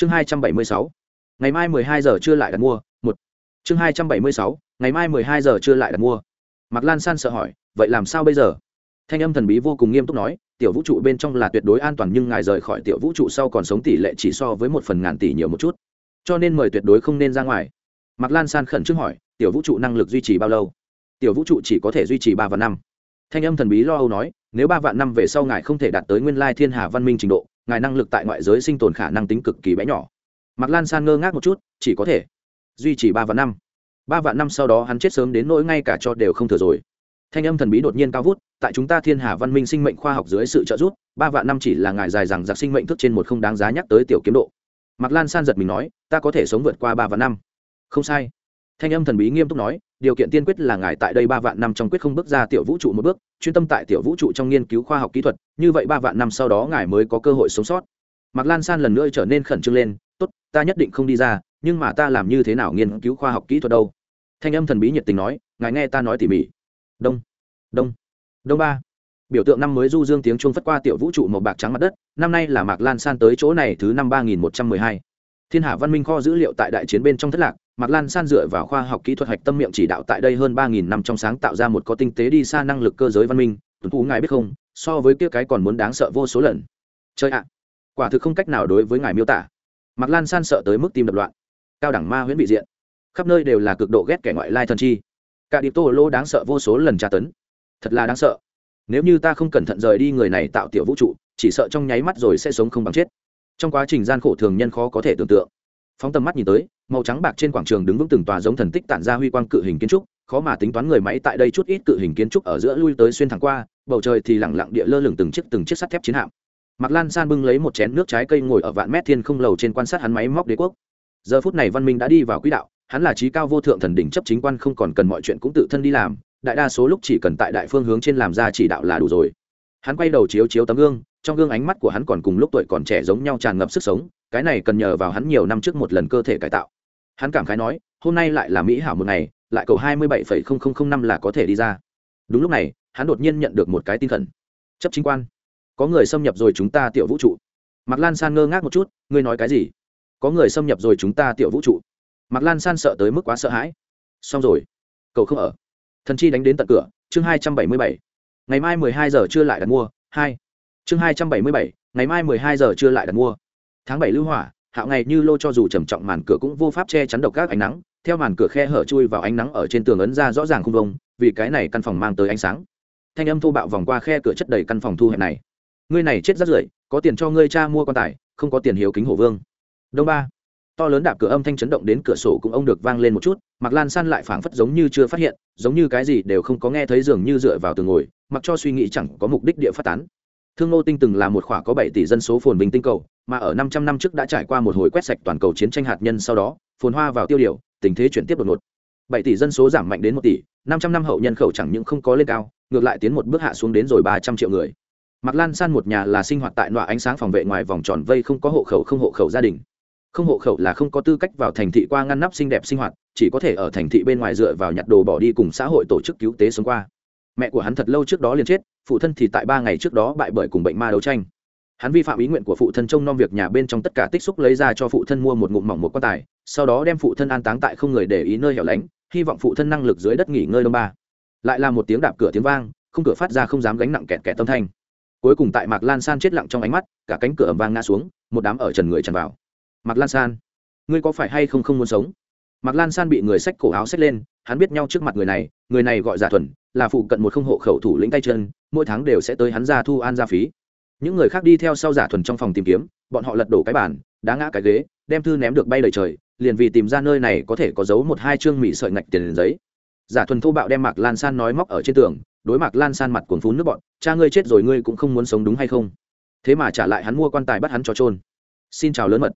chương hai trăm bảy mươi sáu. Ngày mai mười hai giờ chưa lại đặt mua, một. Chương hai trăm bảy mươi sáu, ngày mai mười hai giờ chưa lại đặt mua. Mạc lan san sợ hỏi, vậy làm sao bây giờ? Thanh âm thần bí vô cùng nghiêm túc nói, tiểu vũ trụ bên trong là tuyệt đối an toàn nhưng ngài rời khỏi tiểu vũ trụ sau còn sống tỷ lệ chỉ so với một phần ngàn tỷ nhiều một chút. Cho nên mời tuyệt đối không nên ra ngoài. Mạc lan san khẩn trương hỏi, tiểu vũ trụ năng lực duy trì bao lâu? Tiểu vũ trụ chỉ có thể duy trì ba và năm. Thanh âm thần bí lo âu nói, nếu ba vạn năm về sau ngài không thể đạt tới nguyên lai thiên hà văn minh trình độ ngài năng lực tại ngoại giới sinh tồn khả năng tính cực kỳ bé nhỏ. Mạc lan san ngơ ngác một chút, chỉ có thể duy trì ba vạn năm. Ba vạn năm sau đó hắn chết sớm đến nỗi ngay cả cho đều không thừa rồi. Thanh âm thần bí đột nhiên cao vút, tại chúng ta thiên hà văn minh sinh mệnh khoa học dưới sự trợ giúp, ba vạn năm chỉ là ngài dài rằng giặc sinh mệnh thức trên một không đáng giá nhắc tới tiểu kiếm độ. Mạc lan san giật mình nói, ta có thể sống vượt qua ba vạn năm. Không sai thanh âm thần bí nghiêm túc nói, điều kiện tiên quyết là ngài tại đây ba vạn năm trong quyết không bước ra tiểu vũ trụ một bước, chuyên tâm tại tiểu vũ trụ trong nghiên cứu khoa học kỹ thuật, như vậy ba vạn năm sau đó ngài mới có cơ hội sống sót. Mạc lan san lần nữa trở nên khẩn trương lên, tốt, ta nhất định không đi ra, nhưng mà ta làm như thế nào nghiên cứu khoa học kỹ thuật đâu? Thanh âm thần bí nhiệt tình nói, ngài nghe ta nói tỉ mỉ. Đông đông đông ba. Biểu tượng năm mới du dương tiếng chuông phất qua tiểu vũ trụ màu bạc trắng mặt đất, năm nay là mạc lan san tới chỗ này thứ năm ba nghìn một trăm mười hai. Thiên hạ văn minh kho dữ liệu tại đại chiến bên trong thất lạc mạc lan san dựa vào khoa học kỹ thuật hạch tâm miệng chỉ đạo tại đây hơn ba nghìn năm trong sáng tạo ra một có tinh tế đi xa năng lực cơ giới văn minh. Tuấn tú, ngài biết không? So với kia cái còn muốn đáng sợ vô số lần. Chơi ạ! Quả thực không cách nào đối với ngài miêu tả. Mạc lan san sợ tới mức tim đập loạn. Cao đẳng ma huyễn bị diện. Khắp nơi đều là cực độ ghét kẻ ngoại lai thần chi. Cả điệp tô lô đáng sợ vô số lần tra tấn. Thật là đáng sợ. Nếu như ta không cẩn thận rời đi người này tạo tiểu vũ trụ, chỉ sợ trong nháy mắt rồi sẽ sống không bằng chết. Trong quá trình gian khổ thường nhân khó có thể tưởng tượng. Phóng tầm mắt nhìn tới màu trắng bạc trên quảng trường đứng vững từng tòa giống thần tích tản ra huy quang cự hình kiến trúc khó mà tính toán người máy tại đây chút ít cự hình kiến trúc ở giữa lui tới xuyên thẳng qua bầu trời thì lẳng lặng địa lơ lửng từng chiếc từng chiếc sắt thép chiến hạm Mạc Lan San bưng lấy một chén nước trái cây ngồi ở vạn mét thiên không lầu trên quan sát hắn máy móc đế quốc. Giờ phút này văn minh đã đi vào quỹ đạo, hắn là trí cao vô thượng thần đỉnh chấp chính quan không còn cần mọi chuyện cũng tự thân đi làm, đại đa số lúc chỉ cần tại đại phương hướng trên làm ra chỉ đạo là đủ rồi. Hắn quay đầu chiếu chiếu tấm gương, trong gương ánh mắt của hắn còn cùng lúc tuổi còn trẻ giống nhau tràn ngập sức sống, cái này cần nhờ vào hắn nhiều năm trước một lần cơ thể cải tạo. Hắn cảm khái nói, hôm nay lại là mỹ hảo một ngày, lại cầu hai mươi bảy năm là có thể đi ra. Đúng lúc này, hắn đột nhiên nhận được một cái tin khẩn. Chấp chính quan có người xâm nhập rồi chúng ta tiểu vũ trụ. Mạc lan san ngơ ngác một chút ngươi nói cái gì? Có người xâm nhập rồi chúng ta tiểu vũ trụ. Mạc lan san sợ tới mức quá sợ hãi. Xong rồi cậu không ở. Thần chi đánh đến tận cửa chương hai trăm bảy mươi bảy. Ngày mai mười hai giờ chưa lại đặt mua hai. Chương hai trăm bảy mươi bảy ngày mai mười hai giờ chưa lại đặt mua. Tháng bảy lưu hỏa hạo ngày như lô cho dù trầm trọng, màn cửa cũng vô pháp che chắn độc các ánh nắng. Theo màn cửa khe hở chui vào ánh nắng ở trên tường ấn ra rõ ràng không vông, vì cái này căn phòng mang tới ánh sáng. Thanh âm thô bạo vòng qua khe cửa chất đầy căn phòng thu hẹp này. Ngươi này chết rất rưởi, có tiền cho ngươi cha mua quan tài, không có tiền hiếu kính hổ vương. Đông ba. To lớn đạp cửa âm thanh chấn động đến cửa sổ cũng ông được vang lên một chút mặc lan san lại phảng phất giống như chưa phát hiện, giống như cái gì đều không có nghe thấy dường như dựa vào tường ngồi, mặc cho suy nghĩ chẳng có mục đích địa phát tán thương ngô tinh từng là một khỏa có bảy tỷ dân số phồn bình tinh cầu mà ở năm trăm năm trước đã trải qua một hồi quét sạch toàn cầu chiến tranh hạt nhân sau đó phồn hoa vào tiêu điều tình thế chuyển tiếp đột ngột bảy tỷ dân số giảm mạnh đến một tỷ năm trăm năm hậu nhân khẩu chẳng những không có lên cao ngược lại tiến một bước hạ xuống đến rồi ba trăm triệu người Mạc Lan San một nhà là sinh hoạt tại nọa ánh sáng phòng vệ ngoài vòng tròn vây không có hộ khẩu không hộ khẩu gia đình. Không hộ khẩu là không có tư cách vào thành thị qua ngăn nắp xinh đẹp sinh hoạt, chỉ có thể ở thành thị bên ngoài dựa vào nhặt đồ bỏ đi cùng xã hội tổ chức cứu tế sống qua. Mẹ của hắn thật lâu trước đó liền chết, phụ thân thì tại ba ngày trước đó bại bởi cùng bệnh ma đấu tranh. Hắn vi phạm ý nguyện của phụ thân trông nom việc nhà bên trong tất cả tích xúc lấy ra cho phụ thân mua một ngụm mỏng một quan tài, sau đó đem phụ thân an táng tại không người để ý nơi hẻo lánh, hy vọng phụ thân năng lực dưới đất nghỉ ngơi đông ba. Lại là một tiếng đạp cửa tiếng vang, không cửa phát ra không dám gánh nặng kẹt kẹt tâm thanh cuối cùng tại mạc lan san chết lặng trong ánh mắt cả cánh cửa ẩm vang ngã xuống một đám ở trần người tràn vào mạc lan san ngươi có phải hay không không muốn sống mạc lan san bị người xách cổ áo xách lên, hắn biết nhau trước mặt người này người này gọi giả thuần, là phụ cận một không hộ khẩu thủ lĩnh tay chân, mỗi tháng đều sẽ tới hắn ra thu an ra phí. Những người khác đi theo sau giả thuần trong phòng tìm kiếm, bọn họ lật đổ cái bàn, đá ngã cái ghế, đem thư ném được bay lời trời, liền vì tìm ra nơi này có thể có giấu một hai chương mỹ sợi ngạch tiền giấy. Giả thuần thô bạo đem mạc lan san nói móc ở trên tường, đối Mạc lan san mặt cuồng phún nước bọn cha ngươi chết rồi, ngươi cũng không muốn sống đúng hay không? Thế mà trả lại hắn mua quan tài bắt hắn cho trôn xin chào lớn mật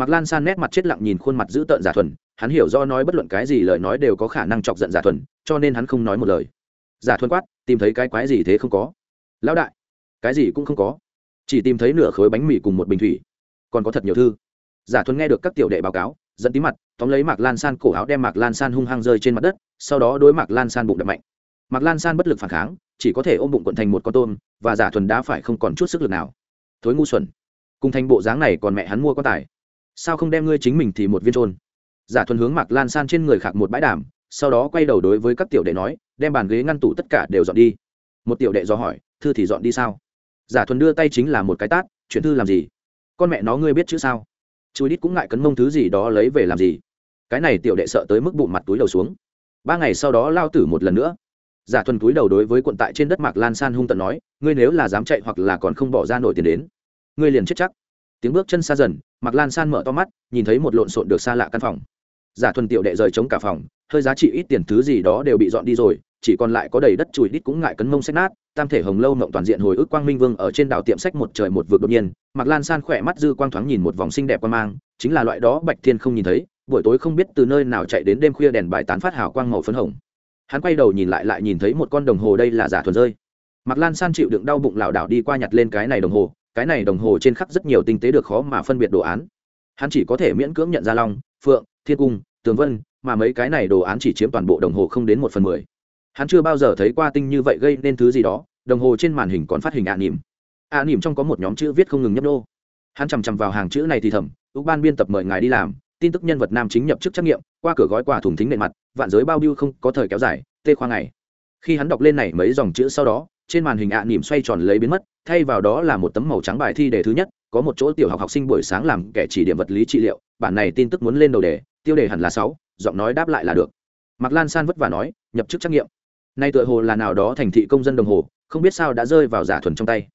mạc lan san nét mặt chết lặng nhìn khuôn mặt dữ tợn giả thuần, hắn hiểu do nói bất luận cái gì lời nói đều có khả năng chọc giận giả thuần, cho nên hắn không nói một lời. Giả thuần quát, tìm thấy cái quái gì thế không có? Lão đại, cái gì cũng không có. Chỉ tìm thấy nửa khối bánh mì cùng một bình thủy. Còn có thật nhiều thư. Giả thuần nghe được các tiểu đệ báo cáo dẫn tí mặt, tóm lấy mạc lan san cổ áo đem mạc lan san hung hăng rơi trên mặt đất, sau đó đối mạc lan san bụng đập mạnh. Mạc lan san bất lực phản kháng, chỉ có thể ôm bụng quận thành một con tôm, và giả thuần đã phải không còn chút sức lực nào. Thối ngu xuẩn. Cùng thành bộ dáng này còn mẹ hắn mua quan tài sao không đem ngươi chính mình thì một viên trôn? Giả thuần hướng mạc lan san trên người khạc một bãi đàm, sau đó quay đầu đối với các tiểu đệ nói, đem bàn ghế ngăn tủ tất cả đều dọn đi. Một tiểu đệ do hỏi, thư thì dọn đi sao? Giả thuần đưa tay chính là một cái tát, chuyện thư làm gì? Con mẹ nó ngươi biết chữ sao? Chú đít cũng ngại cấn mông thứ gì đó lấy về làm gì. Cái này tiểu đệ sợ tới mức bụng mặt túi đầu xuống. Ba ngày sau đó lao tử một lần nữa. Giả thuần túi đầu đối với quận tại trên đất mạc lan san hung tận nói, ngươi nếu là dám chạy hoặc là còn không bỏ ra nổi tiền đến, ngươi liền chết chắc tiếng bước chân xa dần mặc lan san mở to mắt, nhìn thấy một lộn xộn được xa lạ căn phòng. Giả thuần tiểu đệ rời chống cả phòng, hơi giá trị ít tiền thứ gì đó đều bị dọn đi rồi, chỉ còn lại có đầy đất chùi đít cũng ngại cấn mông xét nát. Tam thể hồng lâu mộng toàn diện hồi ức quang minh vương ở trên đảo tiệm sách một trời một vực đột nhiên mặc lan san khỏe mắt dư quang thoáng nhìn một vòng xinh đẹp quan mang, chính là loại đó bạch thiên không nhìn thấy, buổi tối không biết từ nơi nào chạy đến đêm khuya đèn bài tán phát hào quang màu phấn hồng. Hắn quay đầu nhìn lại lại nhìn thấy một con đồng hồ đây là giả thuần rơi. Mặc lan san chịu đựng đau bụng lảo đảo đi qua nhặt lên cái này đồng hồ cái này đồng hồ trên khắc rất nhiều tinh tế được khó mà phân biệt đồ án. Hắn chỉ có thể miễn cưỡng nhận ra long, phượng, thiên cung, tường vân, mà mấy cái này đồ án chỉ chiếm toàn bộ đồng hồ không đến một phần mười. Hắn chưa bao giờ thấy qua tinh như vậy gây nên thứ gì đó, đồng hồ trên màn hình còn phát hình ạ nỉm. Ạ nỉm trong có một nhóm chữ viết không ngừng nhấp nô. Hắn chằm chằm vào hàng chữ này thì thầm ước ban biên tập mời ngài đi làm, tin tức nhân vật nam chính nhập chức trắc nghiệm, qua cửa gói quà thùng thính nệ mặt, vạn giới bao biêu không có thời kéo dài, tê khoa ngày. Khi hắn đọc lên này mấy dòng chữ sau đó trên màn hình ạ nỉm xoay tròn lấy biến mất, thay vào đó là một tấm màu trắng bài thi đề thứ nhất, có một chỗ tiểu học học sinh buổi sáng làm kẻ chỉ điểm vật lý trị liệu, bản này tin tức muốn lên đầu đề, tiêu đề hẳn là sáu, giọng nói đáp lại là được. Mạc lan san vất vả nói, nhập chức trắc nghiệm. Nay tựa hồ là nào đó thành thị công dân đồng hồ, không biết sao đã rơi vào giả thuần trong tay.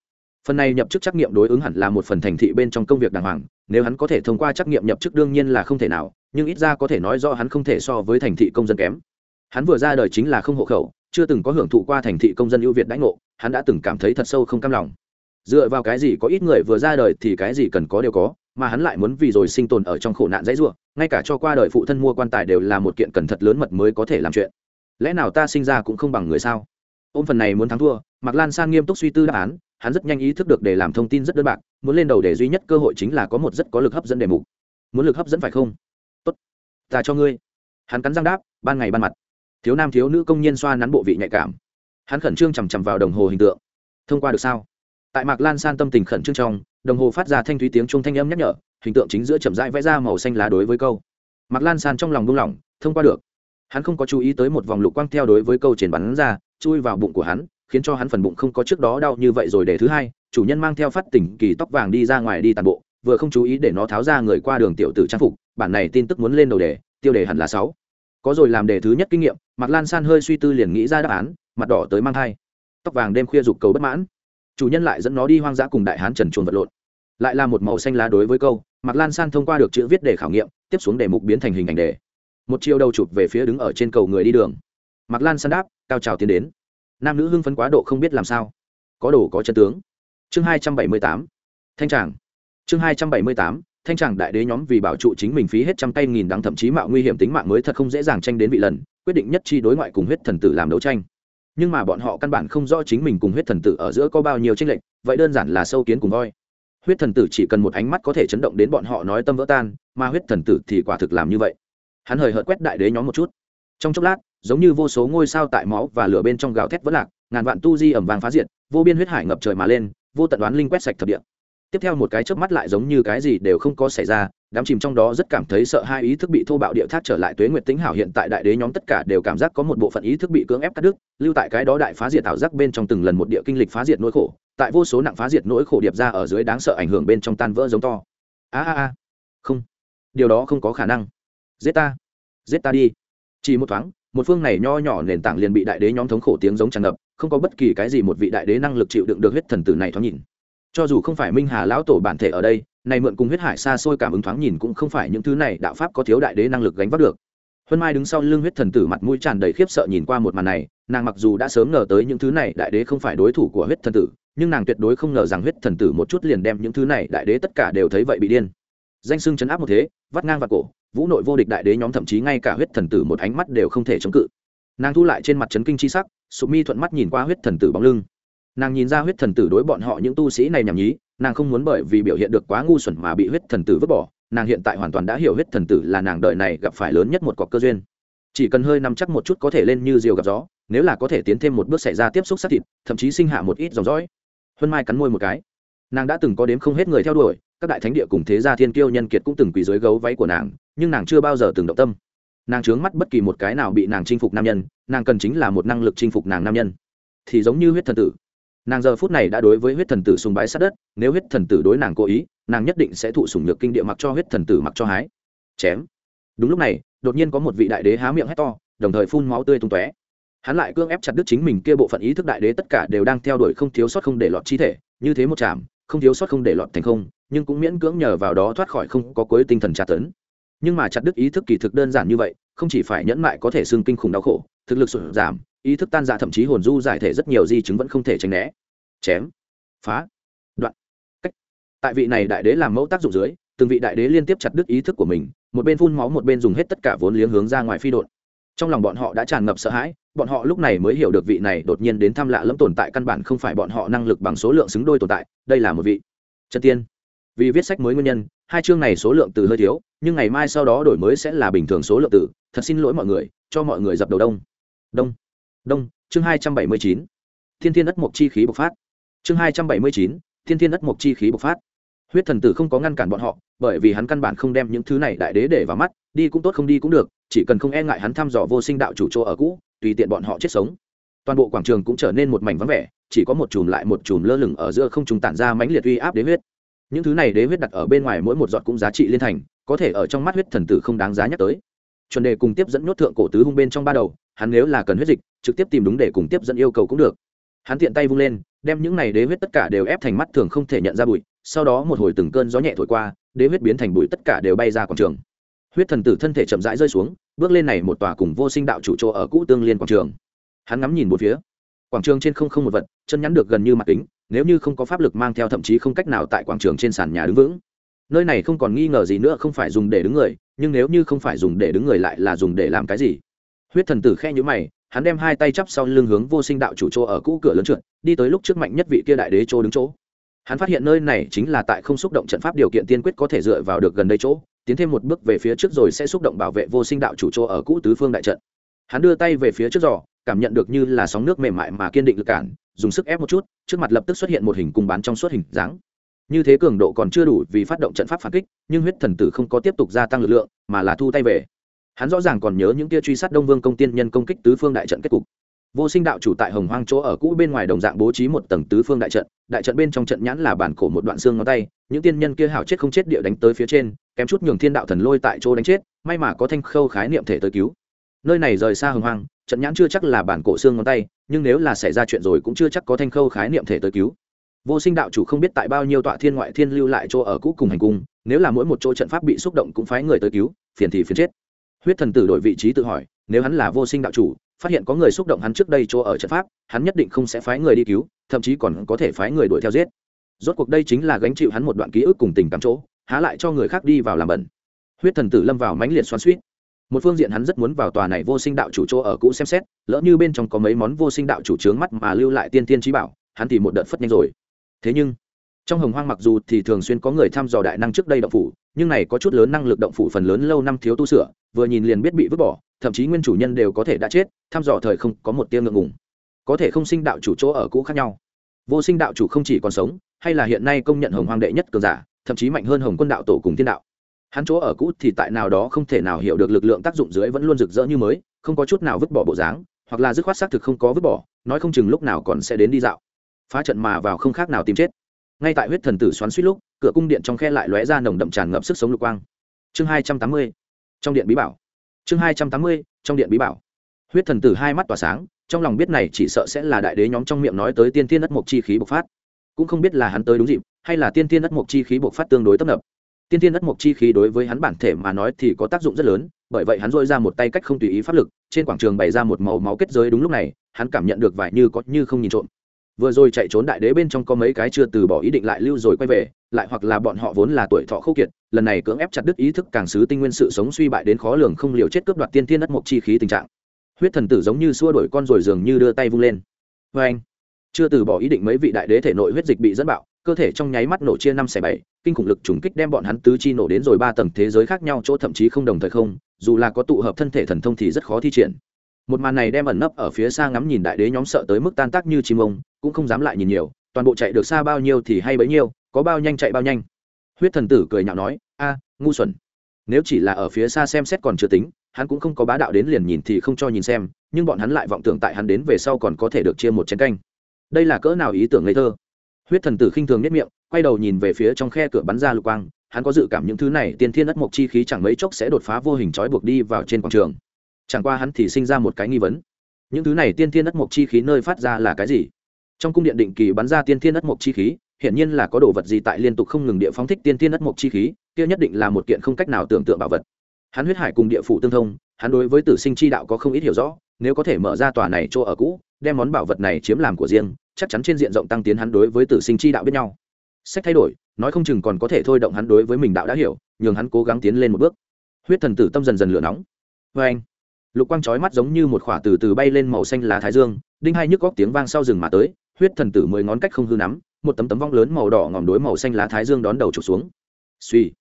Phần này nhập chức trắc nghiệm đối ứng hẳn là một phần thành thị bên trong công việc đàng hoàng, nếu hắn có thể thông qua trắc nghiệm nhập chức đương nhiên là không thể nào, nhưng ít ra có thể nói do hắn không thể so với thành thị công dân kém. Hắn vừa ra đời chính là không hộ khẩu chưa từng có hưởng thụ qua thành thị công dân ưu việt đãi ngộ, hắn đã từng cảm thấy thật sâu không cam lòng. Dựa vào cái gì có ít người vừa ra đời thì cái gì cần có đều có, mà hắn lại muốn vì rồi sinh tồn ở trong khổ nạn dãy ruộng ngay cả cho qua đời phụ thân mua quan tài đều là một kiện cần thật lớn mật mới có thể làm chuyện. Lẽ nào ta sinh ra cũng không bằng người sao? Ôm phần này muốn thắng thua, mạc lan san nghiêm túc suy tư đáp án, hắn rất nhanh ý thức được để làm thông tin rất đơn bạc, muốn lên đầu để duy nhất cơ hội chính là có một rất có lực hấp dẫn đề mục. Muốn lực hấp dẫn phải không? Tốt, ta cho ngươi. Hắn cắn răng đáp, ban ngày ban mặt thiếu nam thiếu nữ công nhân xoa nắn bộ vị nhạy cảm. Hắn khẩn trương chằm chằm vào đồng hồ hình tượng. Thông qua được sao? Tại mạc lan san tâm tình khẩn trương trong, đồng hồ phát ra thanh thúy tiếng trung thanh âm nhắc nhở, hình tượng chính giữa chậm rãi vẽ ra màu xanh lá đối với câu. Mạc lan san trong lòng buông lỏng, thông qua được. Hắn không có chú ý tới một vòng lục quang theo đối với câu trên bắn ra, chui vào bụng của hắn, khiến cho hắn phần bụng không có trước đó đau như vậy rồi để thứ hai, chủ nhân mang theo phát tỉnh kỳ tóc vàng đi ra ngoài đi tàn bộ, vừa không chú ý để nó tháo ra người qua đường tiểu tử trang phục, bản này tin tức muốn lên đầu đề, tiêu đề hẳn là sáu có rồi làm đề thứ nhất kinh nghiệm, mạc lan san hơi suy tư liền nghĩ ra đáp án, mặt đỏ tới mang thai. Tóc vàng đêm khuya dục cầu bất mãn. Chủ nhân lại dẫn nó đi hoang dã cùng đại hán trần chuồn vật lộn. Lại là một màu xanh lá đối với câu, mạc lan san thông qua được chữ viết để khảo nghiệm, tiếp xuống đề mục biến thành hình ảnh đề. Một chiều đầu chụp về phía đứng ở trên cầu người đi đường. Mạc lan san đáp, cao trào tiến đến. Nam nữ hưng phấn quá độ không biết làm sao. Có đồ có chân tướng. Chương hai trăm bảy mươi tám. Thanh tràng. Chương hai trăm bảy mươi tám thanh tràng đại đế nhóm vì bảo trụ chính mình phí hết trăm tay nghìn đắng thậm chí mạo nguy hiểm tính mạng mới thật không dễ dàng tranh đến vị lần, quyết định nhất chi đối ngoại cùng huyết thần tử làm đấu tranh. Nhưng mà bọn họ căn bản không rõ chính mình cùng huyết thần tử ở giữa có bao nhiêu tranh lệch, vậy đơn giản là sâu kiến cùng voi. Huyết thần tử chỉ cần một ánh mắt có thể chấn động đến bọn họ nói tâm vỡ tan, mà huyết thần tử thì quả thực làm như vậy. Hắn hời hợt quét đại đế nhóm một chút. Trong chốc lát, giống như vô số ngôi sao tại máu và lửa bên trong gào thét vỡ lạc, ngàn vạn tu di ẩm vàng phá diệt, vô biên huyết hải ngập trời mà lên, vô tận đoán linh quét sạch thập địa tiếp theo một cái chớp mắt lại giống như cái gì đều không có xảy ra, đám chìm trong đó rất cảm thấy sợ hai ý thức bị thô bạo địa thác trở lại tuế nguyệt tính hảo hiện tại đại đế nhóm tất cả đều cảm giác có một bộ phận ý thức bị cưỡng ép cắt đứt, lưu tại cái đó đại phá diệt ảo giác bên trong từng lần một địa kinh lịch phá diệt nỗi khổ, tại vô số nặng phá diệt nỗi khổ điệp ra ở dưới đáng sợ ảnh hưởng bên trong tan vỡ giống to. A a a. Không. Điều đó không có khả năng. Giết ta. Giết ta đi. Chỉ một thoáng, một phương này nho nhỏ nền tảng liền bị đại đế nhóm thống khổ tiếng giống tràn ngập, không có bất kỳ cái gì một vị đại đế năng lực chịu đựng được huyết thần tử này thoáng nhìn cho dù không phải minh hà lão tổ bản thể ở đây, này mượn cùng huyết hải xa xôi cảm ứng thoáng nhìn cũng không phải những thứ này đạo pháp có thiếu đại đế năng lực gánh vác được. Huân mai đứng sau lưng huyết thần tử mặt mũi tràn đầy khiếp sợ nhìn qua một màn này, nàng mặc dù đã sớm ngờ tới những thứ này đại đế không phải đối thủ của huyết thần tử, nhưng nàng tuyệt đối không ngờ rằng huyết thần tử một chút liền đem những thứ này đại đế tất cả đều thấy vậy bị điên. Danh sưng chấn áp một thế, vắt ngang vào cổ, vũ nội vô địch đại đế nhóm thậm chí ngay cả huyết thần tử một ánh mắt đều không thể chống cự. Nàng thu lại trên mặt chấn kinh c h i sắc, sụp mi thuận mắt nhìn qua huyết thần tử bóng lưng nàng nhìn ra huyết thần tử đối bọn họ những tu sĩ này nhảm nhí, nàng không muốn bởi vì biểu hiện được quá ngu xuẩn mà bị huyết thần tử vứt bỏ. Nàng hiện tại hoàn toàn đã hiểu huyết thần tử là nàng đời này gặp phải lớn nhất một cọc cơ duyên. Chỉ cần hơi nắm chắc một chút có thể lên như diều gặp gió, nếu là có thể tiến thêm một bước xảy ra tiếp xúc sát thịt, thậm chí sinh hạ một ít dòng dõi. Huân mai cắn môi một cái. Nàng đã từng có đếm không hết người theo đuổi, các đại thánh địa cùng thế gia thiên kiêu nhân kiệt cũng từng quỳ dưới gấu váy của nàng, nhưng nàng chưa bao giờ từng động tâm. Nàng trướng mắt bất kỳ một cái nào bị nàng chinh phục nam nhân, nàng cần chính là một năng lực chinh phục nàng nam nhân. Thì giống như huyết thần tử nàng giờ phút này đã đối với huyết thần tử sùng bái sát đất, nếu huyết thần tử đối nàng cố ý, nàng nhất định sẽ thụ sùng nhược kinh địa mặc cho huyết thần tử mặc cho hái. Chém. Đúng lúc này, đột nhiên có một vị đại đế há miệng hét to, đồng thời phun máu tươi tung tóe. Hắn lại cương ép chặt đứt chính mình kia bộ phận ý thức đại đế tất cả đều đang theo đuổi không thiếu sót không để lọt chi thể, như thế một chạm, không thiếu sót không để lọt thành không, nhưng cũng miễn cưỡng nhờ vào đó thoát khỏi không có cuối tinh thần tra tấn. Nhưng mà chặt đứt ý thức kỳ thực đơn giản như vậy, không chỉ phải nhẫn mại có thể xương kinh khủng đau khổ, thực lực sụt giảm ý thức tan dạ thậm chí hồn du giải thể rất nhiều di chứng vẫn không thể tránh né. Chém, phá, đoạn, cách. Tại vị này đại đế làm mẫu tác dụng dưới, từng vị đại đế liên tiếp chặt đứt ý thức của mình, một bên phun máu một bên dùng hết tất cả vốn liếng hướng ra ngoài phi đột trong lòng bọn họ đã tràn ngập sợ hãi, bọn họ lúc này mới hiểu được vị này đột nhiên đến thăm lạ lẫm tồn tại căn bản không phải bọn họ năng lực bằng số lượng xứng đôi tồn tại, đây là một vị chân tiên. Vì viết sách mới nguyên nhân, hai chương này số lượng từ hơi thiếu, nhưng ngày mai sau đó đổi mới sẽ là bình thường số lượng từ. Thật xin lỗi mọi người, cho mọi người dập đầu đông. Đông đông, chương hai trăm bảy mươi chín. Thiên thiên đất mộc chi khí bộc phát. Chương hai trăm bảy mươi chín, thiên thiên đất mộc chi khí bộc phát. Huyết thần tử không có ngăn cản bọn họ, bởi vì hắn căn bản không đem những thứ này đại đế để vào mắt, đi cũng tốt không đi cũng được, chỉ cần không e ngại hắn thăm dò vô sinh đạo chủ chỗ ở cũ, tùy tiện bọn họ chết sống. Toàn bộ quảng trường cũng trở nên một mảnh vắng vẻ, chỉ có một chùm lại một chùm lơ lửng ở giữa không trùng tản ra mãnh liệt uy áp đế huyết. Những thứ này đế huyết đặt ở bên ngoài mỗi một giọt cũng giá trị liên thành, có thể ở trong mắt huyết thần tử không đáng giá nhắc tới. Chuẩn đề cùng tiếp dẫn nhốt thượng cổ tứ hung bên trong ba đầu hắn nếu là cần huyết dịch, trực tiếp tìm đúng để cùng tiếp dẫn yêu cầu cũng được. Hắn tiện tay vung lên, đem những này đế huyết tất cả đều ép thành mắt thường không thể nhận ra bụi, sau đó một hồi từng cơn gió nhẹ thổi qua, đế huyết biến thành bụi tất cả đều bay ra quảng trường. Huyết thần tử thân thể chậm rãi rơi xuống, bước lên này một tòa cùng vô sinh đạo chủ chỗ ở cũ tương liên quảng trường. Hắn ngắm nhìn một phía. Quảng trường trên không không một vật, chân nhắn được gần như mặt kính, nếu như không có pháp lực mang theo thậm chí không cách nào tại quảng trường trên sàn nhà đứng vững. Nơi này không còn nghi ngờ gì nữa không phải dùng để đứng người, nhưng nếu như không phải dùng để đứng người lại là dùng để làm cái gì? Huyết thần tử khe nhữ mày, hắn đem hai tay chắp sau lưng hướng vô sinh đạo chủ chỗ ở cũ cửa lớn trượt, đi tới lúc trước mạnh nhất vị kia đại đế chỗ đứng chỗ. Hắn phát hiện nơi này chính là tại không xúc động trận pháp điều kiện tiên quyết có thể dựa vào được gần đây chỗ, tiến thêm một bước về phía trước rồi sẽ xúc động bảo vệ vô sinh đạo chủ chỗ ở cũ tứ phương đại trận. Hắn đưa tay về phía trước giò, cảm nhận được như là sóng nước mềm mại mà kiên định lực cản, dùng sức ép một chút, trước mặt lập tức xuất hiện một hình cung bán trong suốt hình dáng. Như thế cường độ còn chưa đủ vì phát động trận pháp phản kích, nhưng huyết thần tử không có tiếp tục gia tăng lực lượng, mà là thu tay về hắn rõ ràng còn nhớ những kia truy sát đông vương công tiên nhân công kích tứ phương đại trận kết cục. Vô sinh đạo chủ tại hồng hoang chỗ ở cũ bên ngoài đồng dạng bố trí một tầng tứ phương đại trận đại trận bên trong trận nhãn là bản cổ một đoạn xương ngón tay, những tiên nhân kia hảo chết không chết địa đánh tới phía trên, kém chút nhường thiên đạo thần lôi tại chỗ đánh chết, may mà có thanh khâu khái niệm thể tới cứu. Nơi này rời xa hồng hoang, trận nhãn chưa chắc là bản cổ xương ngón tay, nhưng nếu là xảy ra chuyện rồi cũng chưa chắc có thanh khâu khái niệm thể tới cứu. Vô sinh đạo chủ không biết tại bao nhiêu tọa thiên ngoại thiên lưu lại chỗ ở cũ cùng hành cung, nếu là mỗi một chỗ trận pháp bị xúc động cũng phái người tới cứu, phiền thì phiền chết huyết thần tử đổi vị trí tự hỏi, nếu hắn là vô sinh đạo chủ, phát hiện có người xúc động hắn trước đây chỗ ở trận pháp, hắn nhất định không sẽ phái người đi cứu, thậm chí còn có thể phái người đuổi theo giết. Rốt cuộc đây chính là gánh chịu hắn một đoạn ký ức cùng tình cảm chỗ, há lại cho người khác đi vào làm bẩn. Huyết thần tử lâm vào mãnh liệt xoắn suýt một phương diện hắn rất muốn vào tòa này vô sinh đạo chủ chỗ ở cũ xem xét, lỡ như bên trong có mấy món vô sinh đạo chủ trướng mắt mà lưu lại tiên tiên trí bảo, hắn thì một đợt phất nhanh rồi. Thế nhưng, trong hồng hoang mặc dù thì thường xuyên có người thăm dò đại năng trước đây đậu phủ nhưng này có chút lớn năng lực động phủ phần lớn lâu năm thiếu tu sửa, vừa nhìn liền biết bị vứt bỏ, thậm chí nguyên chủ nhân đều có thể đã chết, thăm dò thời không có một tia ngượng ngùng. Có thể không sinh đạo chủ chỗ ở cũ khác nhau. Vô sinh đạo chủ không chỉ còn sống, hay là hiện nay công nhận hồng hoàng đệ nhất cường giả, thậm chí mạnh hơn hồng quân đạo tổ cùng thiên đạo. Hắn chỗ ở cũ thì tại nào đó không thể nào hiểu được lực lượng tác dụng dưới vẫn luôn rực rỡ như mới, không có chút nào vứt bỏ bộ dáng, hoặc là dứt khoát xác thực không có vứt bỏ, nói không chừng lúc nào còn sẽ đến đi dạo. Phá trận mà vào không khác nào tìm chết ngay tại huyết thần tử xoắn suýt lúc, cửa cung điện trong khe lại lóe ra nồng đậm tràn ngập sức sống lục quang. Chương hai trăm tám mươi, trong điện bí bảo. Chương hai trăm tám mươi, trong điện bí bảo. Huyết thần tử hai mắt tỏa sáng, trong lòng biết này chỉ sợ sẽ là đại đế nhóm trong miệng nói tới tiên tiên đất mộc chi khí bộc phát. Cũng không biết là hắn tới đúng dịp, hay là tiên tiên đất mộc chi khí bộc phát tương đối tấp nập. Tiên tiên đất mộc chi khí đối với hắn bản thể mà nói thì có tác dụng rất lớn, bởi vậy hắn dội ra một tay cách không tùy ý pháp lực, trên quảng trường bày ra một màu máu kết giới đúng lúc này, hắn cảm nhận được vải như có như không nhìn trộm vừa rồi chạy trốn đại đế bên trong có mấy cái chưa từ bỏ ý định lại lưu rồi quay về, lại hoặc là bọn họ vốn là tuổi thọ khâu kiệt, lần này cưỡng ép chặt đứt ý thức càng xứ tinh nguyên sự sống suy bại đến khó lường không liều chết cướp đoạt tiên thiên đất mộc chi khí tình trạng. Huyết thần tử giống như xua đuổi con rồi dường như đưa tay vung lên. Vê anh, chưa từ bỏ ý định mấy vị đại đế thể nội huyết dịch bị dẫn bạo, cơ thể trong nháy mắt nổ chia năm xẻ bảy, kinh khủng lực trùng kích đem bọn hắn tứ chi nổ đến rồi ba tầng thế giới khác nhau chỗ thậm chí không đồng thời không, dù là có tụ hợp thân thể thần thông thì rất khó thi triển. Một màn này đem ẩn nấp ở phía xa ngắm nhìn đại đế nhóm sợ tới mức tan tác như chim ông cũng không dám lại nhìn nhiều, toàn bộ chạy được xa bao nhiêu thì hay bấy nhiêu, có bao nhanh chạy bao nhanh. Huyết thần tử cười nhạo nói, a, ngu xuẩn. Nếu chỉ là ở phía xa xem xét còn chưa tính, hắn cũng không có bá đạo đến liền nhìn thì không cho nhìn xem, nhưng bọn hắn lại vọng tưởng tại hắn đến về sau còn có thể được chia một chén canh. Đây là cỡ nào ý tưởng ngây thơ. Huyết thần tử khinh thường nhất miệng, quay đầu nhìn về phía trong khe cửa bắn ra lục quang, hắn có dự cảm những thứ này tiên thiên ất mộc chi khí chẳng mấy chốc sẽ đột phá vô hình trói buộc đi vào trên quảng trường. Chẳng qua hắn thì sinh ra một cái nghi vấn. Những thứ này tiên thiên ất mộc chi khí nơi phát ra là cái gì? Trong cung điện định kỳ bắn ra tiên thiên ất mộc chi khí, hiển nhiên là có đồ vật gì tại liên tục không ngừng địa phóng thích tiên thiên ất mộc chi khí, kia nhất định là một kiện không cách nào tưởng tượng bảo vật. Hắn huyết hải cùng địa phủ tương thông, hắn đối với tử sinh chi đạo có không ít hiểu rõ, nếu có thể mở ra tòa này chỗ ở cũ, đem món bảo vật này chiếm làm của riêng, chắc chắn trên diện rộng tăng tiến hắn đối với tử sinh chi đạo biết nhau. Sách thay đổi, nói không chừng còn có thể thôi động hắn đối với mình đạo đã hiểu, nhường hắn cố gắng tiến lên một bước. Huyết thần tử tâm dần dần lửa nóng. Vê anh lục quang chói mắt giống như một khỏa từ từ bay lên màu xanh lá thái dương, đinh hai nhức góc tiếng vang sau rừng mà tới, huyết thần tử mười ngón cách không hư nắm, một tấm tấm vong lớn màu đỏ ngòm đối màu xanh lá thái dương đón đầu trục xuống. Suy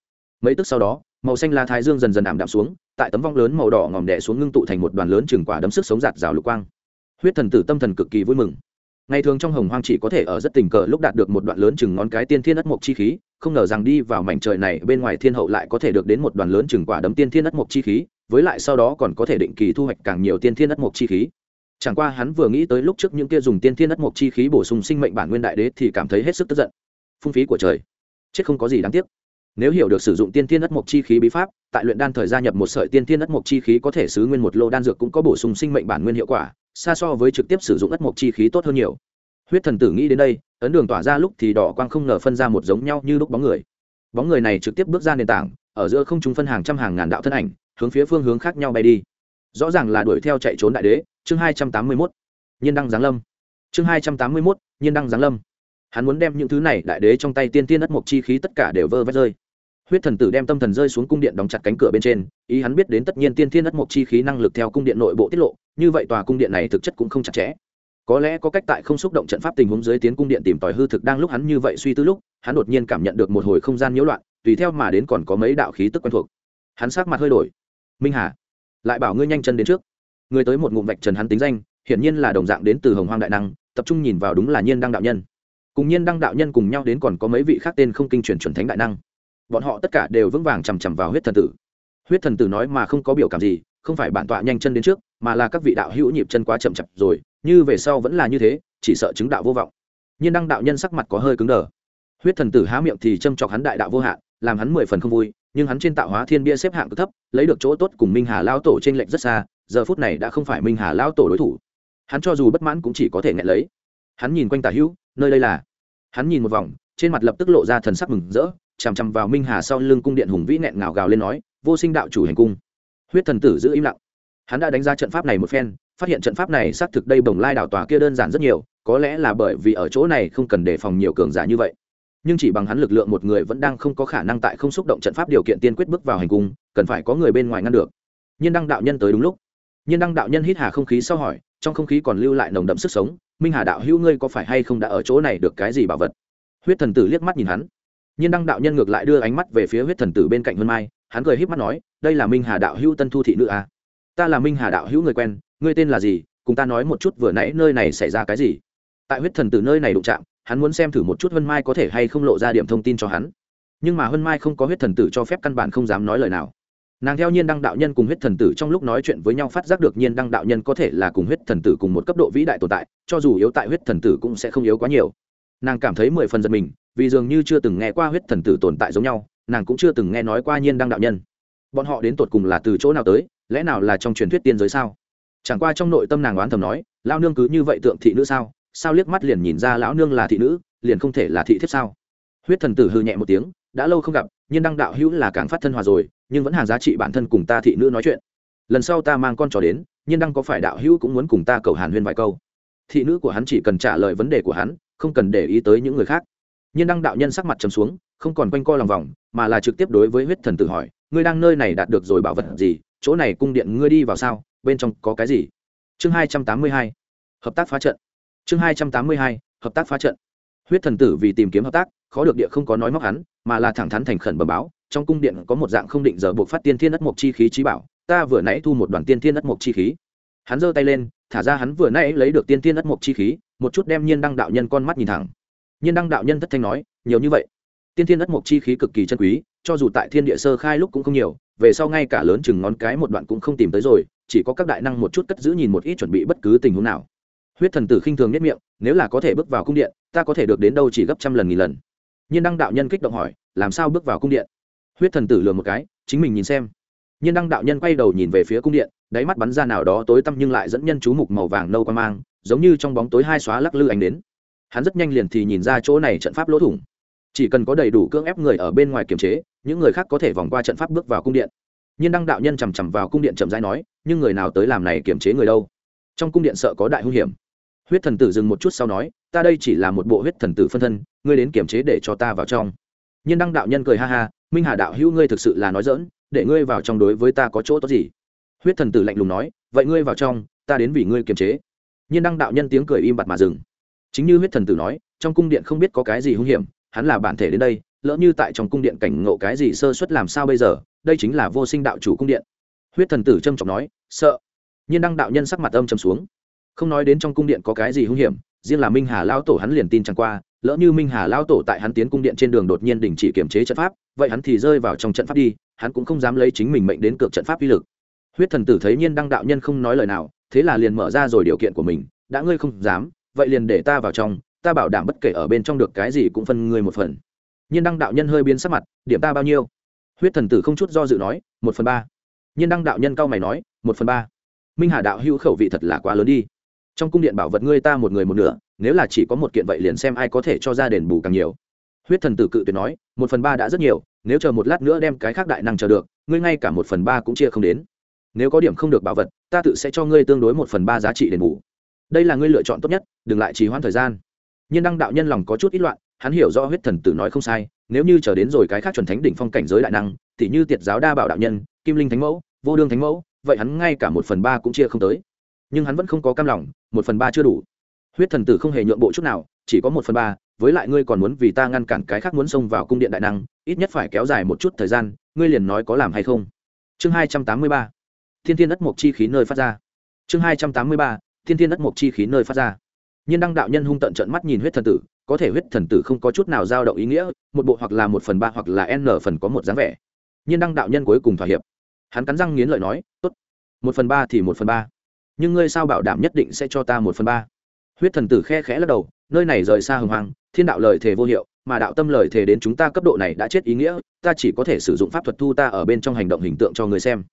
mấy tức sau đó, màu xanh lá thái dương dần dần ảm đạm xuống, tại tấm vong lớn màu đỏ ngòm đẻ xuống ngưng tụ thành một đoàn lớn chừng quả đấm sức sống giạt rào lục quang. Huyết thần tử tâm thần cực kỳ vui mừng. Ngày thường trong hồng hoang chỉ có thể ở rất tình cờ lúc đạt được một đoạn lớn chừng ngón cái tiên thiên ất mộc chi khí, không ngờ rằng đi vào mảnh trời này bên ngoài thiên hậu lại có thể được đến một đoàn lớn chừng quả đấm tiên thiên ất mộc chi khí với lại sau đó còn có thể định kỳ thu hoạch càng nhiều tiên thiên đất mộc chi khí. Chẳng qua hắn vừa nghĩ tới lúc trước những kia dùng tiên thiên đất mộc chi khí bổ sung sinh mệnh bản nguyên đại đế thì cảm thấy hết sức tức giận. Phung phí của trời. Chết không có gì đáng tiếc. Nếu hiểu được sử dụng tiên thiên đất mộc chi khí bí pháp, tại luyện đan thời gia nhập một sợi tiên thiên đất mộc chi khí có thể xứ nguyên một lô đan dược cũng có bổ sung sinh mệnh bản nguyên hiệu quả, xa so với trực tiếp sử dụng đất mộc chi khí tốt hơn nhiều. Huyết thần tử nghĩ đến đây, ấn đường tỏa ra lúc thì đỏ quang không ngờ phân ra một giống nhau như lúc bóng người. Bóng người này trực tiếp bước ra nền tảng, ở giữa không trung phân hàng trăm hàng ngàn đạo thân ảnh hướng phía phương hướng khác nhau bay đi. Rõ ràng là đuổi theo chạy trốn đại đế, chương hai trăm tám mươi mốt, nhiên đăng giáng lâm. Chương hai trăm tám mươi mốt, nhiên đăng giáng lâm. Hắn muốn đem những thứ này đại đế trong tay tiên tiên đất mộc chi khí tất cả đều vơ vét rơi. Huyết thần tử đem tâm thần rơi xuống cung điện đóng chặt cánh cửa bên trên, ý hắn biết đến tất nhiên tiên tiên đất mộc chi khí năng lực theo cung điện nội bộ tiết lộ, như vậy tòa cung điện này thực chất cũng không chặt chẽ. Có lẽ có cách tại không xúc động trận pháp tình huống dưới tiến cung điện tìm tòi hư thực đang lúc hắn như vậy suy tư lúc, hắn đột nhiên cảm nhận được một hồi không gian nhiễu loạn, tùy theo mà đến còn có mấy đạo khí tức quen thuộc. Hắn sát mặt hơi đổi minh hà, lại bảo ngươi nhanh chân đến trước. Người tới một ngụm vạch trần hắn tính danh, hiển nhiên là đồng dạng đến từ hồng hoang đại năng, tập trung nhìn vào đúng là nhiên đăng đạo nhân. Cùng nhiên đăng đạo nhân cùng nhau đến còn có mấy vị khác tên không kinh truyền chuẩn thánh đại năng. Bọn họ tất cả đều vững vàng chằm chằm vào huyết thần tử. Huyết thần tử nói mà không có biểu cảm gì, không phải bản tọa nhanh chân đến trước, mà là các vị đạo hữu nhịp chân quá chậm chậm rồi, như về sau vẫn là như thế, chỉ sợ chứng đạo vô vọng. Nhiên đăng đạo nhân sắc mặt có hơi cứng đờ. Huyết thần tử há miệng thì châm chọc hắn đại đạo vô hạn, làm hắn mười phần không vui nhưng hắn trên tạo hóa thiên bia xếp hạng cực thấp, lấy được chỗ tốt cùng minh hà lao tổ trên lệnh rất xa, giờ phút này đã không phải minh hà lao tổ đối thủ. Hắn cho dù bất mãn cũng chỉ có thể nghẹn lấy. Hắn nhìn quanh tà hữu, nơi đây là. Hắn nhìn một vòng, trên mặt lập tức lộ ra thần sắc mừng rỡ, chằm chằm vào minh hà sau lưng cung điện hùng vĩ nẹn ngào gào lên nói, vô sinh đạo chủ hành cung. Huyết thần tử giữ im lặng. Hắn đã đánh ra trận pháp này một phen, phát hiện trận pháp này xác thực đây bồng lai đảo tòa kia đơn giản rất nhiều, có lẽ là bởi vì ở chỗ này không cần đề phòng nhiều cường giả như vậy nhưng chỉ bằng hắn lực lượng một người vẫn đang không có khả năng tại không xúc động trận pháp điều kiện tiên quyết bước vào hành cung, cần phải có người bên ngoài ngăn được. Nhiên đăng đạo nhân tới đúng lúc. Nhiên đăng đạo nhân hít hà không khí sau hỏi, trong không khí còn lưu lại nồng đậm sức sống, minh hà đạo hữu ngươi có phải hay không đã ở chỗ này được cái gì bảo vật? Huyết thần tử liếc mắt nhìn hắn. Nhiên đăng đạo nhân ngược lại đưa ánh mắt về phía huyết thần tử bên cạnh vân mai, hắn cười híp mắt nói, đây là minh hà đạo hữu tân thu thị nữ à. ta là minh hà đạo hữu người quen, ngươi tên là gì? Cùng ta nói một chút vừa nãy nơi này xảy ra cái gì? Tại huyết thần tử nơi này đụng chạm hắn muốn xem thử một chút vân mai có thể hay không lộ ra điểm thông tin cho hắn. Nhưng mà vân mai không có huyết thần tử cho phép căn bản không dám nói lời nào. Nàng theo nhiên đăng đạo nhân cùng huyết thần tử trong lúc nói chuyện với nhau phát giác được nhiên đăng đạo nhân có thể là cùng huyết thần tử cùng một cấp độ vĩ đại tồn tại, cho dù yếu tại huyết thần tử cũng sẽ không yếu quá nhiều. Nàng cảm thấy mười phần giật mình, vì dường như chưa từng nghe qua huyết thần tử tồn tại giống nhau, nàng cũng chưa từng nghe nói qua nhiên đăng đạo nhân. Bọn họ đến tột cùng là từ chỗ nào tới, lẽ nào là trong truyền thuyết tiên giới sao? Chẳng qua trong nội tâm nàng oán thầm nói lao nương cứ như vậy tượng thị nữ sao? Sao liếc mắt liền nhìn ra lão nương là thị nữ, liền không thể là thị thiếp sao? Huyết thần tử hư nhẹ một tiếng, đã lâu không gặp nhưng đăng đạo hữu là càng phát thân hòa rồi, nhưng vẫn hàng giá trị bản thân cùng ta thị nữ nói chuyện. Lần sau ta mang con trò đến nhưng đăng có phải đạo hữu cũng muốn cùng ta cầu hàn huyên vài câu? Thị nữ của hắn chỉ cần trả lời vấn đề của hắn, không cần để ý tới những người khác. Nhưng đăng đạo nhân sắc mặt trầm xuống, không còn quanh co lòng vòng, mà là trực tiếp đối với huyết thần tử hỏi, ngươi đang nơi này đạt được rồi bảo vật gì? Chỗ này cung điện ngươi đi vào sao? Bên trong có cái gì? Chương hai trăm tám mươi hai, hợp tác phá trận chương hai trăm tám mươi hai, hợp tác phá trận. Huyết thần tử vì tìm kiếm hợp tác, khó được địa không có nói móc hắn, mà là thẳng thắn thành khẩn bẩm báo, trong cung điện có một dạng không định giờ buộc phát tiên thiên đất mộc chi khí trí bảo, ta vừa nãy thu một đoàn tiên thiên đất mộc chi khí. Hắn giơ tay lên, thả ra hắn vừa nãy lấy được tiên thiên đất mộc chi khí, một chút đem nhiên đăng đạo nhân con mắt nhìn thẳng. Nhiên đăng đạo nhân thất thanh nói, nhiều như vậy, tiên thiên đất mộc chi khí cực kỳ chân quý, cho dù tại thiên địa sơ khai lúc cũng không nhiều, về sau ngay cả lớn chừng ngón cái một đoạn cũng không tìm tới rồi, chỉ có các đại năng một chút cất giữ nhìn một ít chuẩn bị bất cứ tình huống nào huyết thần tử khinh thường nhất miệng, nếu là có thể bước vào cung điện, ta có thể được đến đâu chỉ gấp trăm lần nghìn lần. Nhiên đăng đạo nhân kích động hỏi, làm sao bước vào cung điện? Huyết thần tử lừa một cái, chính mình nhìn xem. Nhiên đăng đạo nhân quay đầu nhìn về phía cung điện, đáy mắt bắn ra nào đó tối tăm nhưng lại dẫn nhân chú mục màu vàng nâu quan mang, giống như trong bóng tối hai xóa lắc lư ánh đến. Hắn rất nhanh liền thì nhìn ra chỗ này trận pháp lỗ thủng. Chỉ cần có đầy đủ cưỡng ép người ở bên ngoài kiềm chế, những người khác có thể vòng qua trận pháp bước vào cung điện. Nhiên đăng đạo nhân chằm chằm vào cung điện chậm rãi nói, nhưng người nào tới làm này kiềm chế người đâu? Trong cung điện sợ có đại hung hiểm huyết thần tử dừng một chút sau nói, ta đây chỉ là một bộ huyết thần tử phân thân, ngươi đến kiểm chế để cho ta vào trong. Nhiên đăng đạo nhân cười ha ha, minh hà đạo hữu ngươi thực sự là nói dỡn để ngươi vào trong đối với ta có chỗ tốt gì? Huyết thần tử lạnh lùng nói, vậy ngươi vào trong, ta đến vì ngươi kiềm chế. Nhiên đăng đạo nhân tiếng cười im bặt mà dừng. Chính như huyết thần tử nói, trong cung điện không biết có cái gì hung hiểm, hắn là bản thể đến đây, lỡ như tại trong cung điện cảnh ngộ cái gì sơ suất làm sao bây giờ, đây chính là vô sinh đạo chủ cung điện. Huyết thần tử trâm trọng nói, sợ. Nhiên đăng đạo nhân sắc mặt âm trầm xuống không nói đến trong cung điện có cái gì hung hiểm, riêng là minh hà lao tổ hắn liền tin chẳng qua, lỡ như minh hà lao tổ tại hắn tiến cung điện trên đường đột nhiên đình chỉ kiểm chế trận pháp, vậy hắn thì rơi vào trong trận pháp đi, hắn cũng không dám lấy chính mình mệnh đến cược trận pháp uy lực. Huyết thần tử thấy nhiên đăng đạo nhân không nói lời nào, thế là liền mở ra rồi điều kiện của mình, đã ngươi không dám, vậy liền để ta vào trong, ta bảo đảm bất kể ở bên trong được cái gì cũng phân ngươi một phần. Nhiên đăng đạo nhân hơi biến sắc mặt, điểm ta bao nhiêu? Huyết thần tử không chút do dự nói, một phần ba. Nhiên đăng đạo nhân cao mày nói, một phần ba. Minh hà đạo hữu khẩu vị thật là quá lớn đi trong cung điện bảo vật ngươi ta một người một nửa, nếu là chỉ có một kiện vậy liền xem ai có thể cho ra đền bù càng nhiều. Huyết thần tử cự tuyệt nói, một phần ba đã rất nhiều, nếu chờ một lát nữa đem cái khác đại năng chờ được, ngươi ngay cả một phần ba cũng chia không đến. Nếu có điểm không được bảo vật, ta tự sẽ cho ngươi tương đối một phần ba giá trị đền bù. Đây là ngươi lựa chọn tốt nhất, đừng lại trì hoãn thời gian. Nhân đăng đạo nhân lòng có chút ít loạn, hắn hiểu rõ huyết thần tử nói không sai, nếu như chờ đến rồi cái khác chuẩn thánh đỉnh phong cảnh giới đại năng tỷ như tiệt giáo đa bảo đạo nhân, kim linh thánh mẫu, vô đương thánh mẫu, vậy hắn ngay cả một phần ba cũng chia không tới nhưng hắn vẫn không có cam lòng, một phần ba chưa đủ. Huyết thần tử không hề nhượng bộ chút nào, chỉ có một phần ba, với lại ngươi còn muốn vì ta ngăn cản cái khác muốn xông vào cung điện đại năng, ít nhất phải kéo dài một chút thời gian, ngươi liền nói có làm hay không? Chương hai trăm tám mươi ba. Thiên thiên đất mộc chi khí nơi phát ra. Chương hai trăm tám mươi ba. Thiên thiên đất mộc chi khí nơi phát ra. Nhiên đăng đạo nhân hung tận trận mắt nhìn huyết thần tử, có thể huyết thần tử không có chút nào dao động ý nghĩa, một bộ hoặc là một phần ba hoặc là n phần có một dáng vẻ. Nhiên đăng đạo nhân cuối cùng thỏa hiệp. Hắn cắn răng nghiến lợi nói, tốt, một phần ba thì một phần ba nhưng ngươi sao bảo đảm nhất định sẽ cho ta một phần ba? Huyết thần tử khe khẽ lắc đầu, nơi này rời xa hồng hoang, thiên đạo lời thề vô hiệu, mà đạo tâm lời thề đến chúng ta cấp độ này đã chết ý nghĩa, ta chỉ có thể sử dụng pháp thuật thu ta ở bên trong hành động hình tượng cho người xem.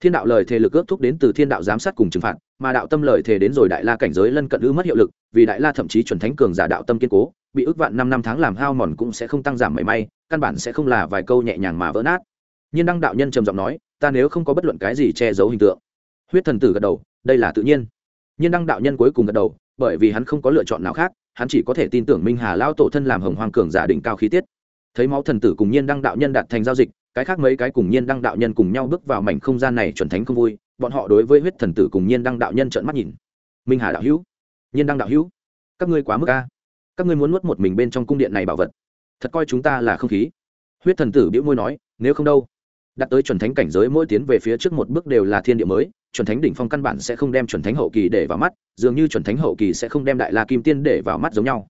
Thiên đạo lời thề lực ước thúc đến từ thiên đạo giám sát cùng trừng phạt, mà đạo tâm lời thề đến rồi đại la cảnh giới lân cận ư mất hiệu lực, vì đại la thậm chí chuẩn thánh cường giả đạo tâm kiên cố, bị ước vạn năm năm tháng làm hao mòn cũng sẽ không tăng giảm mảy may, căn bản sẽ không là vài câu nhẹ nhàng mà vỡ nát. Nhiên đăng đạo nhân trầm giọng nói, ta nếu không có bất luận cái gì che giấu hình tượng huyết thần tử gật đầu, đây là tự nhiên. Nhiên đăng đạo nhân cuối cùng gật đầu, bởi vì hắn không có lựa chọn nào khác, hắn chỉ có thể tin tưởng minh hà lao tổ thân làm hồng hoàng cường giả đỉnh cao khí tiết. Thấy máu thần tử cùng nhiên đăng đạo nhân đạt thành giao dịch, cái khác mấy cái cùng nhiên đăng đạo nhân cùng nhau bước vào mảnh không gian này chuẩn thánh không vui, bọn họ đối với huyết thần tử cùng nhiên đăng đạo nhân trợn mắt nhìn. Minh hà đạo hữu, nhiên đăng đạo hữu, các ngươi quá mức ca các ngươi muốn nuốt một mình bên trong cung điện này bảo vật. Thật coi chúng ta là không khí. Huyết thần tử biễu môi nói, nếu không đâu. Đặt tới chuẩn thánh cảnh giới mỗi tiến về phía trước một bước đều là thiên địa mới chuẩn thánh đỉnh phong căn bản sẽ không đem chuẩn thánh hậu kỳ để vào mắt, dường như chuẩn thánh hậu kỳ sẽ không đem đại la kim tiên để vào mắt giống nhau.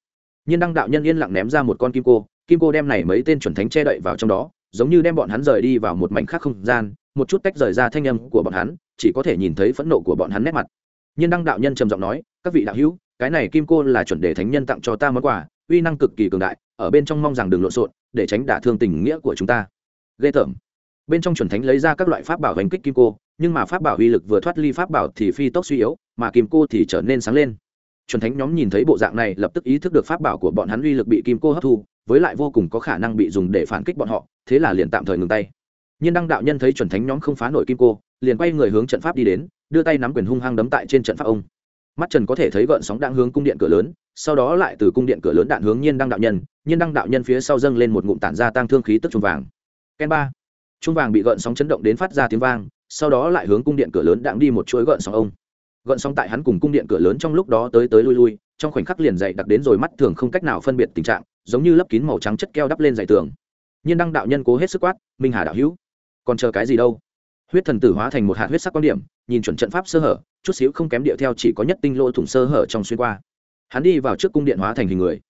Nhiên đăng đạo nhân yên lặng ném ra một con kim cô kim cô đem này mấy tên chuẩn thánh che đậy vào trong đó, giống như đem bọn hắn rời đi vào một mảnh khác không gian, một chút tách rời ra thanh âm của bọn hắn, chỉ có thể nhìn thấy phẫn nộ của bọn hắn nét mặt. Nhiên đăng đạo nhân trầm giọng nói, các vị đạo hữu, cái này kim cô là chuẩn đề thánh nhân tặng cho ta món quà, uy năng cực kỳ cường đại, ở bên trong mong rằng đừng lộn xộn, để tránh đả thương tình nghĩa của chúng ta. Ghê tởm. Bên trong chuẩn thánh lấy ra các loại pháp bảo hành kích kim cô nhưng mà pháp bảo uy lực vừa thoát ly pháp bảo thì phi tốc suy yếu, mà kim cô thì trở nên sáng lên. Chuẩn thánh nhóm nhìn thấy bộ dạng này lập tức ý thức được pháp bảo của bọn hắn uy lực bị kim cô hấp thu, với lại vô cùng có khả năng bị dùng để phản kích bọn họ, thế là liền tạm thời ngừng tay. Nhiên đăng đạo nhân thấy chuẩn thánh nhóm không phá nổi kim cô, liền quay người hướng trận pháp đi đến, đưa tay nắm quyền hung hăng đấm tại trên trận pháp ông. Mắt trần có thể thấy gợn sóng đạn hướng cung điện cửa lớn, sau đó lại từ cung điện cửa lớn đạn hướng nhiên đăng đạo nhân, nhiên đăng đạo nhân phía sau dâng lên một ngụm tản ra tăng thương khí tức trung vàng. Ken ba. Trung vàng bị gợn sóng chấn động đến phát ra tiếng vang sau đó lại hướng cung điện cửa lớn đặng đi một chuỗi gợn sóng ông. Gợn sóng tại hắn cùng cung điện cửa lớn trong lúc đó tới tới lui lui, trong khoảnh khắc liền dậy đặc đến rồi mắt thường không cách nào phân biệt tình trạng, giống như lấp kín màu trắng chất keo đắp lên dày tường. Nhiên đăng đạo nhân cố hết sức quát, minh hà đạo hữu, còn chờ cái gì đâu? Huyết thần tử hóa thành một hạt huyết sắc quan điểm, nhìn chuẩn trận pháp sơ hở, chút xíu không kém điệu theo chỉ có nhất tinh lỗ thủng sơ hở trong xuyên qua. Hắn đi vào trước cung điện hóa thành hình người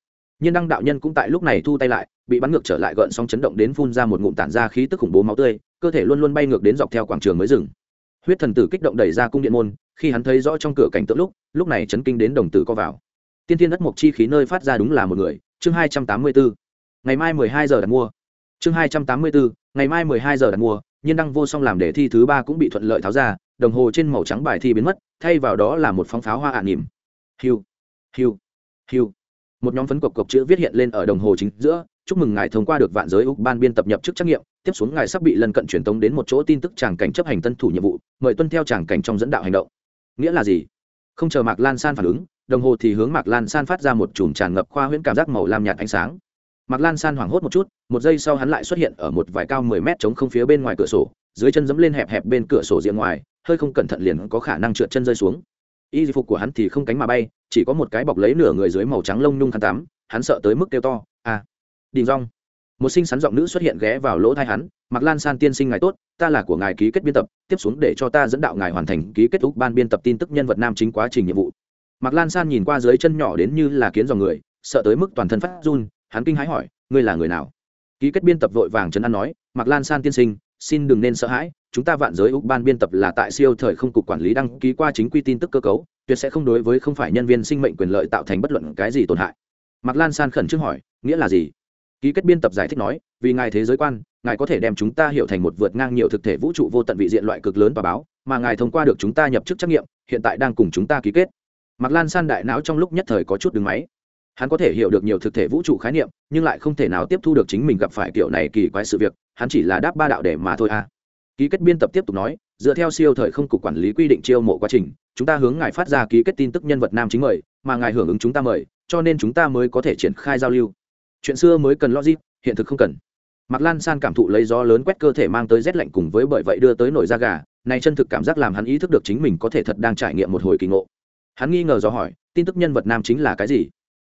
nhiên đăng đạo nhân cũng tại lúc này thu tay lại, bị bắn ngược trở lại gợn sóng chấn động đến phun ra một ngụm tản ra khí tức khủng bố máu tươi, cơ thể luôn luôn bay ngược đến dọc theo quảng trường mới dừng. Huyết thần tử kích động đẩy ra cung điện môn, khi hắn thấy rõ trong cửa cảnh tượng lúc lúc này chấn kinh đến đồng tử co vào. Tiên tiên đất mộc chi khí nơi phát ra đúng là một người, chương hai trăm tám mươi bốn ngày mai mười hai giờ đặt mua. Chương hai trăm tám mươi bốn ngày mai mười hai giờ đặt mua, nhiên đăng vô song làm để thi thứ ba cũng bị thuận lợi tháo ra, đồng hồ trên màu trắng bài thi biến mất, thay vào đó là một phóng pháo hoa ạn nỉm hiu hiu hiu một nhóm phấn cộc cộc chữ viết hiện lên ở đồng hồ chính giữa. Chúc mừng ngài thông qua được vạn giới úc ban biên tập nhập chức trắc nghiệm. Tiếp xuống ngài sắp bị lần cận truyền tống đến một chỗ tin tức tràng cảnh chấp hành tân thủ nhiệm vụ. Mời tuân theo tràng cảnh trong dẫn đạo hành động. Nghĩa là gì? Không chờ mạc lan san phản ứng, đồng hồ thì hướng mạc lan san phát ra một chùm tràn ngập khoa huyễn cảm giác màu lam nhạt ánh sáng. Mạc lan san hoảng hốt một chút, một giây sau hắn lại xuất hiện ở một vài cao mười mét chống không phía bên ngoài cửa sổ, dưới chân dẫm lên hẹp hẹp bên cửa sổ diện ngoài, hơi không cẩn thận liền có khả năng trượt chân rơi xuống. Y phục của hắn thì không cánh mà bay chỉ có một cái bọc lấy nửa người dưới màu trắng lông nhung khăn tắm, hắn sợ tới mức kêu to à đình rong một sinh sắn giọng nữ xuất hiện ghé vào lỗ thai hắn mặc lan san tiên sinh ngài tốt, ta là của ngài ký kết biên tập, tiếp xuống để cho ta dẫn đạo ngài hoàn thành ký kết úc ban biên tập tin tức nhân vật nam chính quá trình nhiệm vụ. Mặc lan san nhìn qua dưới chân nhỏ đến như là kiến dòng người, sợ tới mức toàn thân phát run, hắn kinh hãi hỏi, ngươi là người nào? Ký kết biên tập vội vàng trấn an nói mặc lan san tiên sinh, xin đừng nên sợ hãi, chúng ta vạn giới úc ban biên tập là tại siêu thời không cục quản lý đăng ký qua chính quy tin tức cơ cấu tuyệt sẽ không đối với không phải nhân viên sinh mệnh quyền lợi tạo thành bất luận cái gì tổn hại. Mạc lan san khẩn trương hỏi, nghĩa là gì? Ký kết biên tập giải thích nói, vì ngài thế giới quan, ngài có thể đem chúng ta hiểu thành một vượt ngang nhiều thực thể vũ trụ vô tận vị diện loại cực lớn và báo, mà ngài thông qua được chúng ta nhập chức trắc nghiệm, hiện tại đang cùng chúng ta ký kết. Mạc lan san đại não trong lúc nhất thời có chút đứng máy. Hắn có thể hiểu được nhiều thực thể vũ trụ khái niệm, nhưng lại không thể nào tiếp thu được chính mình gặp phải kiểu này kỳ quái sự việc, hắn chỉ là đáp ba đạo để mà thôi à. Ký kết biên tập tiếp tục nói dựa theo siêu thời không cục quản lý quy định chiêu mộ quá trình chúng ta hướng ngài phát ra ký kết tin tức nhân vật nam chính mời mà ngài hưởng ứng chúng ta mời cho nên chúng ta mới có thể triển khai giao lưu chuyện xưa mới cần logic hiện thực không cần Mạc Lan San cảm thụ lấy gió lớn quét cơ thể mang tới rét lạnh cùng với bởi vậy đưa tới nổi da gà, này chân thực cảm giác làm hắn ý thức được chính mình có thể thật đang trải nghiệm một hồi kỳ ngộ. Hắn nghi ngờ do hỏi, tin tức nhân vật nam chính là cái gì?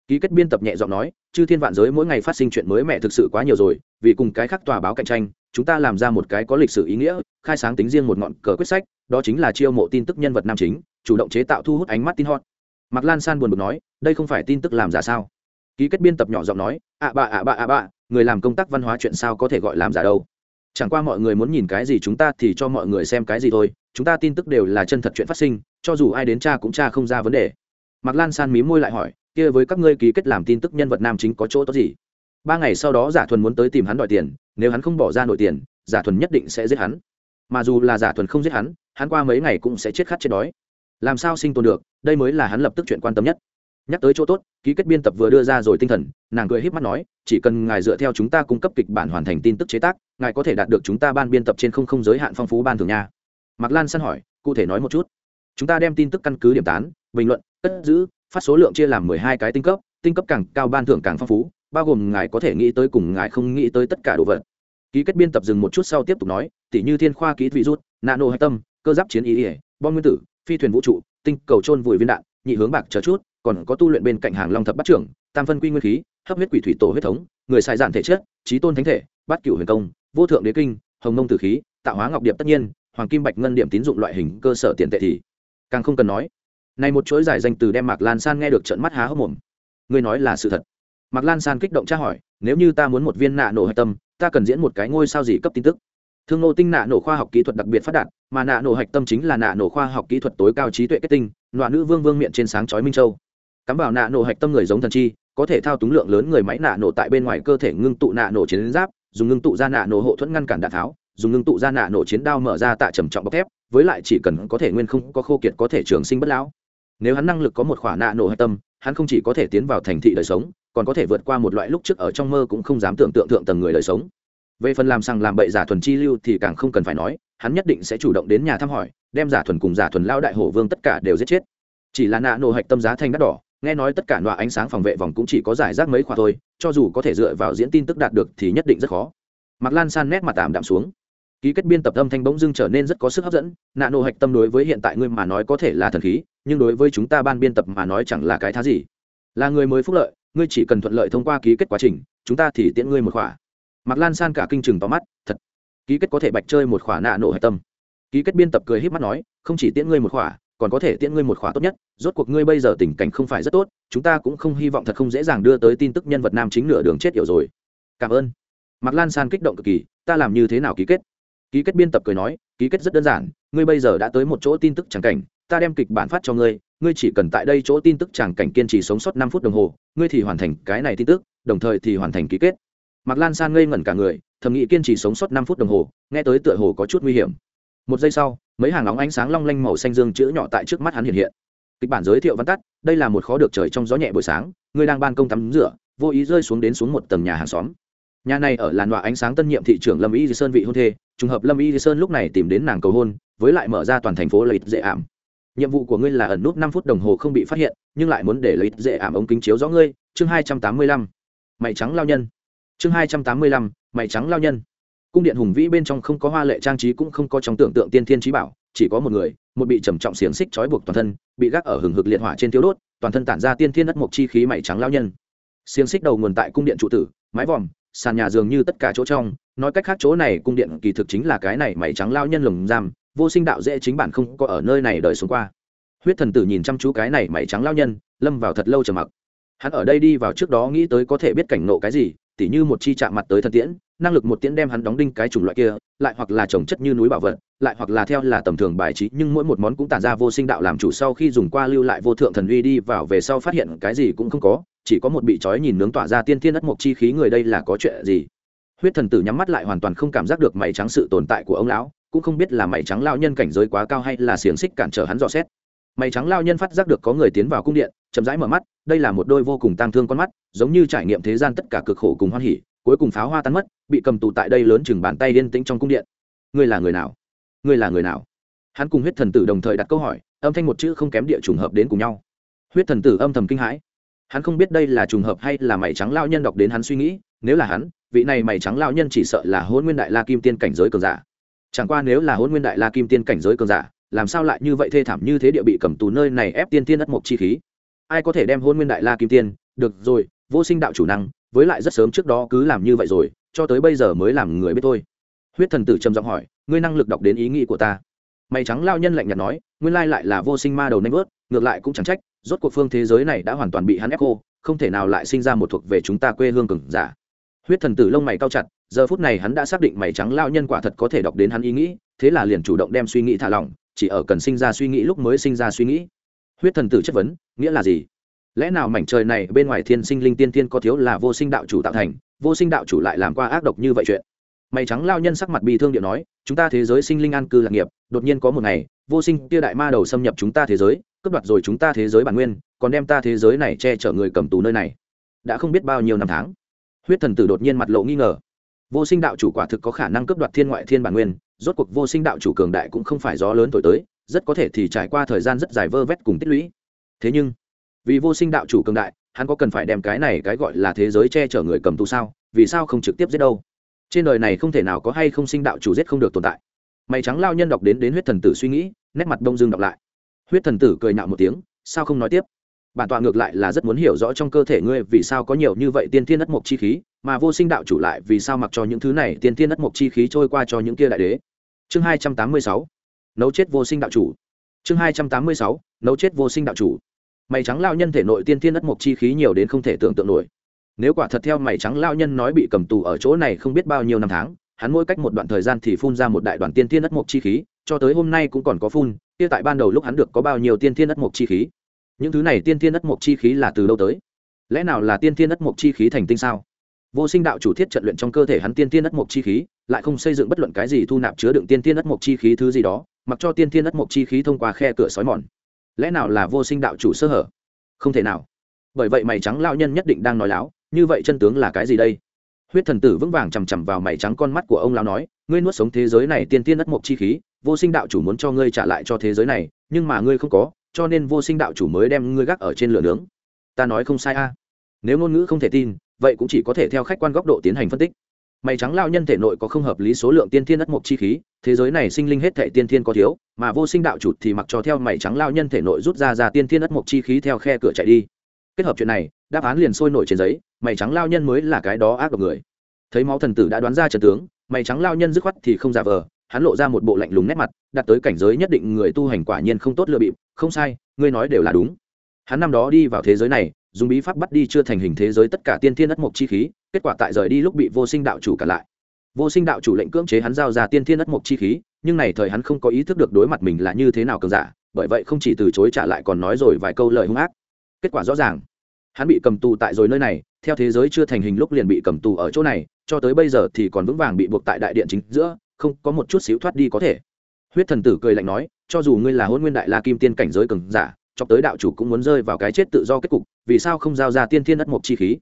Ký kết biên tập nhẹ giọng nói, chư thiên vạn giới mỗi ngày phát sinh chuyện mới mẹ thực sự quá nhiều rồi, vì cùng cái khác tòa báo cạnh tranh, chúng ta làm ra một cái có lịch sử ý nghĩa, khai sáng tính riêng một ngọn cờ quyết sách, đó chính là chiêu mộ tin tức nhân vật nam chính, chủ động chế tạo thu hút ánh mắt tin hot. Mạc Lan San buồn bực nói, đây không phải tin tức làm giả sao? Ký kết biên tập nhỏ giọng nói, ạ bạ ạ bạ ạ bạ, người làm công tác văn hóa chuyện sao có thể gọi làm giả đâu chẳng qua mọi người muốn nhìn cái gì chúng ta thì cho mọi người xem cái gì thôi chúng ta tin tức đều là chân thật chuyện phát sinh cho dù ai đến cha cũng cha không ra vấn đề mạc lan san mí môi lại hỏi kia với các ngươi ký kết làm tin tức nhân vật nam chính có chỗ tốt gì ba ngày sau đó giả thuần muốn tới tìm hắn đòi tiền nếu hắn không bỏ ra nổi tiền, giả thuần nhất định sẽ giết hắn. Mà dù là giả thuần không giết hắn hắn qua mấy ngày cũng sẽ chết khát chết đói. Làm sao sinh tồn được, đây mới là hắn lập tức chuyện quan tâm nhất. Nhắc tới chỗ tốt, ký kết biên tập vừa đưa ra rồi tinh thần, nàng cười h í p mắt nói, chỉ cần ngài dựa theo chúng ta cung cấp kịch bản hoàn thành tin tức chế tác, ngài có thể đạt được chúng ta ban biên tập trên không không giới hạn phong phú ban thường nha. Mạc lan săn hỏi, cụ thể nói một chút. Chúng ta đem tin tức căn cứ điểm tán, bình luận, cất giữ, phát số lượng chia làm mười hai cái tinh cấp tinh cấp càng cao ban thưởng càng phong phú bao gồm ngài có thể nghĩ tới cùng ngài không nghĩ tới tất cả đồ vật. Ký kết biên tập dừng một chút sau tiếp tục nói, tỉ như thiên khoa ký vị rút, nano hạch tâm, cơ giáp chiến ý ỉa bom nguyên tử, phi thuyền vũ trụ, tinh cầu trôn vùi viên đạn, nhị hướng bạc chờ chút, còn có tu luyện bên cạnh hàng long thập bắt trưởng, tam phân quy nguyên khí, hấp huyết quỷ thủy tổ huyết thống, người sai giản thể chất, trí tôn thánh thể, bát cửu huyền công, vô thượng đế kinh, hồng nông tử khí, tạo hóa ngọc điệp tất nhiên, hoàng kim bạch ngân điểm tín dụng loại hình cơ sở tiền tệ thì càng không cần nói. Này một chuỗi giải danh từ đem mạc lan san nghe được trận mắt há hốc mồm. Ngươi nói là sự thật mạc lan san kích động tra hỏi nếu như ta muốn một viên nạ nổ hạch tâm ta cần diễn một cái ngôi sao gì cấp tin tức thương nô tinh nạ nổ khoa học kỹ thuật đặc biệt phát đạt mà nạ nổ hạch tâm chính là nạ nổ khoa học kỹ thuật tối cao trí tuệ kết tinh nọa nữ vương vương miệng trên sáng chói minh châu cắm vào nạ nổ hạch tâm người giống thần chi có thể thao túng lượng lớn người máy nạ nổ tại bên ngoài cơ thể ngưng tụ nạ nổ chiến giáp dùng ngưng tụ ra nạ nổ hộ thuẫn ngăn cản đạn tháo dùng ngưng tụ ra nạ nổ chiến đao mở ra tạ trầm trọng bọc thép với lại chỉ cần có thể nguyên không có khô kiệt có thể trường sinh bất lão nếu hắn năng lực có một khỏa nạ nổ hạch tâm hắn không chỉ có thể tiến vào thành thị đời sống, còn có thể vượt qua một loại lúc trước ở trong mơ cũng không dám tưởng tượng thượng tầng người đời sống. Về phần làm sang làm bậy giả thuần chi lưu thì càng không cần phải nói, hắn nhất định sẽ chủ động đến nhà thăm hỏi, đem giả thuần cùng giả thuần lao đại hổ vương tất cả đều giết chết. Chỉ là nạ nổ hạch tâm giá thanh đắt đỏ, nghe nói tất cả loại ánh sáng phòng vệ vòng cũng chỉ có giải rác mấy khoa thôi, cho dù có thể dựa vào diễn tin tức đạt được thì nhất định rất khó. Mặc lan san nét mặt tạm đạm xuống ký kết biên tập âm thanh bỗng dưng trở nên rất có sức hấp dẫn. Nạ nộ hạch tâm đối với hiện tại ngươi mà nói có thể là thần khí, nhưng đối với chúng ta ban biên tập mà nói chẳng là cái thá gì. Là người mới phúc lợi, ngươi chỉ cần thuận lợi thông qua ký kết quá trình, chúng ta thì tiễn ngươi một khỏa. Mặc lan san cả kinh trừng tóm mắt, thật. Ký kết có thể bạch chơi một khỏa nạ nộ hạch tâm. Ký kết biên tập cười híp mắt nói, không chỉ tiễn ngươi một khỏa, còn có thể tiễn ngươi một khóa tốt nhất. Rốt cuộc ngươi bây giờ tình cảnh không phải rất tốt, chúng ta cũng không hy vọng thật không dễ dàng đưa tới tin tức nhân vật nam chính nửa đường chết yểu rồi. Cảm ơn. Mạc lan san kích động cực kỳ, ta làm như thế nào ký kết? Ký kết biên tập cười nói, ký kết rất đơn giản, ngươi bây giờ đã tới một chỗ tin tức chẳng cảnh, ta đem kịch bản phát cho ngươi ngươi chỉ cần tại đây chỗ tin tức chẳng cảnh kiên trì sống sót năm phút đồng hồ, ngươi thì hoàn thành cái này tin tức, đồng thời thì hoàn thành ký kết. Mạc lan san ngây ngẩn cả người, thầm nghĩ kiên trì sống sót năm phút đồng hồ, nghe tới tựa hồ có chút nguy hiểm. Một giây sau, mấy hàng óng ánh sáng long lanh màu xanh dương chữ nhỏ tại trước mắt hắn hiện hiện. Kịch bản giới thiệu văn tắt, đây là một khó được trời trong gió nhẹ buổi sáng, ngươi đang ban công tắm rửa, vô ý rơi xuống đến xuống một tầng nhà hàng xóm nhà này ở làn đọa ánh sáng tân nhiệm thị trưởng lâm y di sơn vị hôn thê, trùng hợp lâm y di sơn lúc này tìm đến nàng cầu hôn, với lại mở ra toàn thành phố lợi dễ ảm. Nhiệm vụ của ngươi là ẩn nút năm phút đồng hồ không bị phát hiện, nhưng lại muốn để lợi dễ ảm ống kính chiếu rõ ngươi. Chương hai trăm tám mươi lăm, mày trắng lao nhân. Chương hai trăm tám mươi lăm, mày trắng lao nhân. Cung điện hùng vĩ bên trong không có hoa lệ trang trí cũng không có trong tưởng tượng tiên thiên trí bảo, chỉ có một người, một bị trầm trọng xiềng xích trói buộc toàn thân, bị gác ở hừng hực liệt hỏa trên thiếu đốt, toàn thân tản ra tiên thiên đất mộc chi khí mảy trắng lao nhân. Xiềng xích đầu nguồn tại cung điện trụ tử, mái vòm sàn nhà dường như tất cả chỗ trong, nói cách khác chỗ này cung điện kỳ thực chính là cái này mày trắng lao nhân lồng giam, vô sinh đạo dễ chính bản không có ở nơi này đời xuống qua. Huyết thần tử nhìn chăm chú cái này mày trắng lao nhân, lâm vào thật lâu trầm mặc. Hắn ở đây đi vào trước đó nghĩ tới có thể biết cảnh nộ cái gì, tỉ như một chi chạm mặt tới thần tiễn, năng lực một tiễn đem hắn đóng đinh cái chủng loại kia, lại hoặc là trồng chất như núi bảo vật, lại hoặc là theo là tầm thường bài trí, nhưng mỗi một món cũng tản ra vô sinh đạo làm chủ sau khi dùng qua lưu lại vô thượng thần uy đi vào về sau phát hiện cái gì cũng không có chỉ có một bị trói nhìn nướng tỏa ra tiên thiên đất mộc chi khí người đây là có chuyện gì? Huyết thần tử nhắm mắt lại hoàn toàn không cảm giác được mày trắng sự tồn tại của ông lão, cũng không biết là mày trắng lao nhân cảnh giới quá cao hay là xiềng xích cản trở hắn dò xét. Mày trắng lao nhân phát giác được có người tiến vào cung điện, chậm rãi mở mắt, đây là một đôi vô cùng tang thương con mắt, giống như trải nghiệm thế gian tất cả cực khổ cùng hoan hỉ, cuối cùng pháo hoa tan mất, bị cầm tù tại đây lớn chừng bàn tay yên tĩnh trong cung điện. Ngươi là người nào? Ngươi là người nào? Hắn cùng huyết thần tử đồng thời đặt câu hỏi, âm thanh một chữ không kém địa trùng hợp đến cùng nhau. Huyết thần tử âm thầm kinh hãi hắn không biết đây là trùng hợp hay là mày trắng lao nhân đọc đến hắn suy nghĩ, nếu là hắn, vị này mày trắng lao nhân chỉ sợ là hôn nguyên đại la kim tiên cảnh giới cường giả. Chẳng qua nếu là hôn nguyên đại la kim tiên cảnh giới cường giả, làm sao lại như vậy thê thảm như thế địa bị cầm tù nơi này ép tiên tiên đất mộc chi khí? Ai có thể đem hôn nguyên đại la kim tiên? Được rồi, vô sinh đạo chủ năng, với lại rất sớm trước đó cứ làm như vậy rồi, cho tới bây giờ mới làm người biết thôi. Huyết thần tử trầm giọng hỏi, ngươi năng lực đọc đến ý nghĩ của ta. Mày trắng lao nhân lạnh nhạt nói, nguyên lai lại là vô sinh ma đầu nanh vớt ngược lại cũng chẳng trách, rốt cuộc phương thế giới này đã hoàn toàn bị hắn ép khô, không thể nào lại sinh ra một thuộc về chúng ta quê hương cừng giả. Huyết thần tử lông mày cao chặt, giờ phút này hắn đã xác định mày trắng lao nhân quả thật có thể đọc đến hắn ý nghĩ, thế là liền chủ động đem suy nghĩ thả lỏng, chỉ ở cần sinh ra suy nghĩ lúc mới sinh ra suy nghĩ. Huyết thần tử chất vấn, nghĩa là gì? Lẽ nào mảnh trời này bên ngoài thiên sinh linh tiên tiên có thiếu là vô sinh đạo chủ tạo thành, vô sinh đạo chủ lại làm qua ác độc như vậy chuyện? Mày trắng lao nhân sắc mặt bi thương điện nói, chúng ta thế giới sinh linh an cư lạc nghiệp, đột nhiên có một ngày, vô sinh tia đại ma đầu xâm nhập chúng ta thế giới cướp đoạt rồi chúng ta thế giới bản nguyên, còn đem ta thế giới này che chở người cầm tù nơi này. Đã không biết bao nhiêu năm tháng. Huyết thần tử đột nhiên mặt lộ nghi ngờ. Vô sinh đạo chủ quả thực có khả năng cướp đoạt thiên ngoại thiên bản nguyên, rốt cuộc vô sinh đạo chủ cường đại cũng không phải gió lớn thổi tới, rất có thể thì trải qua thời gian rất dài vơ vét cùng tích lũy. Thế nhưng, vì vô sinh đạo chủ cường đại, hắn có cần phải đem cái này cái gọi là thế giới che chở người cầm tù sao? Vì sao không trực tiếp giết đâu? Trên đời này không thể nào có hay không sinh đạo chủ giết không được tồn tại. Mày trắng lao nhân đọc đến đến huyết thần tử suy nghĩ, nét mặt đông dương đọc lại huyết thần tử cười nhạo một tiếng, sao không nói tiếp? Bản tọa ngược lại là rất muốn hiểu rõ trong cơ thể ngươi vì sao có nhiều như vậy tiên thiên đất mộc chi khí, mà vô sinh đạo chủ lại vì sao mặc cho những thứ này tiên thiên đất mộc chi khí trôi qua cho những kia đại đế. Chương hai trăm tám mươi sáu, nấu chết vô sinh đạo chủ. Chương hai trăm tám mươi sáu, nấu chết vô sinh đạo chủ. Mày trắng lao nhân thể nội tiên thiên đất mộc chi khí nhiều đến không thể tưởng tượng nổi. Nếu quả thật theo mày trắng lao nhân nói bị cầm tù ở chỗ này không biết bao nhiêu năm tháng, hắn mỗi cách một đoạn thời gian thì phun ra một đại đoàn tiên thiên đất mộc chi khí cho tới hôm nay cũng còn có phun, kia tại ban đầu lúc hắn được có bao nhiêu tiên thiên đất mộc chi khí? Những thứ này tiên thiên đất mộc chi khí là từ đâu tới? Lẽ nào là tiên thiên đất mộc chi khí thành tinh sao? Vô sinh đạo chủ thiết trận luyện trong cơ thể hắn tiên thiên đất mộc chi khí, lại không xây dựng bất luận cái gì thu nạp chứa đựng tiên thiên đất mộc chi khí thứ gì đó, mặc cho tiên thiên đất mộc chi khí thông qua khe cửa sói mòn. Lẽ nào là vô sinh đạo chủ sơ hở? Không thể nào. Bởi vậy mày trắng lao nhân nhất định đang nói láo, như vậy chân tướng là cái gì đây? Huyết thần tử vững vàng chằm chằm vào mày trắng con mắt của ông lão nói, ngươi nuốt sống thế giới này tiên tiên đất mộc chi khí vô sinh đạo chủ muốn cho ngươi trả lại cho thế giới này, nhưng mà ngươi không có, cho nên vô sinh đạo chủ mới đem ngươi gác ở trên lửa nướng. Ta nói không sai a. Nếu ngôn ngữ không thể tin, vậy cũng chỉ có thể theo khách quan góc độ tiến hành phân tích. Mày trắng lao nhân thể nội có không hợp lý số lượng tiên thiên đất mộc chi khí, thế giới này sinh linh hết thể tiên thiên có thiếu, mà vô sinh đạo chủ thì mặc cho theo mày trắng lao nhân thể nội rút ra ra tiên thiên đất mộc chi khí theo khe cửa chạy đi. Kết hợp chuyện này, đáp án liền sôi nổi trên giấy, mày trắng lao nhân mới là cái đó ác độc người. Thấy máu thần tử đã đoán ra trận tướng, mày trắng lao nhân dứt khoát thì không giả vờ hắn lộ ra một bộ lạnh lùng nét mặt đạt tới cảnh giới nhất định người tu hành quả nhiên không tốt lựa bịp, không sai, ngươi nói đều là đúng. Hắn năm đó đi vào thế giới này, dùng bí pháp bắt đi chưa thành hình thế giới tất cả tiên thiên đất mộc chi khí, kết quả tại rời đi lúc bị vô sinh đạo chủ cản lại. Vô sinh đạo chủ lệnh cưỡng chế hắn giao ra tiên thiên đất mộc chi khí, nhưng này thời hắn không có ý thức được đối mặt mình là như thế nào cường giả, bởi vậy không chỉ từ chối trả lại còn nói rồi vài câu lời hung ác. Kết quả rõ ràng, hắn bị cầm tù tại rồi nơi này, theo thế giới chưa thành hình lúc liền bị cầm tù ở chỗ này, cho tới bây giờ thì còn vững vàng bị buộc tại đại điện chính giữa không, có một chút xíu thoát đi có thể. Huyết thần tử cười lạnh nói, cho dù ngươi là hôn nguyên đại la kim tiên cảnh giới cường giả cho tới đạo chủ cũng muốn rơi vào cái chết tự do kết cục, vì sao không giao ra tiên thiên đất mộc chi khí?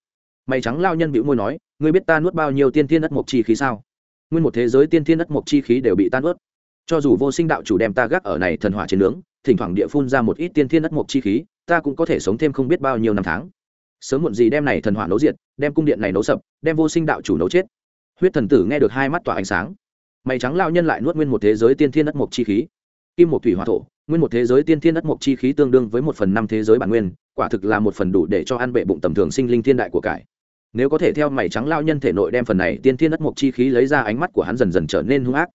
Mày trắng lao nhân bĩu môi nói, ngươi biết ta nuốt bao nhiêu tiên thiên đất mộc chi khí sao? Nguyên một thế giới tiên thiên đất mộc chi khí đều bị tan ướt cho dù vô sinh đạo chủ đem ta gác ở này thần hỏa trên nướng, thỉnh thoảng địa phun ra một ít tiên thiên đất mộc chi khí, ta cũng có thể sống thêm không biết bao nhiêu năm tháng. Sớm muộn gì đem này thần hỏa nấu diệt, đem cung điện này nấu sập, đem vô sinh đạo chủ nấu chết. Huyết thần tử nghe được hai mắt tỏa ánh sáng mày trắng lao nhân lại nuốt nguyên một thế giới tiên thiên đất mộc chi khí. Kim một thủy hỏa thổ, nguyên một thế giới tiên thiên đất mộc chi khí tương đương với một phần năm thế giới bản nguyên, quả thực là một phần đủ để cho ăn bệ bụng tầm thường sinh linh thiên đại của cải. Nếu có thể theo mày trắng lao nhân thể nội đem phần này tiên thiên đất mộc chi khí lấy ra, ánh mắt của hắn dần dần trở nên hung ác.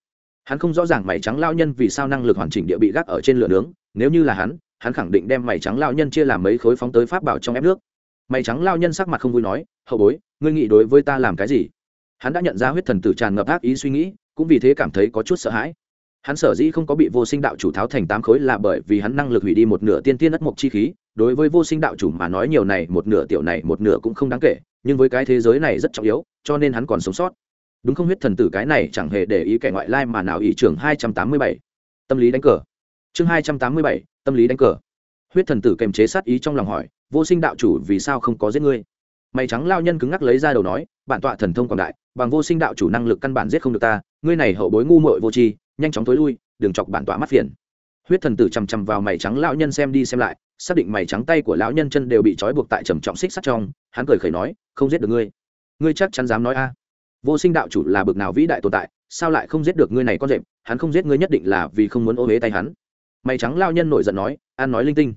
Hắn không rõ ràng mày trắng lao nhân vì sao năng lực hoàn chỉnh địa bị gác ở trên lửa nướng, nếu như là hắn hắn khẳng định đem mày trắng lao nhân chia làm mấy khối phóng tới pháp bảo trong ép nước. Mày trắng lao nhân sắc mặt không vui nói, hậu bối, ngươi nghĩ đối với ta làm cái gì? Hắn đã nhận ra huyết thần tử tràn ngập ác ý suy nghĩ cũng vì thế cảm thấy có chút sợ hãi. Hắn sở dĩ không có bị vô sinh đạo chủ tháo thành tám khối là bởi vì hắn năng lực hủy đi một nửa tiên tiên đất mộc chi khí. Đối với vô sinh đạo chủ mà nói nhiều này, một nửa tiểu này, một nửa cũng không đáng kể, nhưng với cái thế giới này rất trọng yếu, cho nên hắn còn sống sót. Đúng không huyết thần tử cái này chẳng hề để ý kẻ ngoại lai mà nào ý trưởng hai trăm tám mươi bảy. Tâm lý đánh cờ. Chương hai trăm tám mươi bảy, tâm lý đánh cờ. Huyết thần tử kềm chế sát ý trong lòng hỏi, vô sinh đạo chủ vì sao không có giết ngươi? Mày trắng lao nhân cứng ngắc lấy ra đầu nói, bản tọa thần thông quảng đại bằng vô sinh đạo chủ năng lực căn bản giết không được ta, ngươi này hậu bối ngu muội vô tri, nhanh chóng tối lui, đừng chọc bản tọa mắt phiền. Huyết thần tử chằm chằm vào mày trắng lão nhân xem đi xem lại, xác định mày trắng tay của lão nhân chân đều bị trói buộc tại trầm trọng xích sắt trong, hắn cười khẩy nói, không giết được ngươi. Ngươi chắc chắn dám nói a. Vô sinh đạo chủ là bực nào vĩ đại tồn tại, sao lại không giết được ngươi này con rệp, hắn không giết ngươi nhất định là vì không muốn ô huế tay hắn. Mày trắng lao nhân nổi giận nói, an nói linh tinh.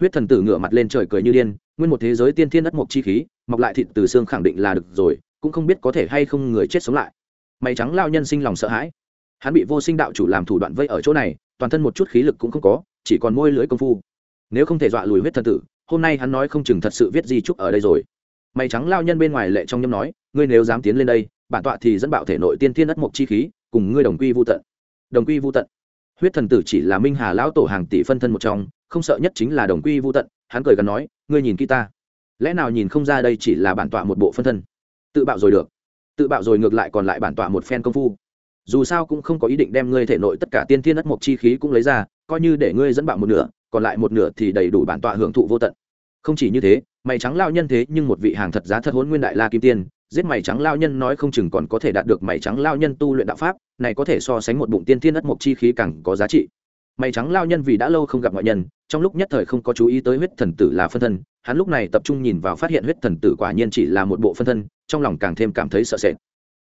Huyết thần tử ngửa mặt lên trời cười như điên, nguyên một thế giới tiên thiên đất mộc chi khí, mọc lại thịt từ xương khẳng định là được rồi cũng không biết có thể hay không người chết sống lại. Mày trắng lao nhân sinh lòng sợ hãi. Hắn bị vô sinh đạo chủ làm thủ đoạn vây ở chỗ này, toàn thân một chút khí lực cũng không có, chỉ còn môi lưới công phu. Nếu không thể dọa lùi huyết thần tử, hôm nay hắn nói không chừng thật sự viết di trúc ở đây rồi. Mày trắng lao nhân bên ngoài lệ trong nhâm nói, ngươi nếu dám tiến lên đây, bản tọa thì dẫn bạo thể nội tiên thiên đất mộc chi khí, cùng ngươi đồng quy vô tận. Đồng quy vô tận. Huyết thần tử chỉ là minh hà lão tổ hàng tỷ phân thân một trong, không sợ nhất chính là đồng quy vô tận, hắn cười gần nói, ngươi nhìn kỹ ta. Lẽ nào nhìn không ra đây chỉ là bản tọa một bộ phân thân? Tự bạo rồi được. Tự bạo rồi ngược lại còn lại bản tọa một phen công phu. Dù sao cũng không có ý định đem ngươi thể nội tất cả tiên thiên đất mộc chi khí cũng lấy ra, coi như để ngươi dẫn bạo một nửa, còn lại một nửa thì đầy đủ bản tọa hưởng thụ vô tận. Không chỉ như thế, mày trắng lao nhân thế nhưng một vị hàng thật giá thật hốn nguyên đại la kim tiên, giết mày trắng lao nhân nói không chừng còn có thể đạt được mày trắng lao nhân tu luyện đạo pháp, này có thể so sánh một bụng tiên thiên đất mộc chi khí càng có giá trị mày trắng lao nhân vì đã lâu không gặp ngoại nhân, trong lúc nhất thời không có chú ý tới huyết thần tử là phân thân, hắn lúc này tập trung nhìn vào phát hiện huyết thần tử quả nhiên chỉ là một bộ phân thân, trong lòng càng thêm cảm thấy sợ sệt.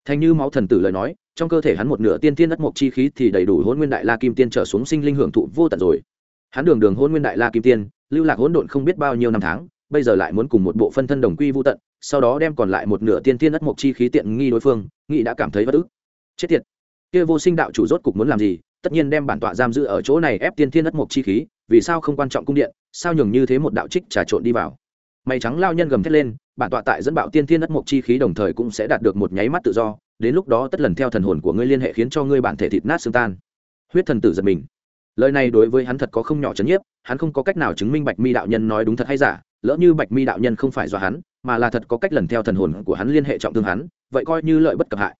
Thành như máu thần tử lời nói, trong cơ thể hắn một nửa tiên tiên đất mộc chi khí thì đầy đủ hôn nguyên đại la kim tiên trở xuống sinh linh hưởng thụ vô tận rồi. Hắn đường đường hôn nguyên đại la kim tiên, lưu lạc hỗn độn không biết bao nhiêu năm tháng, bây giờ lại muốn cùng một bộ phân thân đồng quy vô tận, sau đó đem còn lại một nửa tiên tiên đất mộc chi khí tiện nghi đối phương nghị đã cảm thấy bất ức. Chết tiệt! Kia vô sinh đạo chủ rốt cục muốn làm gì? Tất nhiên đem bản tọa giam giữ ở chỗ này ép tiên thiên đất mộc chi khí, vì sao không quan trọng cung điện, sao nhường như thế một đạo trích trà trộn đi vào? Mày trắng lao nhân gầm thét lên, bản tọa tại dẫn bạo tiên thiên đất mộc chi khí đồng thời cũng sẽ đạt được một nháy mắt tự do, đến lúc đó tất lần theo thần hồn của ngươi liên hệ khiến cho ngươi bản thể thịt nát xương tan. Huyết thần tử giật mình. Lời này đối với hắn thật có không nhỏ chấn nhiếp, hắn không có cách nào chứng minh bạch mi đạo nhân nói đúng thật hay giả, lỡ như bạch mi đạo nhân không phải do hắn, mà là thật có cách lần theo thần hồn của hắn liên hệ trọng thương hắn, vậy coi như lợi bất cập hại.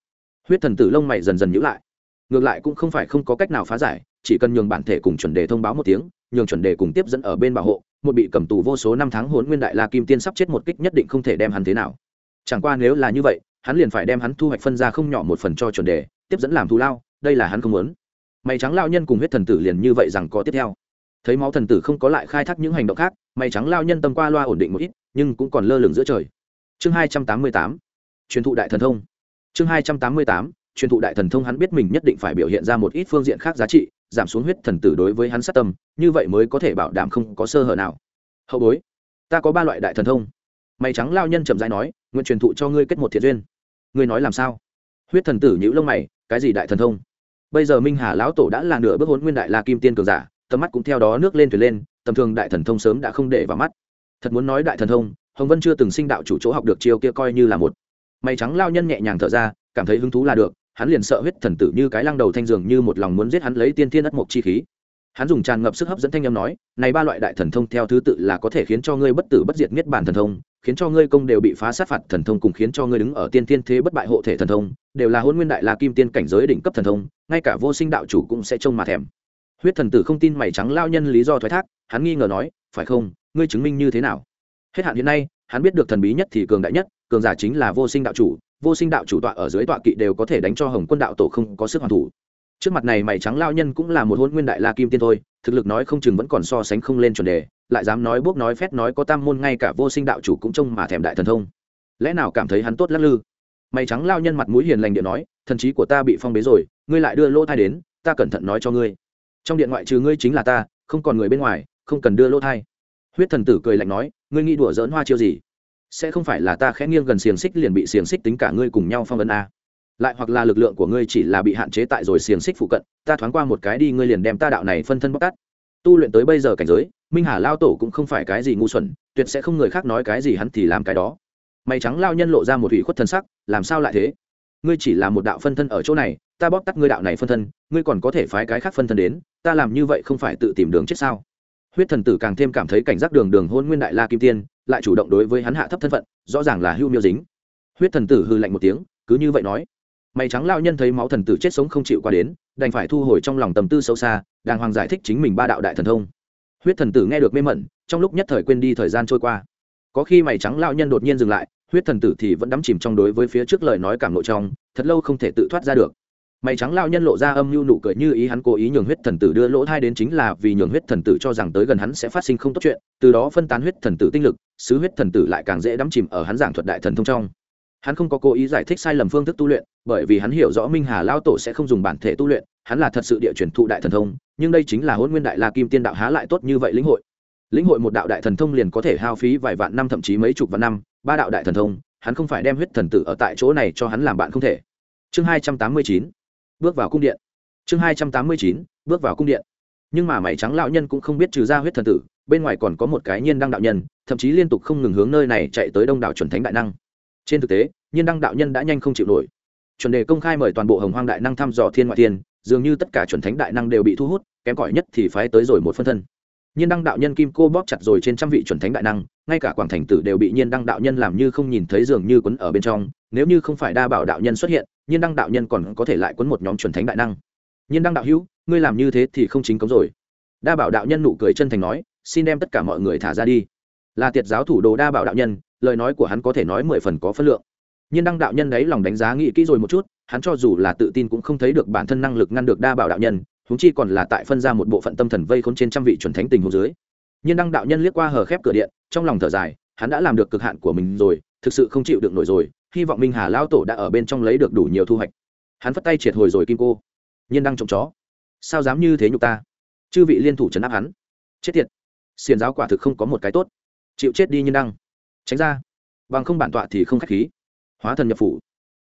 Huyết thần tử lông mày dần dần nhữ lại ngược lại cũng không phải không có cách nào phá giải, chỉ cần nhường bản thể cùng chuẩn đề thông báo một tiếng, nhường chuẩn đề cùng tiếp dẫn ở bên bảo hộ, một bị cầm tù vô số năm tháng hốn nguyên đại la kim tiên sắp chết một kích nhất định không thể đem hắn thế nào. Chẳng qua nếu là như vậy, hắn liền phải đem hắn thu hoạch phân ra không nhỏ một phần cho chuẩn đề, tiếp dẫn làm thù lao, đây là hắn không muốn. Mày trắng lao nhân cùng huyết thần tử liền như vậy rằng có tiếp theo. Thấy máu thần tử không có lại khai thác những hành động khác, mày trắng lao nhân tâm qua loa ổn định một ít, nhưng cũng còn lơ lửng giữa trời. Chương hai trăm tám mươi tám. Truyền thụ đại thần thông. Chương hai trăm tám mươi tám truyền thụ đại thần thông hắn biết mình nhất định phải biểu hiện ra một ít phương diện khác giá trị, giảm xuống huyết thần tử đối với hắn sát tâm, như vậy mới có thể bảo đảm không có sơ hở nào. Hậu bối, ta có ba loại đại thần thông. Mày trắng lao nhân chậm dãi nói, nguyện truyền thụ cho ngươi kết một thiện duyên. Ngươi nói làm sao? Huyết thần tử nhữ lông mày, cái gì đại thần thông? Bây giờ minh hà lão tổ đã là nửa bước hôn nguyên đại la kim tiên cường giả, tầm mắt cũng theo đó nước lên thuyền lên, tầm thường đại thần thông sớm đã không để vào mắt. Thật muốn nói đại thần thông, hồng vân chưa từng sinh đạo chủ chỗ học được chiêu kia coi như là một. Mày trắng lao nhân nhẹ nhàng thở ra, cảm thấy hứng thú là được hắn liền sợ huyết thần tử như cái lăng đầu thanh dường như một lòng muốn giết hắn lấy tiên thiên đất mộc chi khí. Hắn dùng tràn ngập sức hấp dẫn thanh âm nói, này ba loại đại thần thông theo thứ tự là có thể khiến cho ngươi bất tử bất diệt niết bản thần thông, khiến cho ngươi công đều bị phá sát phạt thần thông cùng khiến cho ngươi đứng ở tiên thiên thế bất bại hộ thể thần thông, đều là hôn nguyên đại la kim tiên cảnh giới đỉnh cấp thần thông, ngay cả vô sinh đạo chủ cũng sẽ trông mà thèm. Huyết thần tử không tin mày trắng lao nhân lý do thoái thác, hắn nghi ngờ nói, phải không, ngươi chứng minh như thế nào? Hết hạn hiện nay, hắn biết được thần bí nhất thì cường đại nhất, cường giả chính là vô sinh đạo chủ vô sinh đạo chủ tọa ở dưới tọa kỵ đều có thể đánh cho hồng quân đạo tổ không có sức hoàn thủ. Trước mặt này mày trắng lao nhân cũng là một hôn nguyên đại la kim tiên thôi, thực lực nói không chừng vẫn còn so sánh không lên chuẩn đề, lại dám nói buốc nói phét nói có tam môn ngay cả vô sinh đạo chủ cũng trông mà thèm đại thần thông. Lẽ nào cảm thấy hắn tốt lắc lư? Mày trắng lao nhân mặt mũi hiền lành điện nói, thần trí của ta bị phong bế rồi, ngươi lại đưa lỗ thai đến, ta cẩn thận nói cho ngươi. Trong điện ngoại trừ ngươi chính là ta, không còn người bên ngoài, không cần đưa lỗ thai. Huyết thần tử cười lạnh nói, ngươi nghĩ đùa dỡn hoa chiêu gì? Sẽ không phải là ta khẽ nghiêng gần xiềng xích liền bị xiềng xích tính cả ngươi cùng nhau phong ấn a. Lại hoặc là lực lượng của ngươi chỉ là bị hạn chế tại rồi xiềng xích phụ cận, ta thoáng qua một cái đi, ngươi liền đem ta đạo này phân thân bóc tát. Tu luyện tới bây giờ cảnh giới, minh hà lao tổ cũng không phải cái gì ngu xuẩn, tuyệt sẽ không người khác nói cái gì hắn thì làm cái đó. Mày trắng lao nhân lộ ra một ủy khuất thân sắc, làm sao lại thế? Ngươi chỉ là một đạo phân thân ở chỗ này, ta bóc tắt ngươi đạo này phân thân, ngươi còn có thể phái cái khác phân thân đến, ta làm như vậy không phải tự tìm đường chết sao? Huyết thần tử càng thêm cảm thấy cảnh giác đường đường hôn nguyên đại la kim tiên lại chủ động đối với hắn hạ thấp thân phận, rõ ràng là hưu miêu dính. Huyết thần tử hư lạnh một tiếng, cứ như vậy nói. Mày trắng lao nhân thấy máu thần tử chết sống không chịu qua đến, đành phải thu hồi trong lòng tầm tư sâu xa, đàng hoàng giải thích chính mình ba đạo đại thần thông. Huyết thần tử nghe được mê mẩn, trong lúc nhất thời quên đi thời gian trôi qua. Có khi mày trắng lao nhân đột nhiên dừng lại, huyết thần tử thì vẫn đắm chìm trong đối với phía trước lời nói cảm nội trong, thật lâu không thể tự thoát ra được mày trắng lao nhân lộ ra âm mưu nụ cười như ý hắn cố ý nhường huyết thần tử đưa lỗ thai đến chính là vì nhường huyết thần tử cho rằng tới gần hắn sẽ phát sinh không tốt chuyện, từ đó phân tán huyết thần tử tinh lực, sứ huyết thần tử lại càng dễ đắm chìm ở hắn giảng thuật đại thần thông trong. Hắn không có cố ý giải thích sai lầm phương thức tu luyện, bởi vì hắn hiểu rõ minh hà lao tổ sẽ không dùng bản thể tu luyện, hắn là thật sự địa truyền thụ đại thần thông, nhưng đây chính là hôn nguyên đại la kim tiên đạo há lại tốt như vậy lĩnh hội. Lĩnh hội một đạo đại thần thông liền có thể hao phí vài vạn năm thậm chí mấy chục vạn năm, ba đạo đại thần thông, hắn không phải đem huyết thần tử ở tại chỗ này cho hắn làm bạn không thể. Chương hai trăm tám mươi chín bước vào cung điện. Chương hai trăm tám mươi chín, bước vào cung điện. Nhưng mà mày trắng lão nhân cũng không biết trừ ra huyết thần tử, bên ngoài còn có một cái nhiên đăng đạo nhân, thậm chí liên tục không ngừng hướng nơi này chạy tới đông đảo chuẩn thánh đại năng. Trên thực tế, nhiên đăng đạo nhân đã nhanh không chịu nổi. Chuẩn đề công khai mời toàn bộ hồng hoang đại năng thăm dò thiên ngoại thiên, dường như tất cả chuẩn thánh đại năng đều bị thu hút, kém cỏi nhất thì phái tới rồi một phân thân. Nhiên đăng đạo nhân kim cô bóp chặt rồi trên trăm vị chuẩn thánh đại năng, ngay cả quảng thành tử đều bị nhiên đăng đạo nhân làm như không nhìn thấy dường như quấn ở bên trong, nếu như không phải đa bảo đạo nhân xuất hiện nhiên đăng đạo nhân còn có thể lại quấn một nhóm chuẩn thánh đại năng. Nhiên đăng đạo hữu, ngươi làm như thế thì không chính cống rồi. Đa bảo đạo nhân nụ cười chân thành nói, xin đem tất cả mọi người thả ra đi. Là tiệt giáo thủ đồ đa bảo đạo nhân, lời nói của hắn có thể nói mười phần có phân lượng. Nhiên đăng đạo nhân đấy lòng đánh giá nghĩ kỹ rồi một chút, hắn cho dù là tự tin cũng không thấy được bản thân năng lực ngăn được đa bảo đạo nhân húng chi còn là tại phân ra một bộ phận tâm thần vây khốn trên trăm vị chuẩn thánh tình hồ dưới. Nhiên đăng đạo nhân liếc qua hờ khép cửa điện, trong lòng thở dài, hắn đã làm được cực hạn của mình rồi, thực sự không chịu được nổi rồi hy vọng minh hà lao tổ đã ở bên trong lấy được đủ nhiều thu hoạch. Hắn phất tay triệt hồi rồi kim cô. Nhiên đăng trộm chó. Sao dám như thế nhục ta? Chư vị liên thủ trấn áp hắn. Chết tiệt. Xiền giáo quả thực không có một cái tốt. Chịu chết đi nhiên đăng tránh ra. Bằng không bản tọa thì không khách khí. Hóa thần nhập phủ.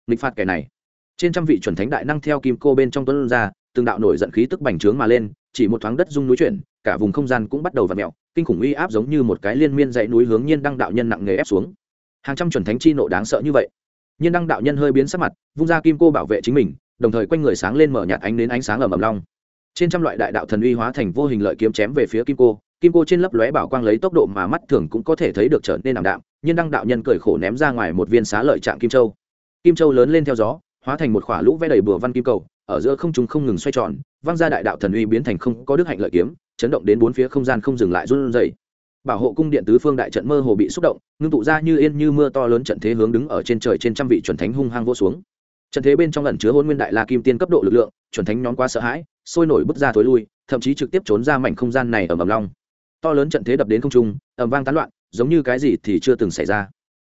Nghịch phạt kẻ này. Trên trăm vị chuẩn thánh đại năng theo kim cô bên trong tuấn ra, từng đạo nổi giận khí tức bành trướng mà lên, chỉ một thoáng đất rung núi chuyển, cả vùng không gian cũng bắt đầu v ặ mẹo kinh khủng uy áp giống như một cái liên miên dãy núi hướng nhiên đăng đạo nhân nặng nề ép xuống hàng trăm chuẩn thánh chi nộ đáng sợ như vậy. Nhiên đăng đạo nhân hơi biến sắc mặt, vung ra kim cô bảo vệ chính mình, đồng thời quanh người sáng lên mở nhạt ánh đến ánh sáng ở mầm long. Trên trăm loại đại đạo thần uy hóa thành vô hình lợi kiếm chém về phía kim cô kim cô trên lấp lóe bảo quang lấy tốc độ mà mắt thường cũng có thể thấy được trở nên ảm đạm, nhiên đăng đạo nhân cười khổ ném ra ngoài một viên xá lợi trạng kim châu. Kim châu lớn lên theo gió, hóa thành một khỏa lũ vẽ đầy bừa văn kim cầu, ở giữa không trung không ngừng xoay tròn văng ra đại đạo thần uy biến thành không có đức hạnh lợi kiếm, chấn động đến bốn phía không gian không dừng lại run rẩy bảo hộ cung điện tứ phương đại trận mơ hồ bị xúc động, ngưng tụ ra như yên như mưa to lớn trận thế hướng đứng ở trên trời trên trăm vị chuẩn thánh hung hăng vô xuống. Trận thế bên trong lần chứa hôn nguyên đại la kim tiên cấp độ lực lượng, chuẩn thánh nhóm quá sợ hãi, sôi nổi bước ra thối lui, thậm chí trực tiếp trốn ra mảnh không gian này ở mầm long. To lớn trận thế đập đến không trung, ầm vang tán loạn, giống như cái gì thì chưa từng xảy ra.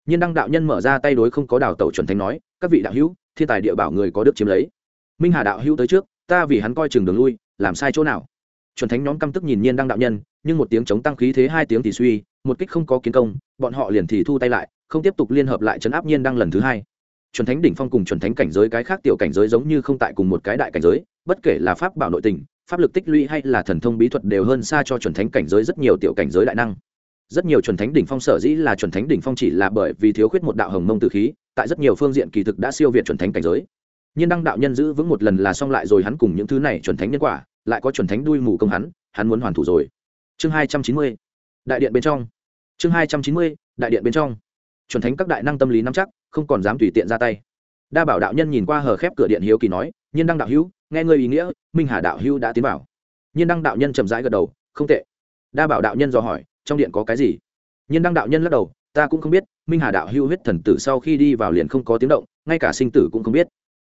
Nhiên đăng đạo nhân mở ra tay đối không có đào tẩu chuẩn thánh nói, các vị đạo hữu, thiên tài địa bảo người có đức chiếm lấy. Minh hà đạo hữu tới trước, ta vì hắn coi chừng đường lui, làm sai chỗ nào? Chuẩn thánh nhóm căm tức nhìn nhiên đăng đạo nhân, nhưng một tiếng chống tăng khí thế hai tiếng thì suy, một kích không có kiến công, bọn họ liền thì thu tay lại, không tiếp tục liên hợp lại chấn áp nhiên đăng lần thứ hai. Chuẩn thánh đỉnh phong cùng chuẩn thánh cảnh giới cái khác tiểu cảnh giới giống như không tại cùng một cái đại cảnh giới, bất kể là pháp bảo nội tình, pháp lực tích lũy hay là thần thông bí thuật đều hơn xa cho chuẩn thánh cảnh giới rất nhiều tiểu cảnh giới đại năng. Rất nhiều chuẩn thánh đỉnh phong sở dĩ là chuẩn thánh đỉnh phong chỉ là bởi vì thiếu khuyết một đạo hồng mông tử khí, tại rất nhiều phương diện kỳ thực đã siêu việt chuẩn thánh cảnh giới. Nhiên đăng đạo nhân giữ vững một lần là xong lại rồi hắn cùng những thứ này chuẩn thánh nhân quả lại có chuẩn thánh đuôi mù công hắn hắn muốn hoàn thủ rồi. Chương hai trăm chín mươi, đại điện bên trong. Chương hai trăm chín mươi, đại điện bên trong. Chuẩn thánh các đại năng tâm lý nắm chắc, không còn dám tùy tiện ra tay. Đa bảo đạo nhân nhìn qua hờ khép cửa điện hiếu kỳ nói, nhiên đăng đạo hữu, nghe ngươi ý nghĩa, minh hà đạo hữu đã tiến vào. Nhiên đăng đạo nhân chậm rãi gật đầu, không tệ. Đa bảo đạo nhân dò hỏi, trong điện có cái gì? Nhiên đăng đạo nhân lắc đầu, ta cũng không biết, minh hà đạo hữu huyết thần tử sau khi đi vào liền không có tiếng động, ngay cả sinh tử cũng không biết.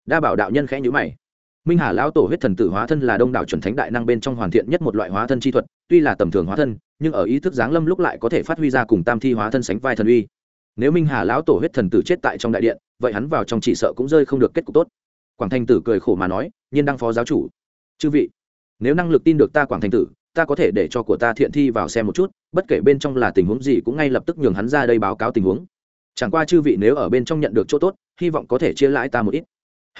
Đa bảo đạo nhân khẽ nhữ mày minh hà lão tổ huyết thần tử hóa thân là đông đảo chuẩn thánh đại năng bên trong hoàn thiện nhất một loại hóa thân chi thuật, tuy là tầm thường hóa thân, nhưng ở ý thức giáng lâm lúc lại có thể phát huy ra cùng tam thi hóa thân sánh vai thần uy. Nếu minh hà lão tổ huyết thần tử chết tại trong đại điện, vậy hắn vào trong chỉ sợ cũng rơi không được kết cục tốt. Quảng thanh tử cười khổ mà nói, nhiên đăng phó giáo chủ, chư vị, nếu năng lực tin được ta quảng thanh tử, ta có thể để cho của ta thiện thi vào xem một chút, bất kể bên trong là tình huống gì cũng ngay lập tức nhường hắn ra đây báo cáo tình huống. Chẳng qua chư vị nếu ở bên trong nhận được chỗ tốt, hy vọng có thể chia lãi ta một ít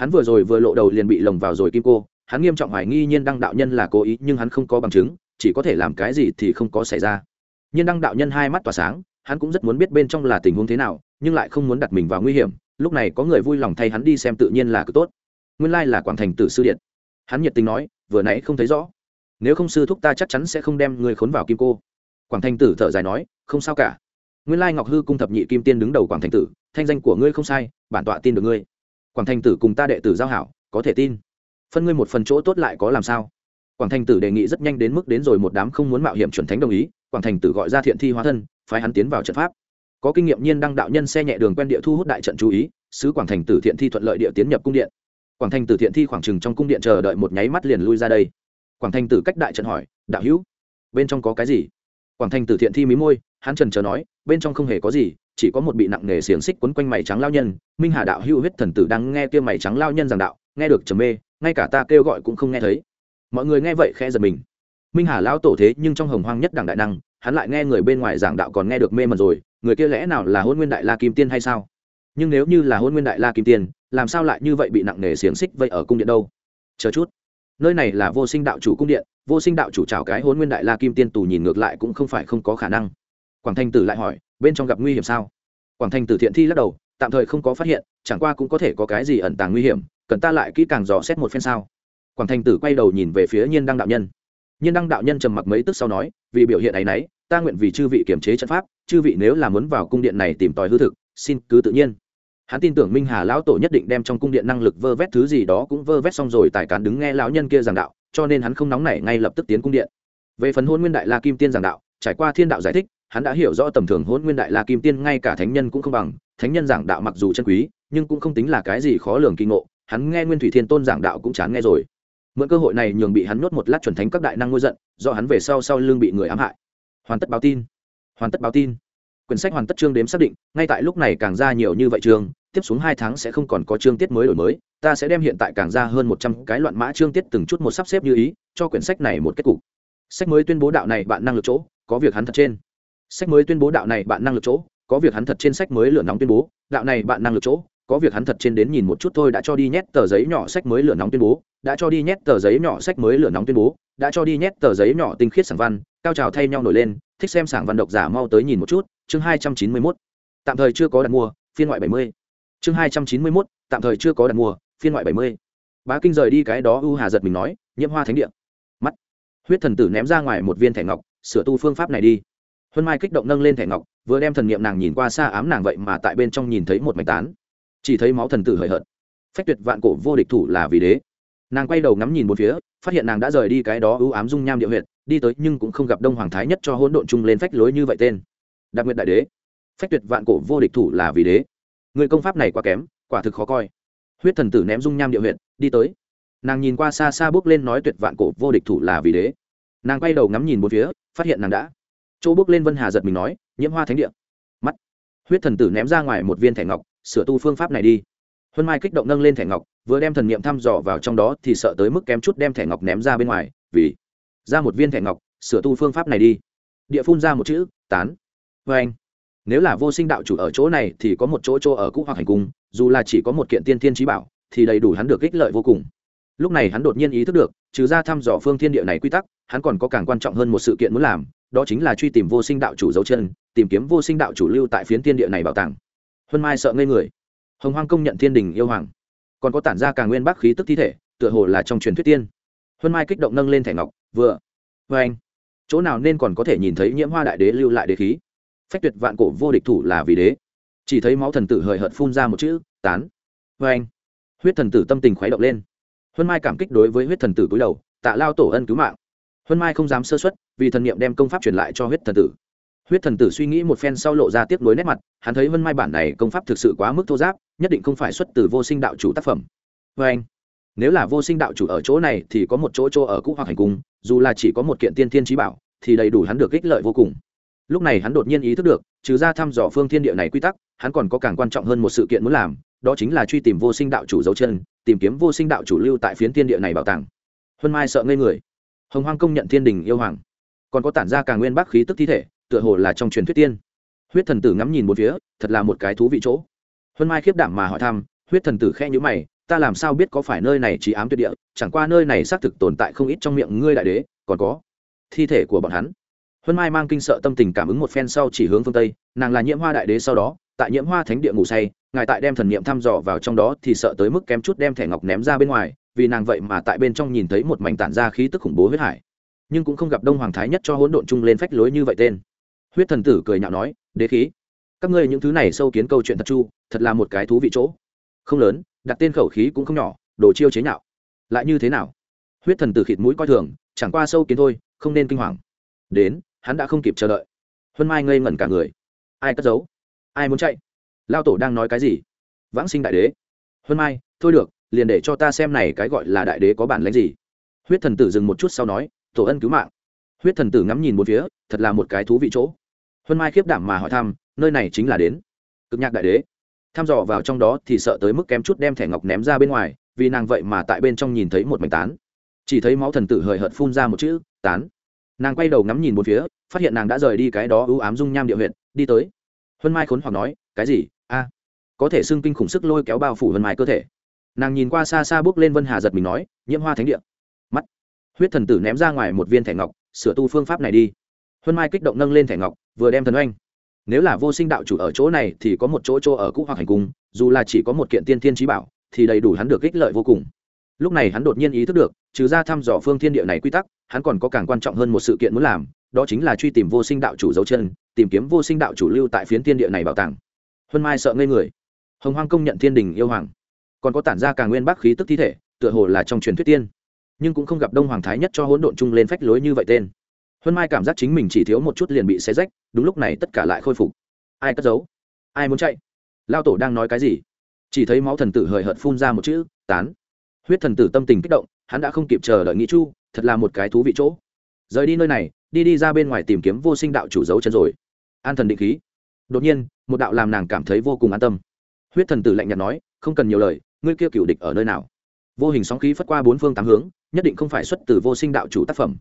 hắn vừa rồi vừa lộ đầu liền bị lồng vào rồi kim cô. Hắn nghiêm trọng hoài nghi nhiên đăng đạo nhân là cố ý, nhưng hắn không có bằng chứng, chỉ có thể làm cái gì thì không có xảy ra. Nhiên đăng đạo nhân hai mắt tỏa sáng, hắn cũng rất muốn biết bên trong là tình huống thế nào, nhưng lại không muốn đặt mình vào nguy hiểm. Lúc này có người vui lòng thay hắn đi xem tự nhiên là cứ tốt. Nguyên lai là quảng thành tử sư điện. Hắn nhiệt tình nói, vừa nãy không thấy rõ. Nếu không sư thúc ta chắc chắn sẽ không đem người khốn vào kim cô. Quảng thành tử thở dài nói, không sao cả. Nguyên lai ngọc hư cung thập nhị kim tiên đứng đầu quảng thành tử, thanh danh của ngươi không sai, bản tọa tin được ngươi quảng thành tử cùng ta đệ tử giao hảo, có thể tin. Phân ngươi một phần chỗ tốt lại có làm sao? Quảng thành tử đề nghị rất nhanh đến mức đến rồi một đám không muốn mạo hiểm chuẩn thánh đồng ý, quảng thành tử gọi ra thiện thi hóa thân, phái hắn tiến vào trận pháp. Có kinh nghiệm nhiên đăng đạo nhân xe nhẹ đường quen địa thu hút đại trận chú ý, sứ quảng thành tử thiện thi thuận lợi địa tiến nhập cung điện. Quảng thành tử thiện thi khoảng trừng trong cung điện chờ đợi một nháy mắt liền lui ra đây. Quảng thành tử cách đại trận hỏi, đạo hữu, bên trong có cái gì? Quảng thành tử thiện thi mí môi, hắn trần chờ nói, bên trong không hề có gì chỉ có một bị nặng nghề xiềng xích quấn quanh mày trắng lao nhân, minh hà đạo hữu huyết thần tử đang nghe kia mày trắng lao nhân giảng đạo, nghe được trầm mê, ngay cả ta kêu gọi cũng không nghe thấy. Mọi người nghe vậy khẽ giật mình. Minh hà lao tổ thế nhưng trong hồng hoang nhất đảng đại năng, hắn lại nghe người bên ngoài giảng đạo còn nghe được mê mẩn rồi, người kia lẽ nào là hôn nguyên đại la kim tiên hay sao? Nhưng nếu như là hôn nguyên đại la kim tiên, làm sao lại như vậy bị nặng nề xiềng xích vậy ở cung điện đâu? Chờ chút. Nơi này là vô sinh đạo chủ cung điện, vô sinh đạo chủ trào cái hôn nguyên đại la kim tiên tù nhìn ngược lại cũng không phải không có khả năng. Quảng thanh tử lại hỏi bên trong gặp nguy hiểm sao? Quảng thanh tử thiện thi lắc đầu, tạm thời không có phát hiện, chẳng qua cũng có thể có cái gì ẩn tàng nguy hiểm, cần ta lại kỹ càng dò xét một phen sao? Quảng thanh tử quay đầu nhìn về phía nhiên đăng đạo nhân. Nhiên đăng đạo nhân trầm mặc mấy tức sau nói, vì biểu hiện ấy nấy, ta nguyện vì chư vị kiểm chế trận pháp, chư vị nếu là muốn vào cung điện này tìm tòi hư thực, xin cứ tự nhiên. Hắn tin tưởng minh hà lão tổ nhất định đem trong cung điện năng lực vơ vét thứ gì đó cũng vơ vét xong rồi tại cán đứng nghe lão nhân kia giảng đạo, cho nên hắn không nóng nảy ngay lập tức tiến cung điện. Về phần hôn nguyên đại la kim tiên giảng đạo, trải qua thiên đạo giải thích hắn đã hiểu rõ tầm thường hôn nguyên đại la kim tiên ngay cả thánh nhân cũng không bằng, thánh nhân giảng đạo mặc dù chân quý, nhưng cũng không tính là cái gì khó lường kinh ngộ, hắn nghe nguyên thủy thiên tôn giảng đạo cũng chán nghe rồi. Mượn cơ hội này nhường bị hắn nuốt một lát chuẩn thánh các đại năng ngôi giận, do hắn về sau sau lưng bị người ám hại. Hoàn tất báo tin. Hoàn tất báo tin. Quyển sách hoàn tất chương đếm xác định, ngay tại lúc này càng ra nhiều như vậy chương, tiếp xuống hai tháng sẽ không còn có chương tiết mới đổi mới, ta sẽ đem hiện tại càng ra hơn một trăm cái loạn mã chương tiết từng chút một sắp xếp như ý, cho quyển sách này một kết cục. Sách mới tuyên bố đạo này bạn năng lực chỗ, có việc hắn thật trên sách mới tuyên bố đạo này bạn năng lực chỗ, có việc hắn thật trên sách mới lửa nóng tuyên bố. Đạo này bạn năng lực chỗ, có việc hắn thật trên đến nhìn một chút thôi đã cho đi nhét tờ giấy nhỏ sách mới lửa nóng tuyên bố. Đã cho đi nhét tờ giấy nhỏ sách mới lửa nóng tuyên bố. Đã cho đi nhét tờ giấy nhỏ tinh khiết sảng văn, cao trào thay nhau nổi lên, thích xem sảng văn độc giả mau tới nhìn một chút. Chương hai trăm chín mươi mốt. Tạm thời chưa có đặt mua, phiên ngoại bảy mươi. Chương hai trăm chín mươi mốt. Tạm thời chưa có đặt mua, phiên ngoại bảy mươi. Bá kinh rời đi cái đó, u hà giật mình nói, nhiễm hoa thánh địa. Mắt. Huyết thần tử ném ra ngoài một viên thẻ ngọc, sửa tu phương pháp này đi huân mai kích động nâng lên thẻ ngọc vừa đem thần niệm nàng nhìn qua xa ám nàng vậy mà tại bên trong nhìn thấy một mảnh tán. Chỉ thấy máu thần tử hời hợt. Phách tuyệt vạn cổ vô địch thủ là vì đế. Nàng quay đầu ngắm nhìn một phía phát hiện nàng đã rời đi cái đó ưu ám dung nham địa huyệt, đi tới nhưng cũng không gặp đông hoàng thái nhất cho hỗn độn chung lên phách lối như vậy tên. Đặc biệt đại đế. Phách tuyệt vạn cổ vô địch thủ là vì đế. Người công pháp này quá kém quả thực khó coi. Huyết thần tử ném dung nham địa huyệt đi tới. Nàng nhìn qua xa xa bước lên nói tuyệt vạn cổ vô địch thủ là vì đế. Nàng quay đầu ngắm nhìn một phía phát hiện nàng đã chỗ bước lên vân hà giật mình nói, nhiễm hoa thánh địa. Mắt. Huyết thần tử ném ra ngoài một viên thẻ ngọc, sửa tu phương pháp này đi. Huân mai kích động nâng lên thẻ ngọc, vừa đem thần niệm thăm dò vào trong đó thì sợ tới mức kém chút đem thẻ ngọc ném ra bên ngoài, vì ra một viên thẻ ngọc, sửa tu phương pháp này đi. Địa phun ra một chữ, tán. Vê anh, nếu là vô sinh đạo chủ ở chỗ này thì có một chỗ chỗ ở cũ hoặc hành cung, dù là chỉ có một kiện tiên thiên trí bảo, thì đầy đủ hắn được ích lợi vô cùng. Lúc này hắn đột nhiên ý thức được, trừ ra thăm dò phương thiên địa này quy tắc, hắn còn có càng quan trọng hơn một sự kiện muốn làm đó chính là truy tìm vô sinh đạo chủ dấu chân, tìm kiếm vô sinh đạo chủ lưu tại phiến thiên địa này bảo tàng. Huân mai sợ ngây người. Hồng hoang công nhận thiên đình yêu hoàng. Còn có tản ra càng nguyên bắc khí tức thi thể, tựa hồ là trong truyền thuyết tiên. Huân mai kích động nâng lên thẻ ngọc, vừa. Vê anh. Chỗ nào nên còn có thể nhìn thấy nhiễm hoa đại đế lưu lại đế khí? Phách tuyệt vạn cổ vô địch thủ là vì đế. Chỉ thấy máu thần tử hời hợt phun ra một chữ, tán. Vê anh. Huyết thần tử tâm tình khuấy động lên. Huân mai cảm kích đối với huyết thần tử cúi đầu, tạ lao tổ ân cứu mạng huân mai không dám sơ xuất vì thần niệm đem công pháp truyền lại cho huyết thần tử. Huyết thần tử suy nghĩ một phen sau lộ ra tiếp nối nét mặt, hắn thấy huân mai bản này công pháp thực sự quá mức thô giáp, nhất định không phải xuất từ vô sinh đạo chủ tác phẩm. Vê anh, nếu là vô sinh đạo chủ ở chỗ này thì có một chỗ chỗ ở cũ hoặc hành cung dù là chỉ có một kiện tiên thiên trí bảo, thì đầy đủ hắn được ích lợi vô cùng. Lúc này hắn đột nhiên ý thức được, trừ ra thăm dò phương thiên địa này quy tắc, hắn còn có càng quan trọng hơn một sự kiện muốn làm, đó chính là truy tìm vô sinh đạo chủ dấu chân, tìm kiếm vô sinh đạo chủ lưu tại phiến thiên địa này bảo tàng. Huân mai sợ ngây người hồng hoang công nhận thiên đình yêu hoàng. Còn có tản ra càng nguyên bắc khí tức thi thể, tựa hồ là trong truyền thuyết tiên. Huyết thần tử ngắm nhìn một phía, thật là một cái thú vị chỗ. Huân mai khiếp đảm mà hỏi thăm, huyết thần tử khe nhữ mày, ta làm sao biết có phải nơi này trí ám tuyệt địa, chẳng qua nơi này xác thực tồn tại không ít trong miệng ngươi đại đế, còn có thi thể của bọn hắn. Huân mai mang kinh sợ tâm tình cảm ứng một phen sau chỉ hướng phương tây, nàng là nhiễm hoa đại đế sau đó, tại nhiễm hoa thánh địa ngủ say ngài tại đem thần niệm thăm dò vào trong đó thì sợ tới mức kém chút đem thẻ ngọc ném ra bên ngoài, vì nàng vậy mà tại bên trong nhìn thấy một mảnh tản ra khí tức khủng bố huyết hải. Nhưng cũng không gặp đông hoàng thái nhất cho hỗn độn chung lên phách lối như vậy tên. Huyết thần tử cười nhạo nói, đế khí, các ngươi những thứ này sâu kiến câu chuyện thật chu, thật là một cái thú vị chỗ. Không lớn, đặt tên khẩu khí cũng không nhỏ, đồ chiêu chế nhạo. Lại như thế nào? Huyết thần tử khịt mũi coi thường, chẳng qua sâu kiến thôi, không nên kinh hoàng. Đến, hắn đã không kịp chờ đợi. Huân mai ngây ngẩn cả người. Ai cất giấu? Ai muốn chạy? Lao tổ đang nói cái gì? Vãng sinh đại đế. Huân mai, thôi được, liền để cho ta xem này cái gọi là đại đế có bản lãnh gì. Huyết thần tử dừng một chút sau nói, tổ ân cứu mạng. Huyết thần tử ngắm nhìn một phía, thật là một cái thú vị chỗ. Huân mai khiếp đảm mà hỏi thăm, nơi này chính là đến. Cực nhạc đại đế. Tham dò vào trong đó thì sợ tới mức kém chút đem thẻ ngọc ném ra bên ngoài, vì nàng vậy mà tại bên trong nhìn thấy một mảnh tán. Chỉ thấy máu thần tử hời hợt phun ra một chữ, tán. Nàng quay đầu ngắm nhìn một phía, phát hiện nàng đã rời đi cái đó ưu ám dung nham địa huyện đi tới. Huân mai khốn hoặc nói, cái gì? Có thể xưng kinh khủng sức lôi kéo bao phủ vân mai cơ thể. Nàng nhìn qua xa xa bước lên vân hà giật mình nói, nhiễm hoa thánh địa. Mắt. Huyết thần tử ném ra ngoài một viên thẻ ngọc, sửa tu phương pháp này đi. Huân mai kích động nâng lên thẻ ngọc, vừa đem thần oanh. Nếu là vô sinh đạo chủ ở chỗ này thì có một chỗ chỗ ở cũ hoặc hành cung, dù là chỉ có một kiện tiên thiên trí bảo, thì đầy đủ hắn được ích lợi vô cùng. Lúc này hắn đột nhiên ý thức được, trừ ra thăm dò phương thiên địa này quy tắc, hắn còn có càng quan trọng hơn một sự kiện muốn làm, đó chính là truy tìm vô sinh đạo chủ dấu chân, tìm kiếm vô sinh đạo chủ lưu tại phiến thiên địa này bảo tàng. Huân mai sợ ngây người hồng hoang công nhận thiên đình yêu hoàng. Còn có tản ra càng nguyên bắc khí tức thi thể, tựa hồ là trong truyền thuyết tiên. Nhưng cũng không gặp đông hoàng thái nhất cho hỗn độn chung lên phách lối như vậy tên. Huân mai cảm giác chính mình chỉ thiếu một chút liền bị xé rách, đúng lúc này tất cả lại khôi phục. Ai cất giấu? Ai muốn chạy? Lao tổ đang nói cái gì? Chỉ thấy máu thần tử hời hợt phun ra một chữ, tán. Huyết thần tử tâm tình kích động, hắn đã không kịp chờ đợi nghĩ chu, thật là một cái thú vị chỗ. Rời đi nơi này, đi đi ra bên ngoài tìm kiếm vô sinh đạo chủ dấu chân rồi. An thần định khí. Đột nhiên, một đạo làm nàng cảm thấy vô cùng an tâm huyết thần tử lạnh nhạt nói, không cần nhiều lời, ngươi kia cựu địch ở nơi nào? Vô hình sóng khí phất qua bốn phương tám hướng, nhất định không phải xuất từ vô sinh đạo chủ tác phẩm.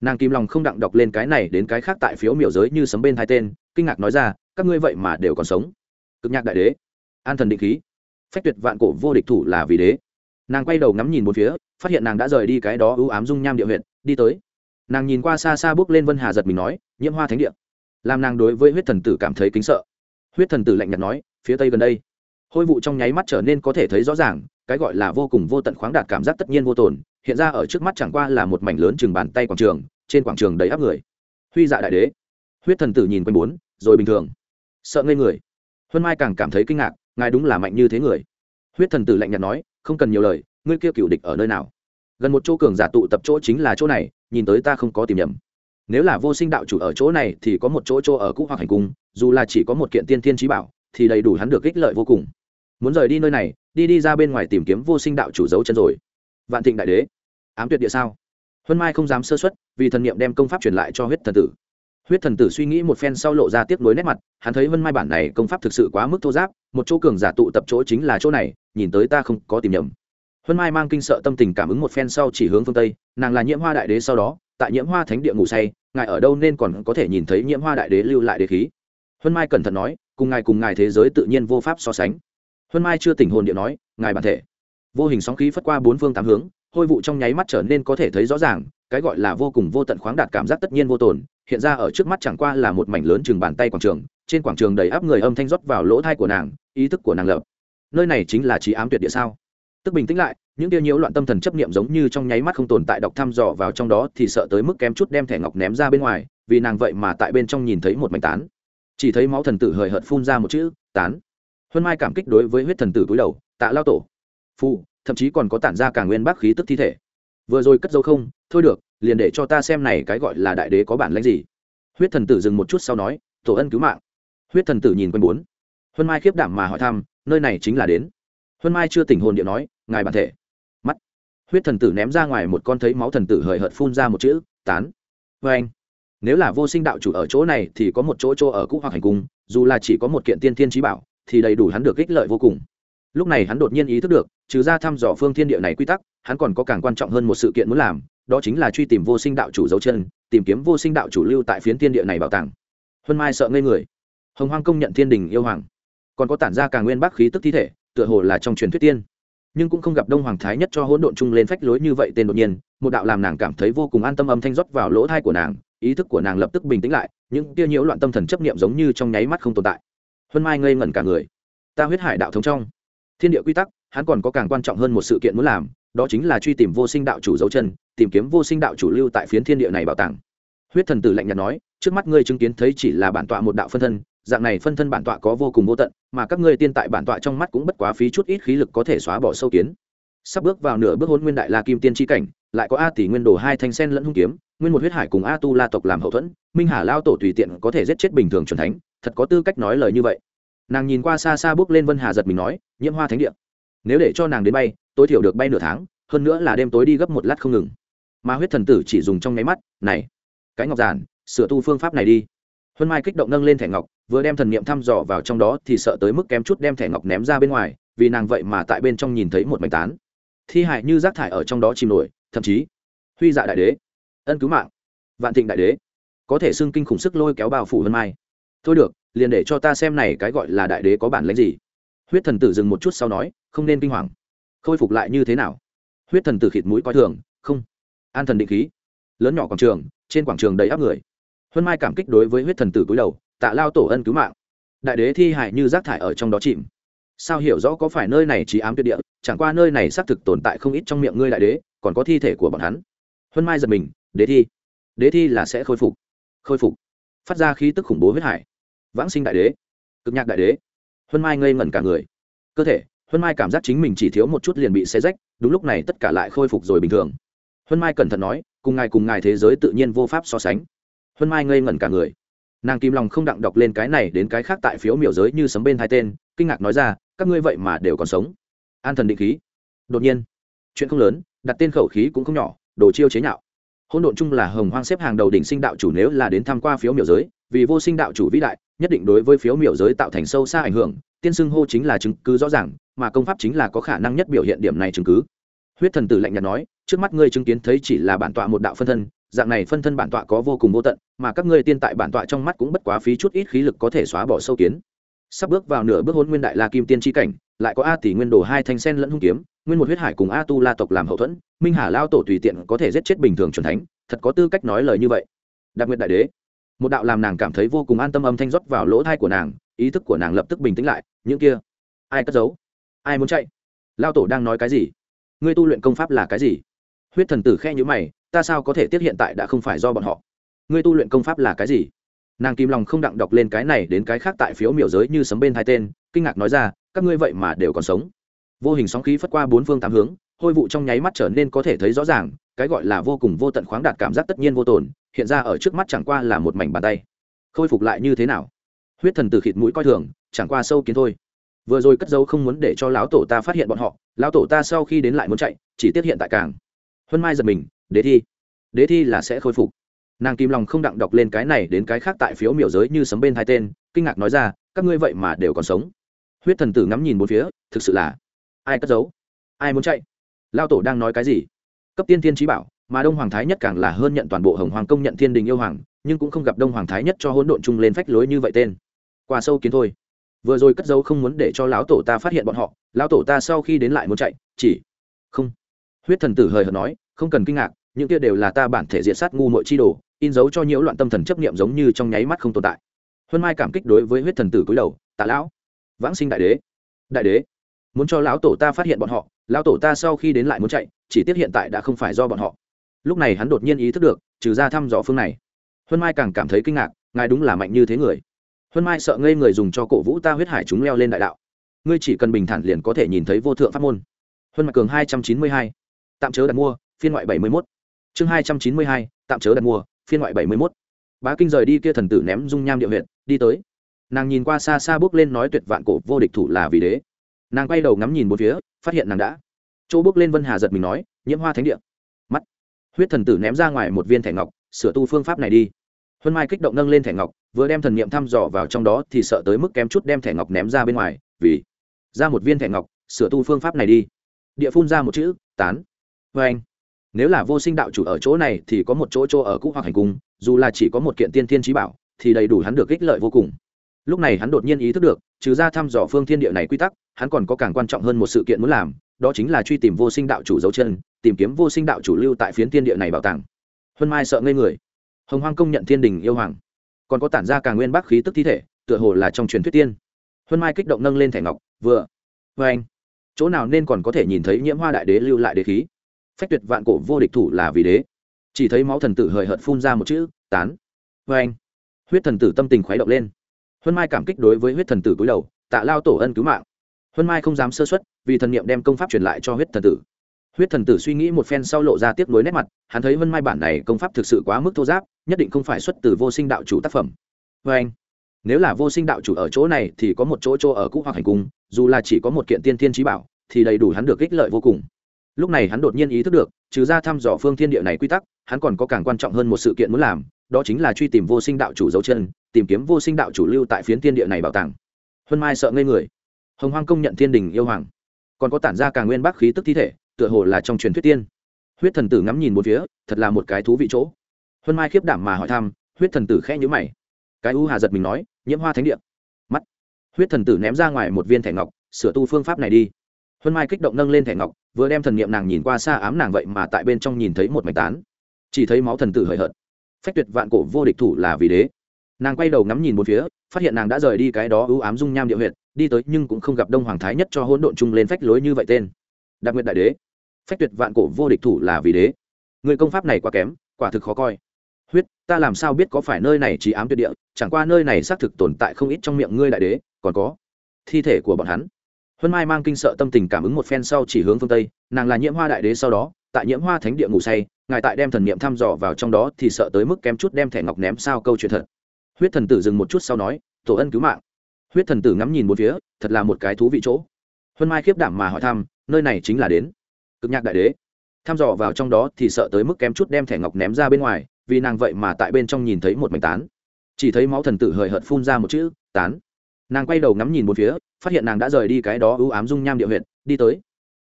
Nàng kim lòng không đặng đọc lên cái này đến cái khác tại phiếu miểu giới như sấm bên hai tên, kinh ngạc nói ra, các ngươi vậy mà đều còn sống. Cực nhạc đại đế, an thần định khí. Phách tuyệt vạn cổ vô địch thủ là vì đế. Nàng quay đầu ngắm nhìn một phía, phát hiện nàng đã rời đi cái đó ưu ám dung nham địa huyện, đi tới. Nàng nhìn qua xa xa bước lên vân hà giật mình nói, nhiễm hoa thánh địa. Làm nàng đối với huyết thần tử cảm thấy kính sợ. Huyết thần tử lạnh nhạt nói, phía tây gần đây hôi vụ trong nháy mắt trở nên có thể thấy rõ ràng, cái gọi là vô cùng vô tận khoáng đạt cảm giác tất nhiên vô tồn, hiện ra ở trước mắt chẳng qua là một mảnh lớn chừng bàn tay quảng trường, trên quảng trường đầy áp người. Huy dạ đại đế. Huyết thần tử nhìn quanh bốn, rồi bình thường. Sợ ngây người. Huân mai càng cảm thấy kinh ngạc, ngài đúng là mạnh như thế người. Huyết thần tử lạnh nhạt nói, không cần nhiều lời, ngươi kia cựu địch ở nơi nào? Gần một chỗ cường giả tụ tập chỗ chính là chỗ này, nhìn tới ta không có tìm nhầm. Nếu là vô sinh đạo chủ ở chỗ này thì có một chỗ chỗ ở cũ hoặc hành cung, dù là chỉ có một kiện tiên thiên trí bảo, thì đầy đủ hắn được ích lợi vô cùng muốn rời đi nơi này, đi đi ra bên ngoài tìm kiếm vô sinh đạo chủ dấu chân rồi. Vạn thịnh đại đế, ám tuyệt địa sao? Huân mai không dám sơ xuất vì thần niệm đem công pháp truyền lại cho huyết thần tử. Huyết thần tử suy nghĩ một phen sau lộ ra tiếp nối nét mặt, hắn thấy huân mai bản này công pháp thực sự quá mức thô giáp, một chỗ cường giả tụ tập chỗ chính là chỗ này, nhìn tới ta không có tìm nhầm. Huân mai mang kinh sợ tâm tình cảm ứng một phen sau chỉ hướng phương tây, nàng là nhiễm hoa đại đế sau đó, tại nhiễm hoa thánh địa ngủ say, ngài ở đâu nên còn có thể nhìn thấy nhiễm hoa đại đế lưu lại đế khí. Huân mai cẩn thận nói, cùng ngài cùng ngài thế giới tự nhiên vô pháp so sánh huân mai chưa tỉnh hồn điện nói, ngài bản thể. Vô hình sóng khí phất qua bốn phương tám hướng, hôi vụ trong nháy mắt trở nên có thể thấy rõ ràng, cái gọi là vô cùng vô tận khoáng đạt cảm giác tất nhiên vô tồn, hiện ra ở trước mắt chẳng qua là một mảnh lớn chừng bàn tay quảng trường, trên quảng trường đầy áp người âm thanh rót vào lỗ thai của nàng, ý thức của nàng lập. Nơi này chính là trí ám tuyệt địa sao? Tức bình tĩnh lại, những tiêu nhiễu loạn tâm thần chấp niệm giống như trong nháy mắt không tồn tại đọc thăm dò vào trong đó thì sợ tới mức kém chút đem thẻ ngọc ném ra bên ngoài, vì nàng vậy mà tại bên trong nhìn thấy một mảnh tán. Chỉ thấy máu thần tử hời hợt phun ra một chữ, tán huân mai cảm kích đối với huyết thần tử cúi đầu tạ lao tổ. Phụ, thậm chí còn có tản ra cả nguyên bác khí tức thi thể. Vừa rồi cất dấu không thôi được liền để cho ta xem này cái gọi là đại đế có bản lãnh gì. Huyết thần tử dừng một chút sau nói tổ ân cứu mạng. Huyết thần tử nhìn quanh bốn. Huân mai khiếp đảm mà hỏi thăm nơi này chính là đến. Huân mai chưa tỉnh hồn điện nói ngài bản thể. Mắt. Huyết thần tử ném ra ngoài một con thấy máu thần tử hời hợt phun ra một chữ tán. Vê anh. Nếu là vô sinh đạo chủ ở chỗ này thì có một chỗ chỗ ở cũ hoặc hành cung dù là chỉ có một kiện tiên thiên trí bảo thì đầy đủ hắn được ích lợi vô cùng. Lúc này hắn đột nhiên ý thức được, trừ ra thăm dò phương thiên địa này quy tắc, hắn còn có càng quan trọng hơn một sự kiện muốn làm, đó chính là truy tìm vô sinh đạo chủ dấu chân, tìm kiếm vô sinh đạo chủ lưu tại phiến thiên địa này bảo tàng. Huân mai sợ ngây người. Hồng hoang công nhận thiên đình yêu hoàng. Còn có tản ra càng nguyên bắc khí tức thi thể, tựa hồ là trong truyền thuyết tiên. Nhưng cũng không gặp đông hoàng thái nhất cho hỗn độn chung lên phách lối như vậy tên đột nhiên, một đạo làm nàng cảm thấy vô cùng an tâm âm thanh rót vào lỗ thai của nàng, ý thức của nàng lập tức bình tĩnh lại, những tia nhiễu loạn tâm thần chấp niệm giống như trong nháy mắt không tồn tại huân mai ngây ngẩn cả người. Ta huyết hải đạo thống trong. Thiên địa quy tắc, hắn còn có càng quan trọng hơn một sự kiện muốn làm, đó chính là truy tìm vô sinh đạo chủ dấu chân, tìm kiếm vô sinh đạo chủ lưu tại phiến thiên địa này bảo tàng. Huyết thần tử lạnh nhạt nói, trước mắt ngươi chứng kiến thấy chỉ là bản tọa một đạo phân thân, dạng này phân thân bản tọa có vô cùng vô tận, mà các ngươi tiên tại bản tọa trong mắt cũng bất quá phí chút ít khí lực có thể xóa bỏ sâu kiến. Sắp bước vào nửa bước hôn nguyên đại la kim tiên tri cảnh, lại có a tỷ nguyên đồ hai thanh sen lẫn hung kiếm, nguyên một huyết hải cùng a tu la tộc làm hậu thuẫn, minh hà lao tổ tùy tiện có thể giết chết bình thường c thánh thật có tư cách nói lời như vậy. Nàng nhìn qua xa xa bước lên vân hà giật mình nói, nhiễm hoa thánh địa, nếu để cho nàng đến bay, tối thiểu được bay nửa tháng, hơn nữa là đêm tối đi gấp một lát không ngừng. Mà huyết thần tử chỉ dùng trong nháy mắt, này, cái ngọc giản, sửa tu phương pháp này đi. Huân mai kích động nâng lên thẻ ngọc, vừa đem thần niệm thăm dò vào trong đó thì sợ tới mức kém chút đem thẻ ngọc ném ra bên ngoài, vì nàng vậy mà tại bên trong nhìn thấy một mảnh tán. Thi hại như rác thải ở trong đó chìm nổi, thậm chí, huy dạ đại đế, ân cứu mạng, vạn thịnh đại đế, có thể xưng kinh khủng sức lôi kéo bao phủ huân mai thôi được, liền để cho ta xem này cái gọi là đại đế có bản lãnh gì. Huyết thần tử dừng một chút sau nói, không nên kinh hoàng. Khôi phục lại như thế nào? Huyết thần tử khịt mũi coi thường, không. An thần định khí. Lớn nhỏ quảng trường, trên quảng trường đầy áp người. Huân mai cảm kích đối với huyết thần tử cúi đầu, tạ lao tổ ân cứu mạng. Đại đế thi hại như rác thải ở trong đó chìm. Sao hiểu rõ có phải nơi này chỉ ám tuyệt địa, chẳng qua nơi này xác thực tồn tại không ít trong miệng ngươi đại đế, còn có thi thể của bọn hắn. Huân mai giật mình, đế thi. Đế thi là sẽ khôi phục. Khôi phục. Phát ra khí tức khủng bố huyết hải vãng sinh đại đế, cực nhạc đại đế, huân mai ngây ngẩn cả người. Cơ thể, huân mai cảm giác chính mình chỉ thiếu một chút liền bị xe rách, đúng lúc này tất cả lại khôi phục rồi bình thường. Huân mai cẩn thận nói, cùng ngài cùng ngài thế giới tự nhiên vô pháp so sánh. Huân mai ngây ngẩn cả người. Nàng kim lòng không đặng đọc lên cái này đến cái khác tại phiếu miểu giới như sấm bên hai tên, kinh ngạc nói ra, các ngươi vậy mà đều còn sống. An thần định khí. Đột nhiên, chuyện không lớn, đặt tên khẩu khí cũng không nhỏ, đồ chiêu chế nhạo. Hỗn độn chung là hồng hoang xếp hàng đầu đỉnh sinh đạo chủ nếu là đến tham q u a phiếu miểu giới, vì vô sinh đạo chủ vĩ đại nhất định đối với phiếu miểu giới tạo thành sâu xa ảnh hưởng, tiên xưng hô chính là chứng cứ rõ ràng, mà công pháp chính là có khả năng nhất biểu hiện điểm này chứng cứ. Huyết thần tử lạnh nhạt nói, trước mắt ngươi chứng kiến thấy chỉ là bản tọa một đạo phân thân, dạng này phân thân bản tọa có vô cùng vô tận, mà các ngươi tiên tại bản tọa trong mắt cũng bất quá phí chút ít khí lực có thể xóa bỏ sâu kiến. Sắp bước vào nửa bước hôn nguyên đại la kim tiên tri cảnh, lại có a tỷ nguyên đồ hai thanh sen lẫn hung kiếm, nguyên một huyết hải cùng a tu la tộc làm hậu thuẫn, minh hà lao tổ tùy tiện có thể giết chết bình thường c thánh, thật có tư cách nói lời như vậy. Đặc biệt đại đế một đạo làm nàng cảm thấy vô cùng an tâm âm thanh rót vào lỗ thai của nàng, ý thức của nàng lập tức bình tĩnh lại, những kia, ai cất giấu? Ai muốn chạy? Lao tổ đang nói cái gì? Ngươi tu luyện công pháp là cái gì? Huyết thần tử khe nhữ mày, ta sao có thể tiếp hiện tại đã không phải do bọn họ? Ngươi tu luyện công pháp là cái gì? Nàng kim lòng không đặng đọc lên cái này đến cái khác tại phiếu miểu giới như sấm bên hai tên, kinh ngạc nói ra, các ngươi vậy mà đều còn sống. Vô hình sóng khí phất qua bốn phương tám hướng hôi vụ trong nháy mắt trở nên có thể thấy rõ ràng, cái gọi là vô cùng vô tận khoáng đạt cảm giác tất nhiên vô tồn, hiện ra ở trước mắt chẳng qua là một mảnh bàn tay. Khôi phục lại như thế nào? Huyết thần từ khịt mũi coi thường, chẳng qua sâu kiến thôi. Vừa rồi cất dấu không muốn để cho lão tổ ta phát hiện bọn họ, lão tổ ta sau khi đến lại muốn chạy, chỉ tiếp hiện tại càng. Huân mai giật mình, đế thi. Đế thi là sẽ khôi phục. Nàng kim lòng không đặng đọc lên cái này đến cái khác tại phiếu miểu giới như sấm bên hai tên, kinh ngạc nói ra, các ngươi vậy mà đều còn sống. Huyết thần tử ngắm nhìn bốn phía, thực sự là ai cất giấu ai muốn chạy? Lao tổ đang nói cái gì? Cấp tiên thiên trí bảo, mà đông hoàng thái nhất càng là hơn nhận toàn bộ hồng hoàng công nhận thiên đình yêu hoàng, nhưng cũng không gặp đông hoàng thái nhất cho hỗn độn chung lên phách lối như vậy tên. Qua sâu kiến thôi. Vừa rồi cất dấu không muốn để cho lão tổ ta phát hiện bọn họ, lão tổ ta sau khi đến lại muốn chạy, chỉ không. Huyết thần tử hời hợt nói, không cần kinh ngạc, những kia đều là ta bản thể diện sát ngu mội chi đồ, in dấu cho nhiễu loạn tâm thần chấp niệm giống như trong nháy mắt không tồn tại. Huân mai cảm kích đối với huyết thần tử cúi đầu, tạ lão, vãng sinh đại đế đại đế muốn cho lão tổ ta phát hiện bọn họ, lão tổ ta sau khi đến lại muốn chạy, chỉ tiếc hiện tại đã không phải do bọn họ. Lúc này hắn đột nhiên ý thức được, trừ ra thăm dò phương này, huân mai càng cảm thấy kinh ngạc, ngài đúng là mạnh như thế người. Huân mai sợ ngây người dùng cho cổ vũ ta huyết hải chúng leo lên đại đạo. Ngươi chỉ cần bình thản liền có thể nhìn thấy vô thượng pháp môn. Huân mạc cường hai trăm chín mươi hai, tạm chớ đặt mua, phiên ngoại bảy mươi mốt. Chương hai trăm chín mươi hai, tạm chớ đặt mua, phiên ngoại bảy mươi mốt. Bá kinh rời đi kia thần tử ném dung nham địa huyện đi tới. Nàng nhìn qua xa xa bước lên nói tuyệt vạn cổ, vô địch thủ là vì đế nàng quay đầu ngắm nhìn một phía, phát hiện nàng đã. Chỗ bước lên vân hà giật mình nói, nhiễm hoa thánh địa. Mắt. Huyết thần tử ném ra ngoài một viên thẻ ngọc, sửa tu phương pháp này đi. Huân mai kích động nâng lên thẻ ngọc, vừa đem thần niệm thăm dò vào trong đó thì sợ tới mức kém chút đem thẻ ngọc ném ra bên ngoài, vì ra một viên thẻ ngọc, sửa tu phương pháp này đi. Địa phun ra một chữ, tán. Vê anh. Nếu là vô sinh đạo chủ ở chỗ này thì có một chỗ chỗ ở cũ hoặc hành cung, dù là chỉ có một kiện tiên thiên trí bảo, thì đầy đủ hắn được ích lợi vô cùng lúc này hắn đột nhiên ý thức được, trừ ra thăm dò phương thiên địa này quy tắc, hắn còn có càng quan trọng hơn một sự kiện muốn làm, đó chính là truy tìm vô sinh đạo chủ dấu chân, tìm kiếm vô sinh đạo chủ lưu tại phiến thiên địa này bảo tàng. Huân mai sợ ngây người. Hồng hoang công nhận thiên đình yêu hoàng. Còn có tản ra càng nguyên bác khí tức thi thể, tựa hồ là trong truyền thuyết tiên. Huân mai kích động nâng lên thẻ ngọc, vừa. Vê anh. Chỗ nào nên còn có thể nhìn thấy nhiễm hoa đại đế lưu lại đế khí? Phách tuyệt vạn cổ vô địch thủ là vì đế. Chỉ thấy máu thần tử hời hợt phun ra một chữ, tán. Vê anh. Huyết thần tử tâm tình khuấy động lên huân mai cảm kích đối với huyết thần tử cúi đầu, tạ lao tổ ân cứu mạng. Huân mai không dám sơ xuất vì thần niệm đem công pháp truyền lại cho huyết thần tử. Huyết thần tử suy nghĩ một phen sau lộ ra tiếp nối nét mặt, hắn thấy huân mai bản này công pháp thực sự quá mức thô giáp, nhất định không phải xuất từ vô sinh đạo chủ tác phẩm. Vê anh, nếu là vô sinh đạo chủ ở chỗ này thì có một chỗ chỗ ở cũ hoặc hành cung, dù là chỉ có một kiện tiên thiên trí bảo, thì đầy đủ hắn được ích lợi vô cùng. Lúc này hắn đột nhiên ý thức được, trừ ra thăm dò phương thiên địa này quy tắc, hắn còn có càng quan trọng hơn một sự kiện muốn làm đó chính là truy tìm vô sinh đạo chủ dấu chân, tìm kiếm vô sinh đạo chủ lưu tại phiến thiên địa này bảo tàng. Huân mai sợ ngây người. Hồng hoang công nhận thiên đình yêu hoàng. Còn có tản ra càng nguyên bác khí tức thi thể, tựa hồ là trong truyền thuyết tiên. Huyết thần tử ngắm nhìn một phía, thật là một cái thú vị chỗ. Huân mai khiếp đảm mà hỏi thăm, huyết thần tử khẽ nhữ mày. Cái u hà giật mình nói, nhiễm hoa thánh địa. Mắt. Huyết thần tử ném ra ngoài một viên thẻ ngọc, sửa tu phương pháp này đi. Huân mai kích động nâng lên thẻ ngọc, vừa đem thần niệm nàng nhìn qua xa ám nàng vậy mà tại bên trong nhìn thấy một mảnh tán. Chỉ thấy máu thần tử hời hợt phách tuyệt vạn cổ vô địch thủ là vì đế. Nàng quay đầu ngắm nhìn một phía, phát hiện nàng đã rời đi cái đó ưu ám dung nham địa huyện đi tới nhưng cũng không gặp đông hoàng thái nhất cho hỗn độn chung lên phách lối như vậy tên. Đặc nguyện đại đế. Phách tuyệt vạn cổ vô địch thủ là vì đế. Người công pháp này quá kém, quả thực khó coi. Huyết, ta làm sao biết có phải nơi này chỉ ám tuyệt địa, chẳng qua nơi này xác thực tồn tại không ít trong miệng ngươi đại đế, còn có thi thể của bọn hắn. Huân mai mang kinh sợ tâm tình cảm ứng một phen sau chỉ hướng phương tây, nàng là nhiễm hoa đại đế sau đó, tại nhiễm hoa thánh địa ngủ say ngài tại đem thần niệm thăm dò vào trong đó thì sợ tới mức kém chút đem thẻ ngọc ném sao câu chuyện thật. Huyết thần tử dừng một chút sau nói, tổ ân cứu mạng. Huyết thần tử ngắm nhìn một phía, thật là một cái thú vị chỗ. Huân mai khiếp đảm mà hỏi thăm, nơi này chính là đến. Cực nhạc đại đế, thăm dò vào trong đó thì sợ tới mức kém chút đem thẻ ngọc ném ra bên ngoài, vì nàng vậy mà tại bên trong nhìn thấy một mảnh tán. Chỉ thấy máu thần tử hời hợt phun ra một chữ, tán. Nàng quay đầu ngắm nhìn một phía, phát hiện nàng đã rời đi cái đó ưu ám dung nham địa huyện đi tới.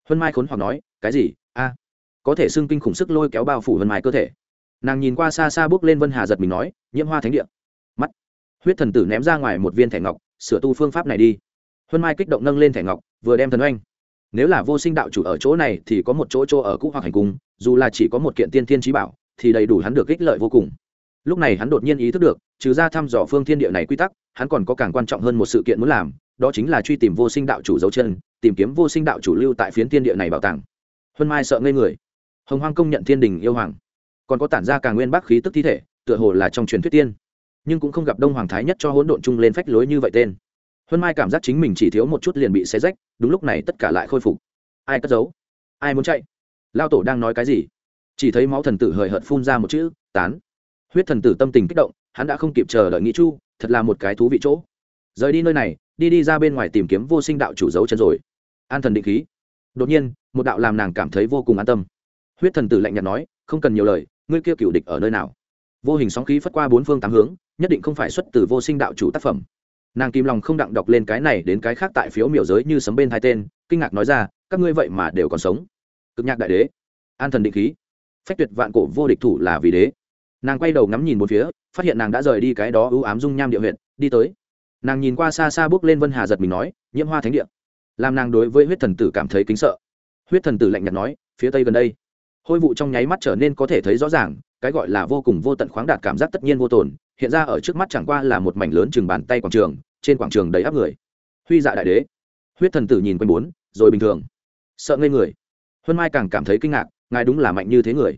Huân mai khốn hoặc nói, cái gì? A có thể xưng kinh khủng sức lôi kéo bao phủ huân mai cơ thể. Nàng nhìn qua xa xa bước lên vân hà giật mình nói, nhiễm hoa thánh địa. Mắt. Huyết thần tử ném ra ngoài một viên thẻ ngọc, sửa tu phương pháp này đi. Huân mai kích động nâng lên thẻ ngọc, vừa đem thần oanh. Nếu là vô sinh đạo chủ ở chỗ này thì có một chỗ chỗ ở cũ hoặc hành cung, dù là chỉ có một kiện tiên thiên trí bảo, thì đầy đủ hắn được ích lợi vô cùng. Lúc này hắn đột nhiên ý thức được, trừ ra thăm dò phương thiên địa này quy tắc, hắn còn có càng quan trọng hơn một sự kiện muốn làm, đó chính là truy tìm vô sinh đạo chủ dấu chân, tìm kiếm vô sinh đạo chủ lưu tại phiến thiên địa này bảo tàng. Huân mai sợ ngây người hồng hoang công nhận thiên đình yêu hoàng. Còn có tản ra càng nguyên bác khí tức thi thể, tựa hồ là trong truyền thuyết tiên. Nhưng cũng không gặp đông hoàng thái nhất cho hỗn độn chung lên phách lối như vậy tên. Huân mai cảm giác chính mình chỉ thiếu một chút liền bị xé rách, đúng lúc này tất cả lại khôi phục. Ai cất giấu? Ai muốn chạy? Lao tổ đang nói cái gì? Chỉ thấy máu thần tử hời hợt phun ra một chữ, tán. Huyết thần tử tâm tình kích động, hắn đã không kịp chờ đợi nghĩ chu, thật là một cái thú vị chỗ. Rời đi nơi này, đi đi ra bên ngoài tìm kiếm vô sinh đạo chủ dấu chân rồi. An thần định khí. Đột nhiên, một đạo làm nàng cảm thấy vô cùng an tâm huyết thần tử lạnh nhạt nói, không cần nhiều lời, ngươi kia cựu địch ở nơi nào? Vô hình sóng khí phất qua bốn phương tám hướng, nhất định không phải xuất từ vô sinh đạo chủ tác phẩm. Nàng kim lòng không đặng đọc lên cái này đến cái khác tại phiếu miểu giới như sấm bên hai tên, kinh ngạc nói ra, các ngươi vậy mà đều còn sống. Cực nhạc đại đế, an thần định khí. Phách tuyệt vạn cổ vô địch thủ là vì đế. Nàng quay đầu ngắm nhìn một phía, phát hiện nàng đã rời đi cái đó ưu ám dung nham địa huyện, đi tới. Nàng nhìn qua xa xa bước lên vân hà giật mình nói, nhiễm hoa thánh địa. Làm nàng đối với huyết thần tử cảm thấy kính sợ. Huyết thần tử lạnh nhạt nói, phía tây gần đây hôi vụ trong nháy mắt trở nên có thể thấy rõ ràng, cái gọi là vô cùng vô tận khoáng đạt cảm giác tất nhiên vô tồn, hiện ra ở trước mắt chẳng qua là một mảnh lớn chừng bàn tay quảng trường, trên quảng trường đầy áp người. Huy dạ đại đế. Huyết thần tử nhìn quanh bốn, rồi bình thường. Sợ ngây người. Huân mai càng cảm thấy kinh ngạc, ngài đúng là mạnh như thế người.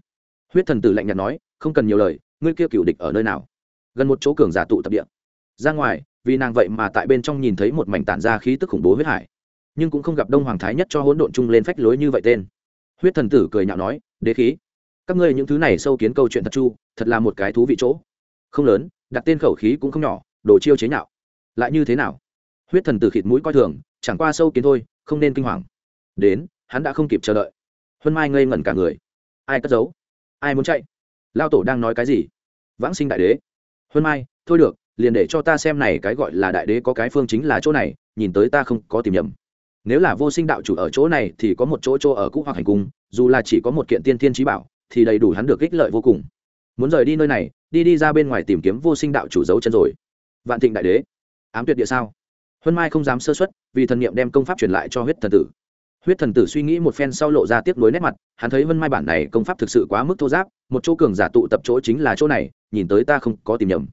Huyết thần tử lạnh nhạt nói, không cần nhiều lời, ngươi kia cựu địch ở nơi nào? Gần một chỗ cường giả tụ tập địa. Ra ngoài, vì nàng vậy mà tại bên trong nhìn thấy một mảnh tản ra khí tức khủng bố huyết hải. Nhưng cũng không gặp đông hoàng thái nhất cho hỗn độn chung lên phách lối như vậy tên huyết thần tử cười nhạo nói, đế khí, các ngươi những thứ này sâu kiến câu chuyện thật chu, thật là một cái thú vị chỗ. Không lớn, đặt tên khẩu khí cũng không nhỏ, đồ chiêu chế nhạo. Lại như thế nào? Huyết thần tử khịt mũi coi thường, chẳng qua sâu kiến thôi, không nên kinh hoàng. Đến, hắn đã không kịp chờ đợi. Huân mai ngây ngẩn cả người. Ai cất giấu? Ai muốn chạy? Lao tổ đang nói cái gì? Vãng sinh đại đế. Huân mai, thôi được, liền để cho ta xem này cái gọi là đại đế có cái phương chính là chỗ này, nhìn tới ta không có tìm nhầm nếu là vô sinh đạo chủ ở chỗ này thì có một chỗ chỗ ở cũ hoặc hành cung dù là chỉ có một kiện tiên thiên trí bảo thì đầy đủ hắn được ích lợi vô cùng. Muốn rời đi nơi này đi đi ra bên ngoài tìm kiếm vô sinh đạo chủ giấu chân rồi. Vạn thịnh đại đế ám tuyệt địa sao? Huân mai không dám sơ xuất vì thần niệm đem công pháp truyền lại cho huyết thần tử. Huyết thần tử suy nghĩ một phen sau lộ ra tiếp nối nét mặt hắn thấy vân mai bản này công pháp thực sự quá mức thô giáp một chỗ cường giả tụ tập chỗ chính là chỗ này nhìn tới ta không có tìm nhầm.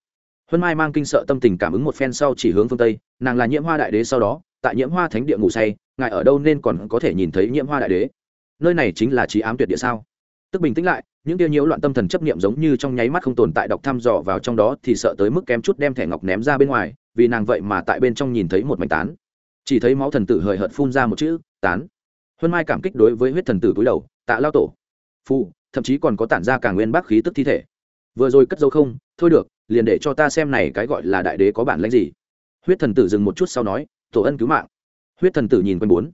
Huân Mai mang kinh sợ tâm tình cảm ứng một phen sau chỉ hướng phương Tây, nàng là Nhiễm Hoa Đại Đế sau đó, tại Nhiễm Hoa Thánh địa ngủ say, ngài ở đâu nên còn có thể nhìn thấy Nhiễm Hoa Đại Đế. Nơi này chính là trí ám tuyệt địa sao? Tức bình tĩnh lại, những tiêu nhiễu loạn tâm thần chấp niệm giống như trong nháy mắt không tồn tại đọc thăm dò vào trong đó thì sợ tới mức kém chút đem thẻ ngọc ném ra bên ngoài, vì nàng vậy mà tại bên trong nhìn thấy một mảnh tán. Chỉ thấy máu thần tử hời hợt phun ra một chữ, tán. Huân Mai cảm kích đối với huyết thần tử cúi đầu, tạ lao tổ. Phu, thậm chí còn có tản ra cả nguyên bác khí tức thi thể. Vừa rồi cất dấu không, thôi được, liền để cho ta xem này cái gọi là đại đế có bản lãnh gì huyết thần tử dừng một chút sau nói tổ ân cứu mạng huyết thần tử nhìn quanh bốn.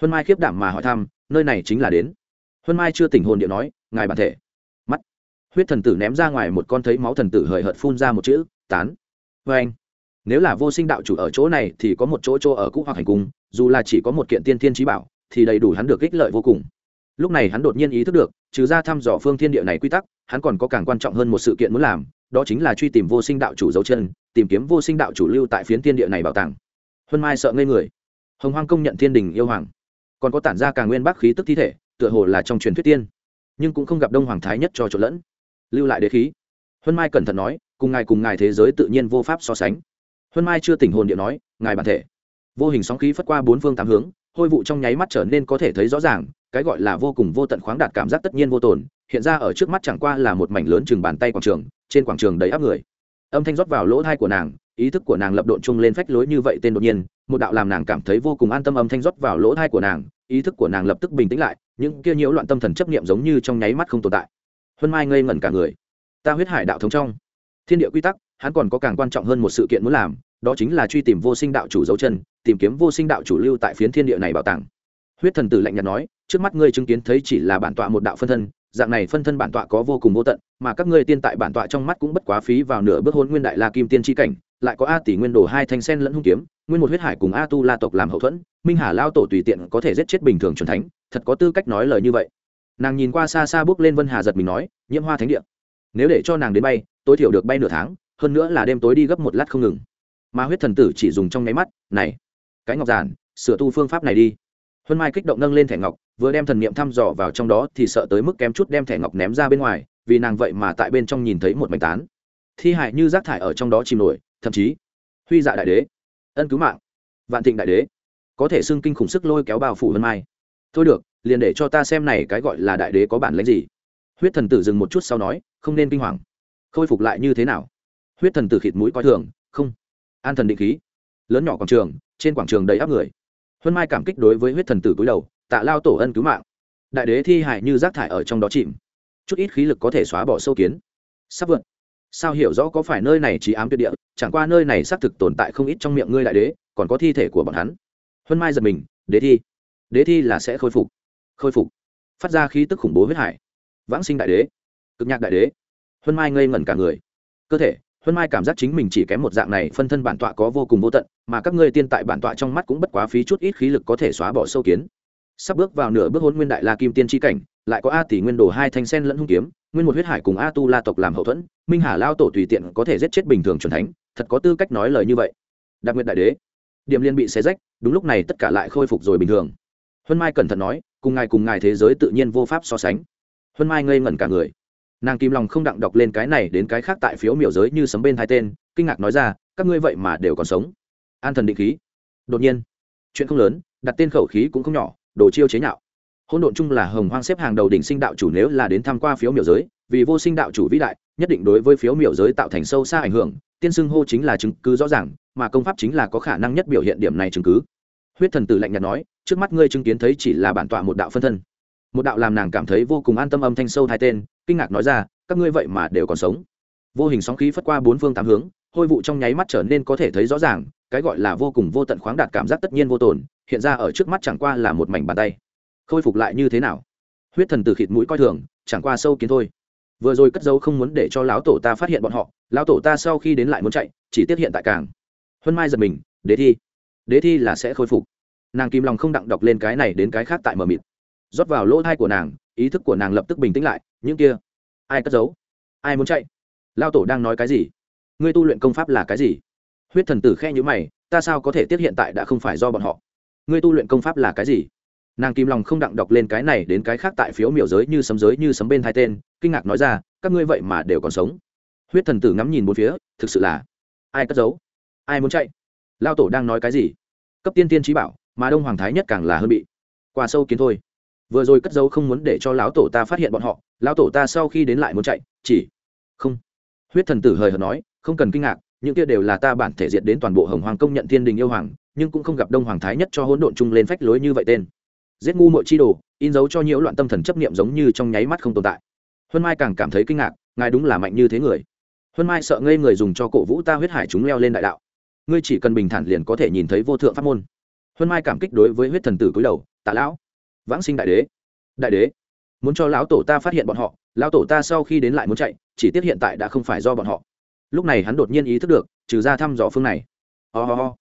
Huân mai khiếp đảm mà hỏi thăm, nơi này chính là đến. Huân mai chưa tỉnh hồn điện nói, ngài bản thể. Mắt. Huyết thần tử ném ra ngoài một con thấy máu thần tử hời hợt phun ra một chữ, tán. Vê anh, nếu là vô sinh đạo chủ ở chỗ này thì có một chỗ chỗ ở cũ hoặc hành cung, dù là chỉ có một kiện tiên thiên trí bảo, thì đầy đủ hắn được ích lợi vô cùng. Lúc này hắn đột nhiên ý thức được, trừ ra thăm dò phương thiên địa này quy tắc, hắn còn có càng quan trọng hơn một sự kiện muốn làm, đó chính là truy tìm vô sinh đạo chủ dấu chân, tìm kiếm vô sinh đạo chủ lưu tại phiến thiên địa này bảo tàng. Huân mai sợ ngây người hồng hoang công nhận thiên đình yêu hoàng. Còn có tản ra càng nguyên bác khí tức thi thể, tựa hồ là trong truyền thuyết tiên. Nhưng cũng không gặp đông hoàng thái nhất cho trộn lẫn. Lưu lại đế khí. Huân mai cẩn thận nói, cùng ngài cùng ngài thế giới tự nhiên vô pháp so sánh. Huân mai chưa tỉnh hồn điện nói, ngài bản thể. Vô hình sóng khí phất qua bốn phương tám hướng, hôi vụ trong nháy mắt trở nên có thể thấy rõ ràng, cái gọi là vô cùng vô tận khoáng đạt cảm giác tất nhiên vô tồn, hiện ra ở trước mắt chẳng qua là một mảnh lớn chừng bàn tay quảng trường, trên quảng trường đầy áp người. Âm thanh rót vào lỗ thai của nàng ý thức của nàng lập độn chung lên phách lối như vậy tên đột nhiên, một đạo làm nàng cảm thấy vô cùng an tâm âm thanh rót vào lỗ thai của nàng, ý thức của nàng lập tức bình tĩnh lại, những kia nhiễu loạn tâm thần chấp niệm giống như trong nháy mắt không tồn tại. Huân mai ngây ngẩn cả người. Ta huyết hải đạo thống trong. Thiên địa quy tắc, hắn còn có càng quan trọng hơn một sự kiện muốn làm, đó chính là truy tìm vô sinh đạo chủ dấu chân, tìm kiếm vô sinh đạo chủ lưu tại phiến thiên địa này bảo tàng. Huyết thần tử lạnh nhạt nói, trước mắt ngươi chứng kiến thấy chỉ là bản tọa một đạo phân thân, dạng này phân thân bản tọa có vô cùng vô tận, mà các ngươi tiên tại bản tọa trong mắt cũng bất quá phí vào nửa bước hôn nguyên đại la kim tiên tri cảnh lại có a tỷ nguyên đồ hai thanh sen lẫn hung kiếm, nguyên một huyết hải cùng a tu la tộc làm hậu thuẫn, minh hà lao tổ tùy tiện có thể giết chết bình thường c thánh, thật có tư cách nói lời như vậy. Nàng nhìn qua xa xa bước lên vân hà giật mình nói, nhiễm hoa thánh địa, nếu để cho nàng đến bay, tối thiểu được bay nửa tháng, hơn nữa là đêm tối đi gấp một lát không ngừng. Mà huyết thần tử chỉ dùng trong nháy mắt, này, cái ngọc giản, sửa tu phương pháp này đi. Huân mai kích động nâng lên thẻ ngọc, vừa đem thần niệm thăm dò vào trong đó thì sợ tới mức kém chút đem thẻ ngọc ném ra bên ngoài, vì nàng vậy mà tại bên trong nhìn thấy một mảnh tán. Thi hại như rác thải ở trong đó chìm nổi thậm chí huy dạ đại đế, ân cứu mạng, vạn thịnh đại đế, có thể xưng kinh khủng sức lôi kéo bao phủ hơn mai. Thôi được, liền để cho ta xem này cái gọi là đại đế có bản lãnh gì. Huyết thần tử dừng một chút sau nói, không nên kinh hoàng. Khôi phục lại như thế nào? Huyết thần tử khịt mũi coi thường, không. An thần định khí. Lớn nhỏ quảng trường, trên quảng trường đầy áp người. Huân mai cảm kích đối với huyết thần tử cúi đầu, tạ lao tổ ân cứu mạng. Đại đế thi hại như rác thải ở trong đó chìm. Chút ít khí lực có thể xóa bỏ sâu kiến. Sắp vượn sao hiểu rõ có phải nơi này chỉ ám tuyệt địa, chẳng qua nơi này xác thực tồn tại không ít trong miệng ngươi đại đế, còn có thi thể của bọn hắn. Huân mai giật mình, đế thi. Đế thi là sẽ khôi phục. Khôi phục. Phát ra khí tức khủng bố huyết hải. Vãng sinh đại đế. Cực nhạc đại đế. Huân mai ngây ngẩn cả người. Cơ thể, huân mai cảm giác chính mình chỉ kém một dạng này, phân thân bản tọa có vô cùng vô tận, mà các ngươi tiên tại bản tọa trong mắt cũng bất quá phí chút ít khí lực có thể xóa bỏ sâu kiến sắp bước vào nửa bước hôn nguyên đại la kim tiên tri cảnh, lại có a tỷ nguyên đồ hai thanh sen lẫn hung kiếm, nguyên một huyết hải cùng a tu la tộc làm hậu thuẫn, minh hà lao tổ tùy tiện có thể giết chết bình thường c thánh, thật có tư cách nói lời như vậy. Đặc nguyện đại đế, điểm liên bị xé rách, đúng lúc này tất cả lại khôi phục rồi bình thường. Huân mai cẩn thận nói, cùng ngài cùng ngài thế giới tự nhiên vô pháp so sánh. Huân mai ngây ngẩn cả người. Nàng kim lòng không đặng đọc lên cái này đến cái khác tại phiếu miểu giới như sấm bên hai tên, kinh ngạc nói ra, các ngươi vậy mà đều còn sống. An thần định khí. Đột nhiên, chuyện không lớn, đặt tên khẩu khí cũng không nhỏ đồ chiêu chế nhạo. Hỗn độn chung là hồng hoang xếp hàng đầu đỉnh sinh đạo chủ nếu là đến tham qua phiếu miểu giới, vì vô sinh đạo chủ vĩ đại, nhất định đối với phiếu miểu giới tạo thành sâu xa ảnh hưởng, tiên xưng hô chính là chứng cứ rõ ràng, mà công pháp chính là có khả năng nhất biểu hiện điểm này chứng cứ. Huyết thần tử lạnh nhạt nói, trước mắt ngươi chứng kiến thấy chỉ là bản tọa một đạo phân thân. Một đạo làm nàng cảm thấy vô cùng an tâm âm thanh sâu hai tên, kinh ngạc nói ra, các ngươi vậy mà đều còn sống. Vô hình sóng khí phất qua bốn phương tám hướng, hôi vụ trong nháy mắt trở nên có thể thấy rõ ràng, cái gọi là vô cùng vô tận khoáng đạt cảm giác tất nhiên vô tồn hiện ra ở trước mắt chẳng qua là một mảnh bàn tay. Khôi phục lại như thế nào? Huyết thần tử khịt mũi coi thường, chẳng qua sâu kiến thôi. Vừa rồi cất dấu không muốn để cho lão tổ ta phát hiện bọn họ, lão tổ ta sau khi đến lại muốn chạy, chỉ tiếp hiện tại càng. Huân mai giật mình, đế thi. Đế thi là sẽ khôi phục. Nàng kim lòng không đặng đọc lên cái này đến cái khác tại mờ mịt. Rót vào lỗ thai của nàng, ý thức của nàng lập tức bình tĩnh lại, những kia. Ai cất giấu ai muốn chạy? Lao tổ đang nói cái gì? Ngươi tu luyện công pháp là cái gì? Huyết thần tử khe nhữ mày, ta sao có thể tiếp hiện tại đã không phải do bọn họ? Ngươi tu luyện công pháp là cái gì? Nàng kim lòng không đặng đọc lên cái này đến cái khác tại phiếu miểu giới như sấm giới như sấm bên hai tên, kinh ngạc nói ra, các ngươi vậy mà đều còn sống. Huyết thần tử ngắm nhìn bốn phía, thực sự là ai cất giấu? Ai muốn chạy? Lao tổ đang nói cái gì? Cấp tiên tiên trí bảo, mà đông hoàng thái nhất càng là hơn bị qua sâu kiến thôi. Vừa rồi cất giấu không muốn để cho lão tổ ta phát hiện bọn họ, lão tổ ta sau khi đến lại muốn chạy, chỉ không. Huyết thần tử hời hợt nói, không cần kinh ngạc, những kia đều là ta bản thể diệt đến toàn bộ hồng hoàng công nhận thiên đình yêu hoàng nhưng cũng không gặp đông hoàng thái nhất cho hỗn độn chung lên phách lối như vậy tên. Giết ngu mội chi đồ, in dấu cho nhiễu loạn tâm thần chấp niệm giống như trong nháy mắt không tồn tại. Huân mai càng cảm thấy kinh ngạc, ngài đúng là mạnh như thế người. Huân mai sợ ngây người dùng cho cổ vũ ta huyết hải chúng leo lên đại đạo. Ngươi chỉ cần bình thản liền có thể nhìn thấy vô thượng pháp môn. Huân mai cảm kích đối với huyết thần tử cúi đầu, tạ lão, vãng sinh đại đế đại đế, muốn cho lão tổ ta phát hiện bọn họ, lão tổ ta sau khi đến lại muốn chạy, chỉ tiếc hiện tại đã không phải do bọn họ. Lúc này hắn đột nhiên ý thức được, trừ ra thăm dò phương này. Ho、oh ho.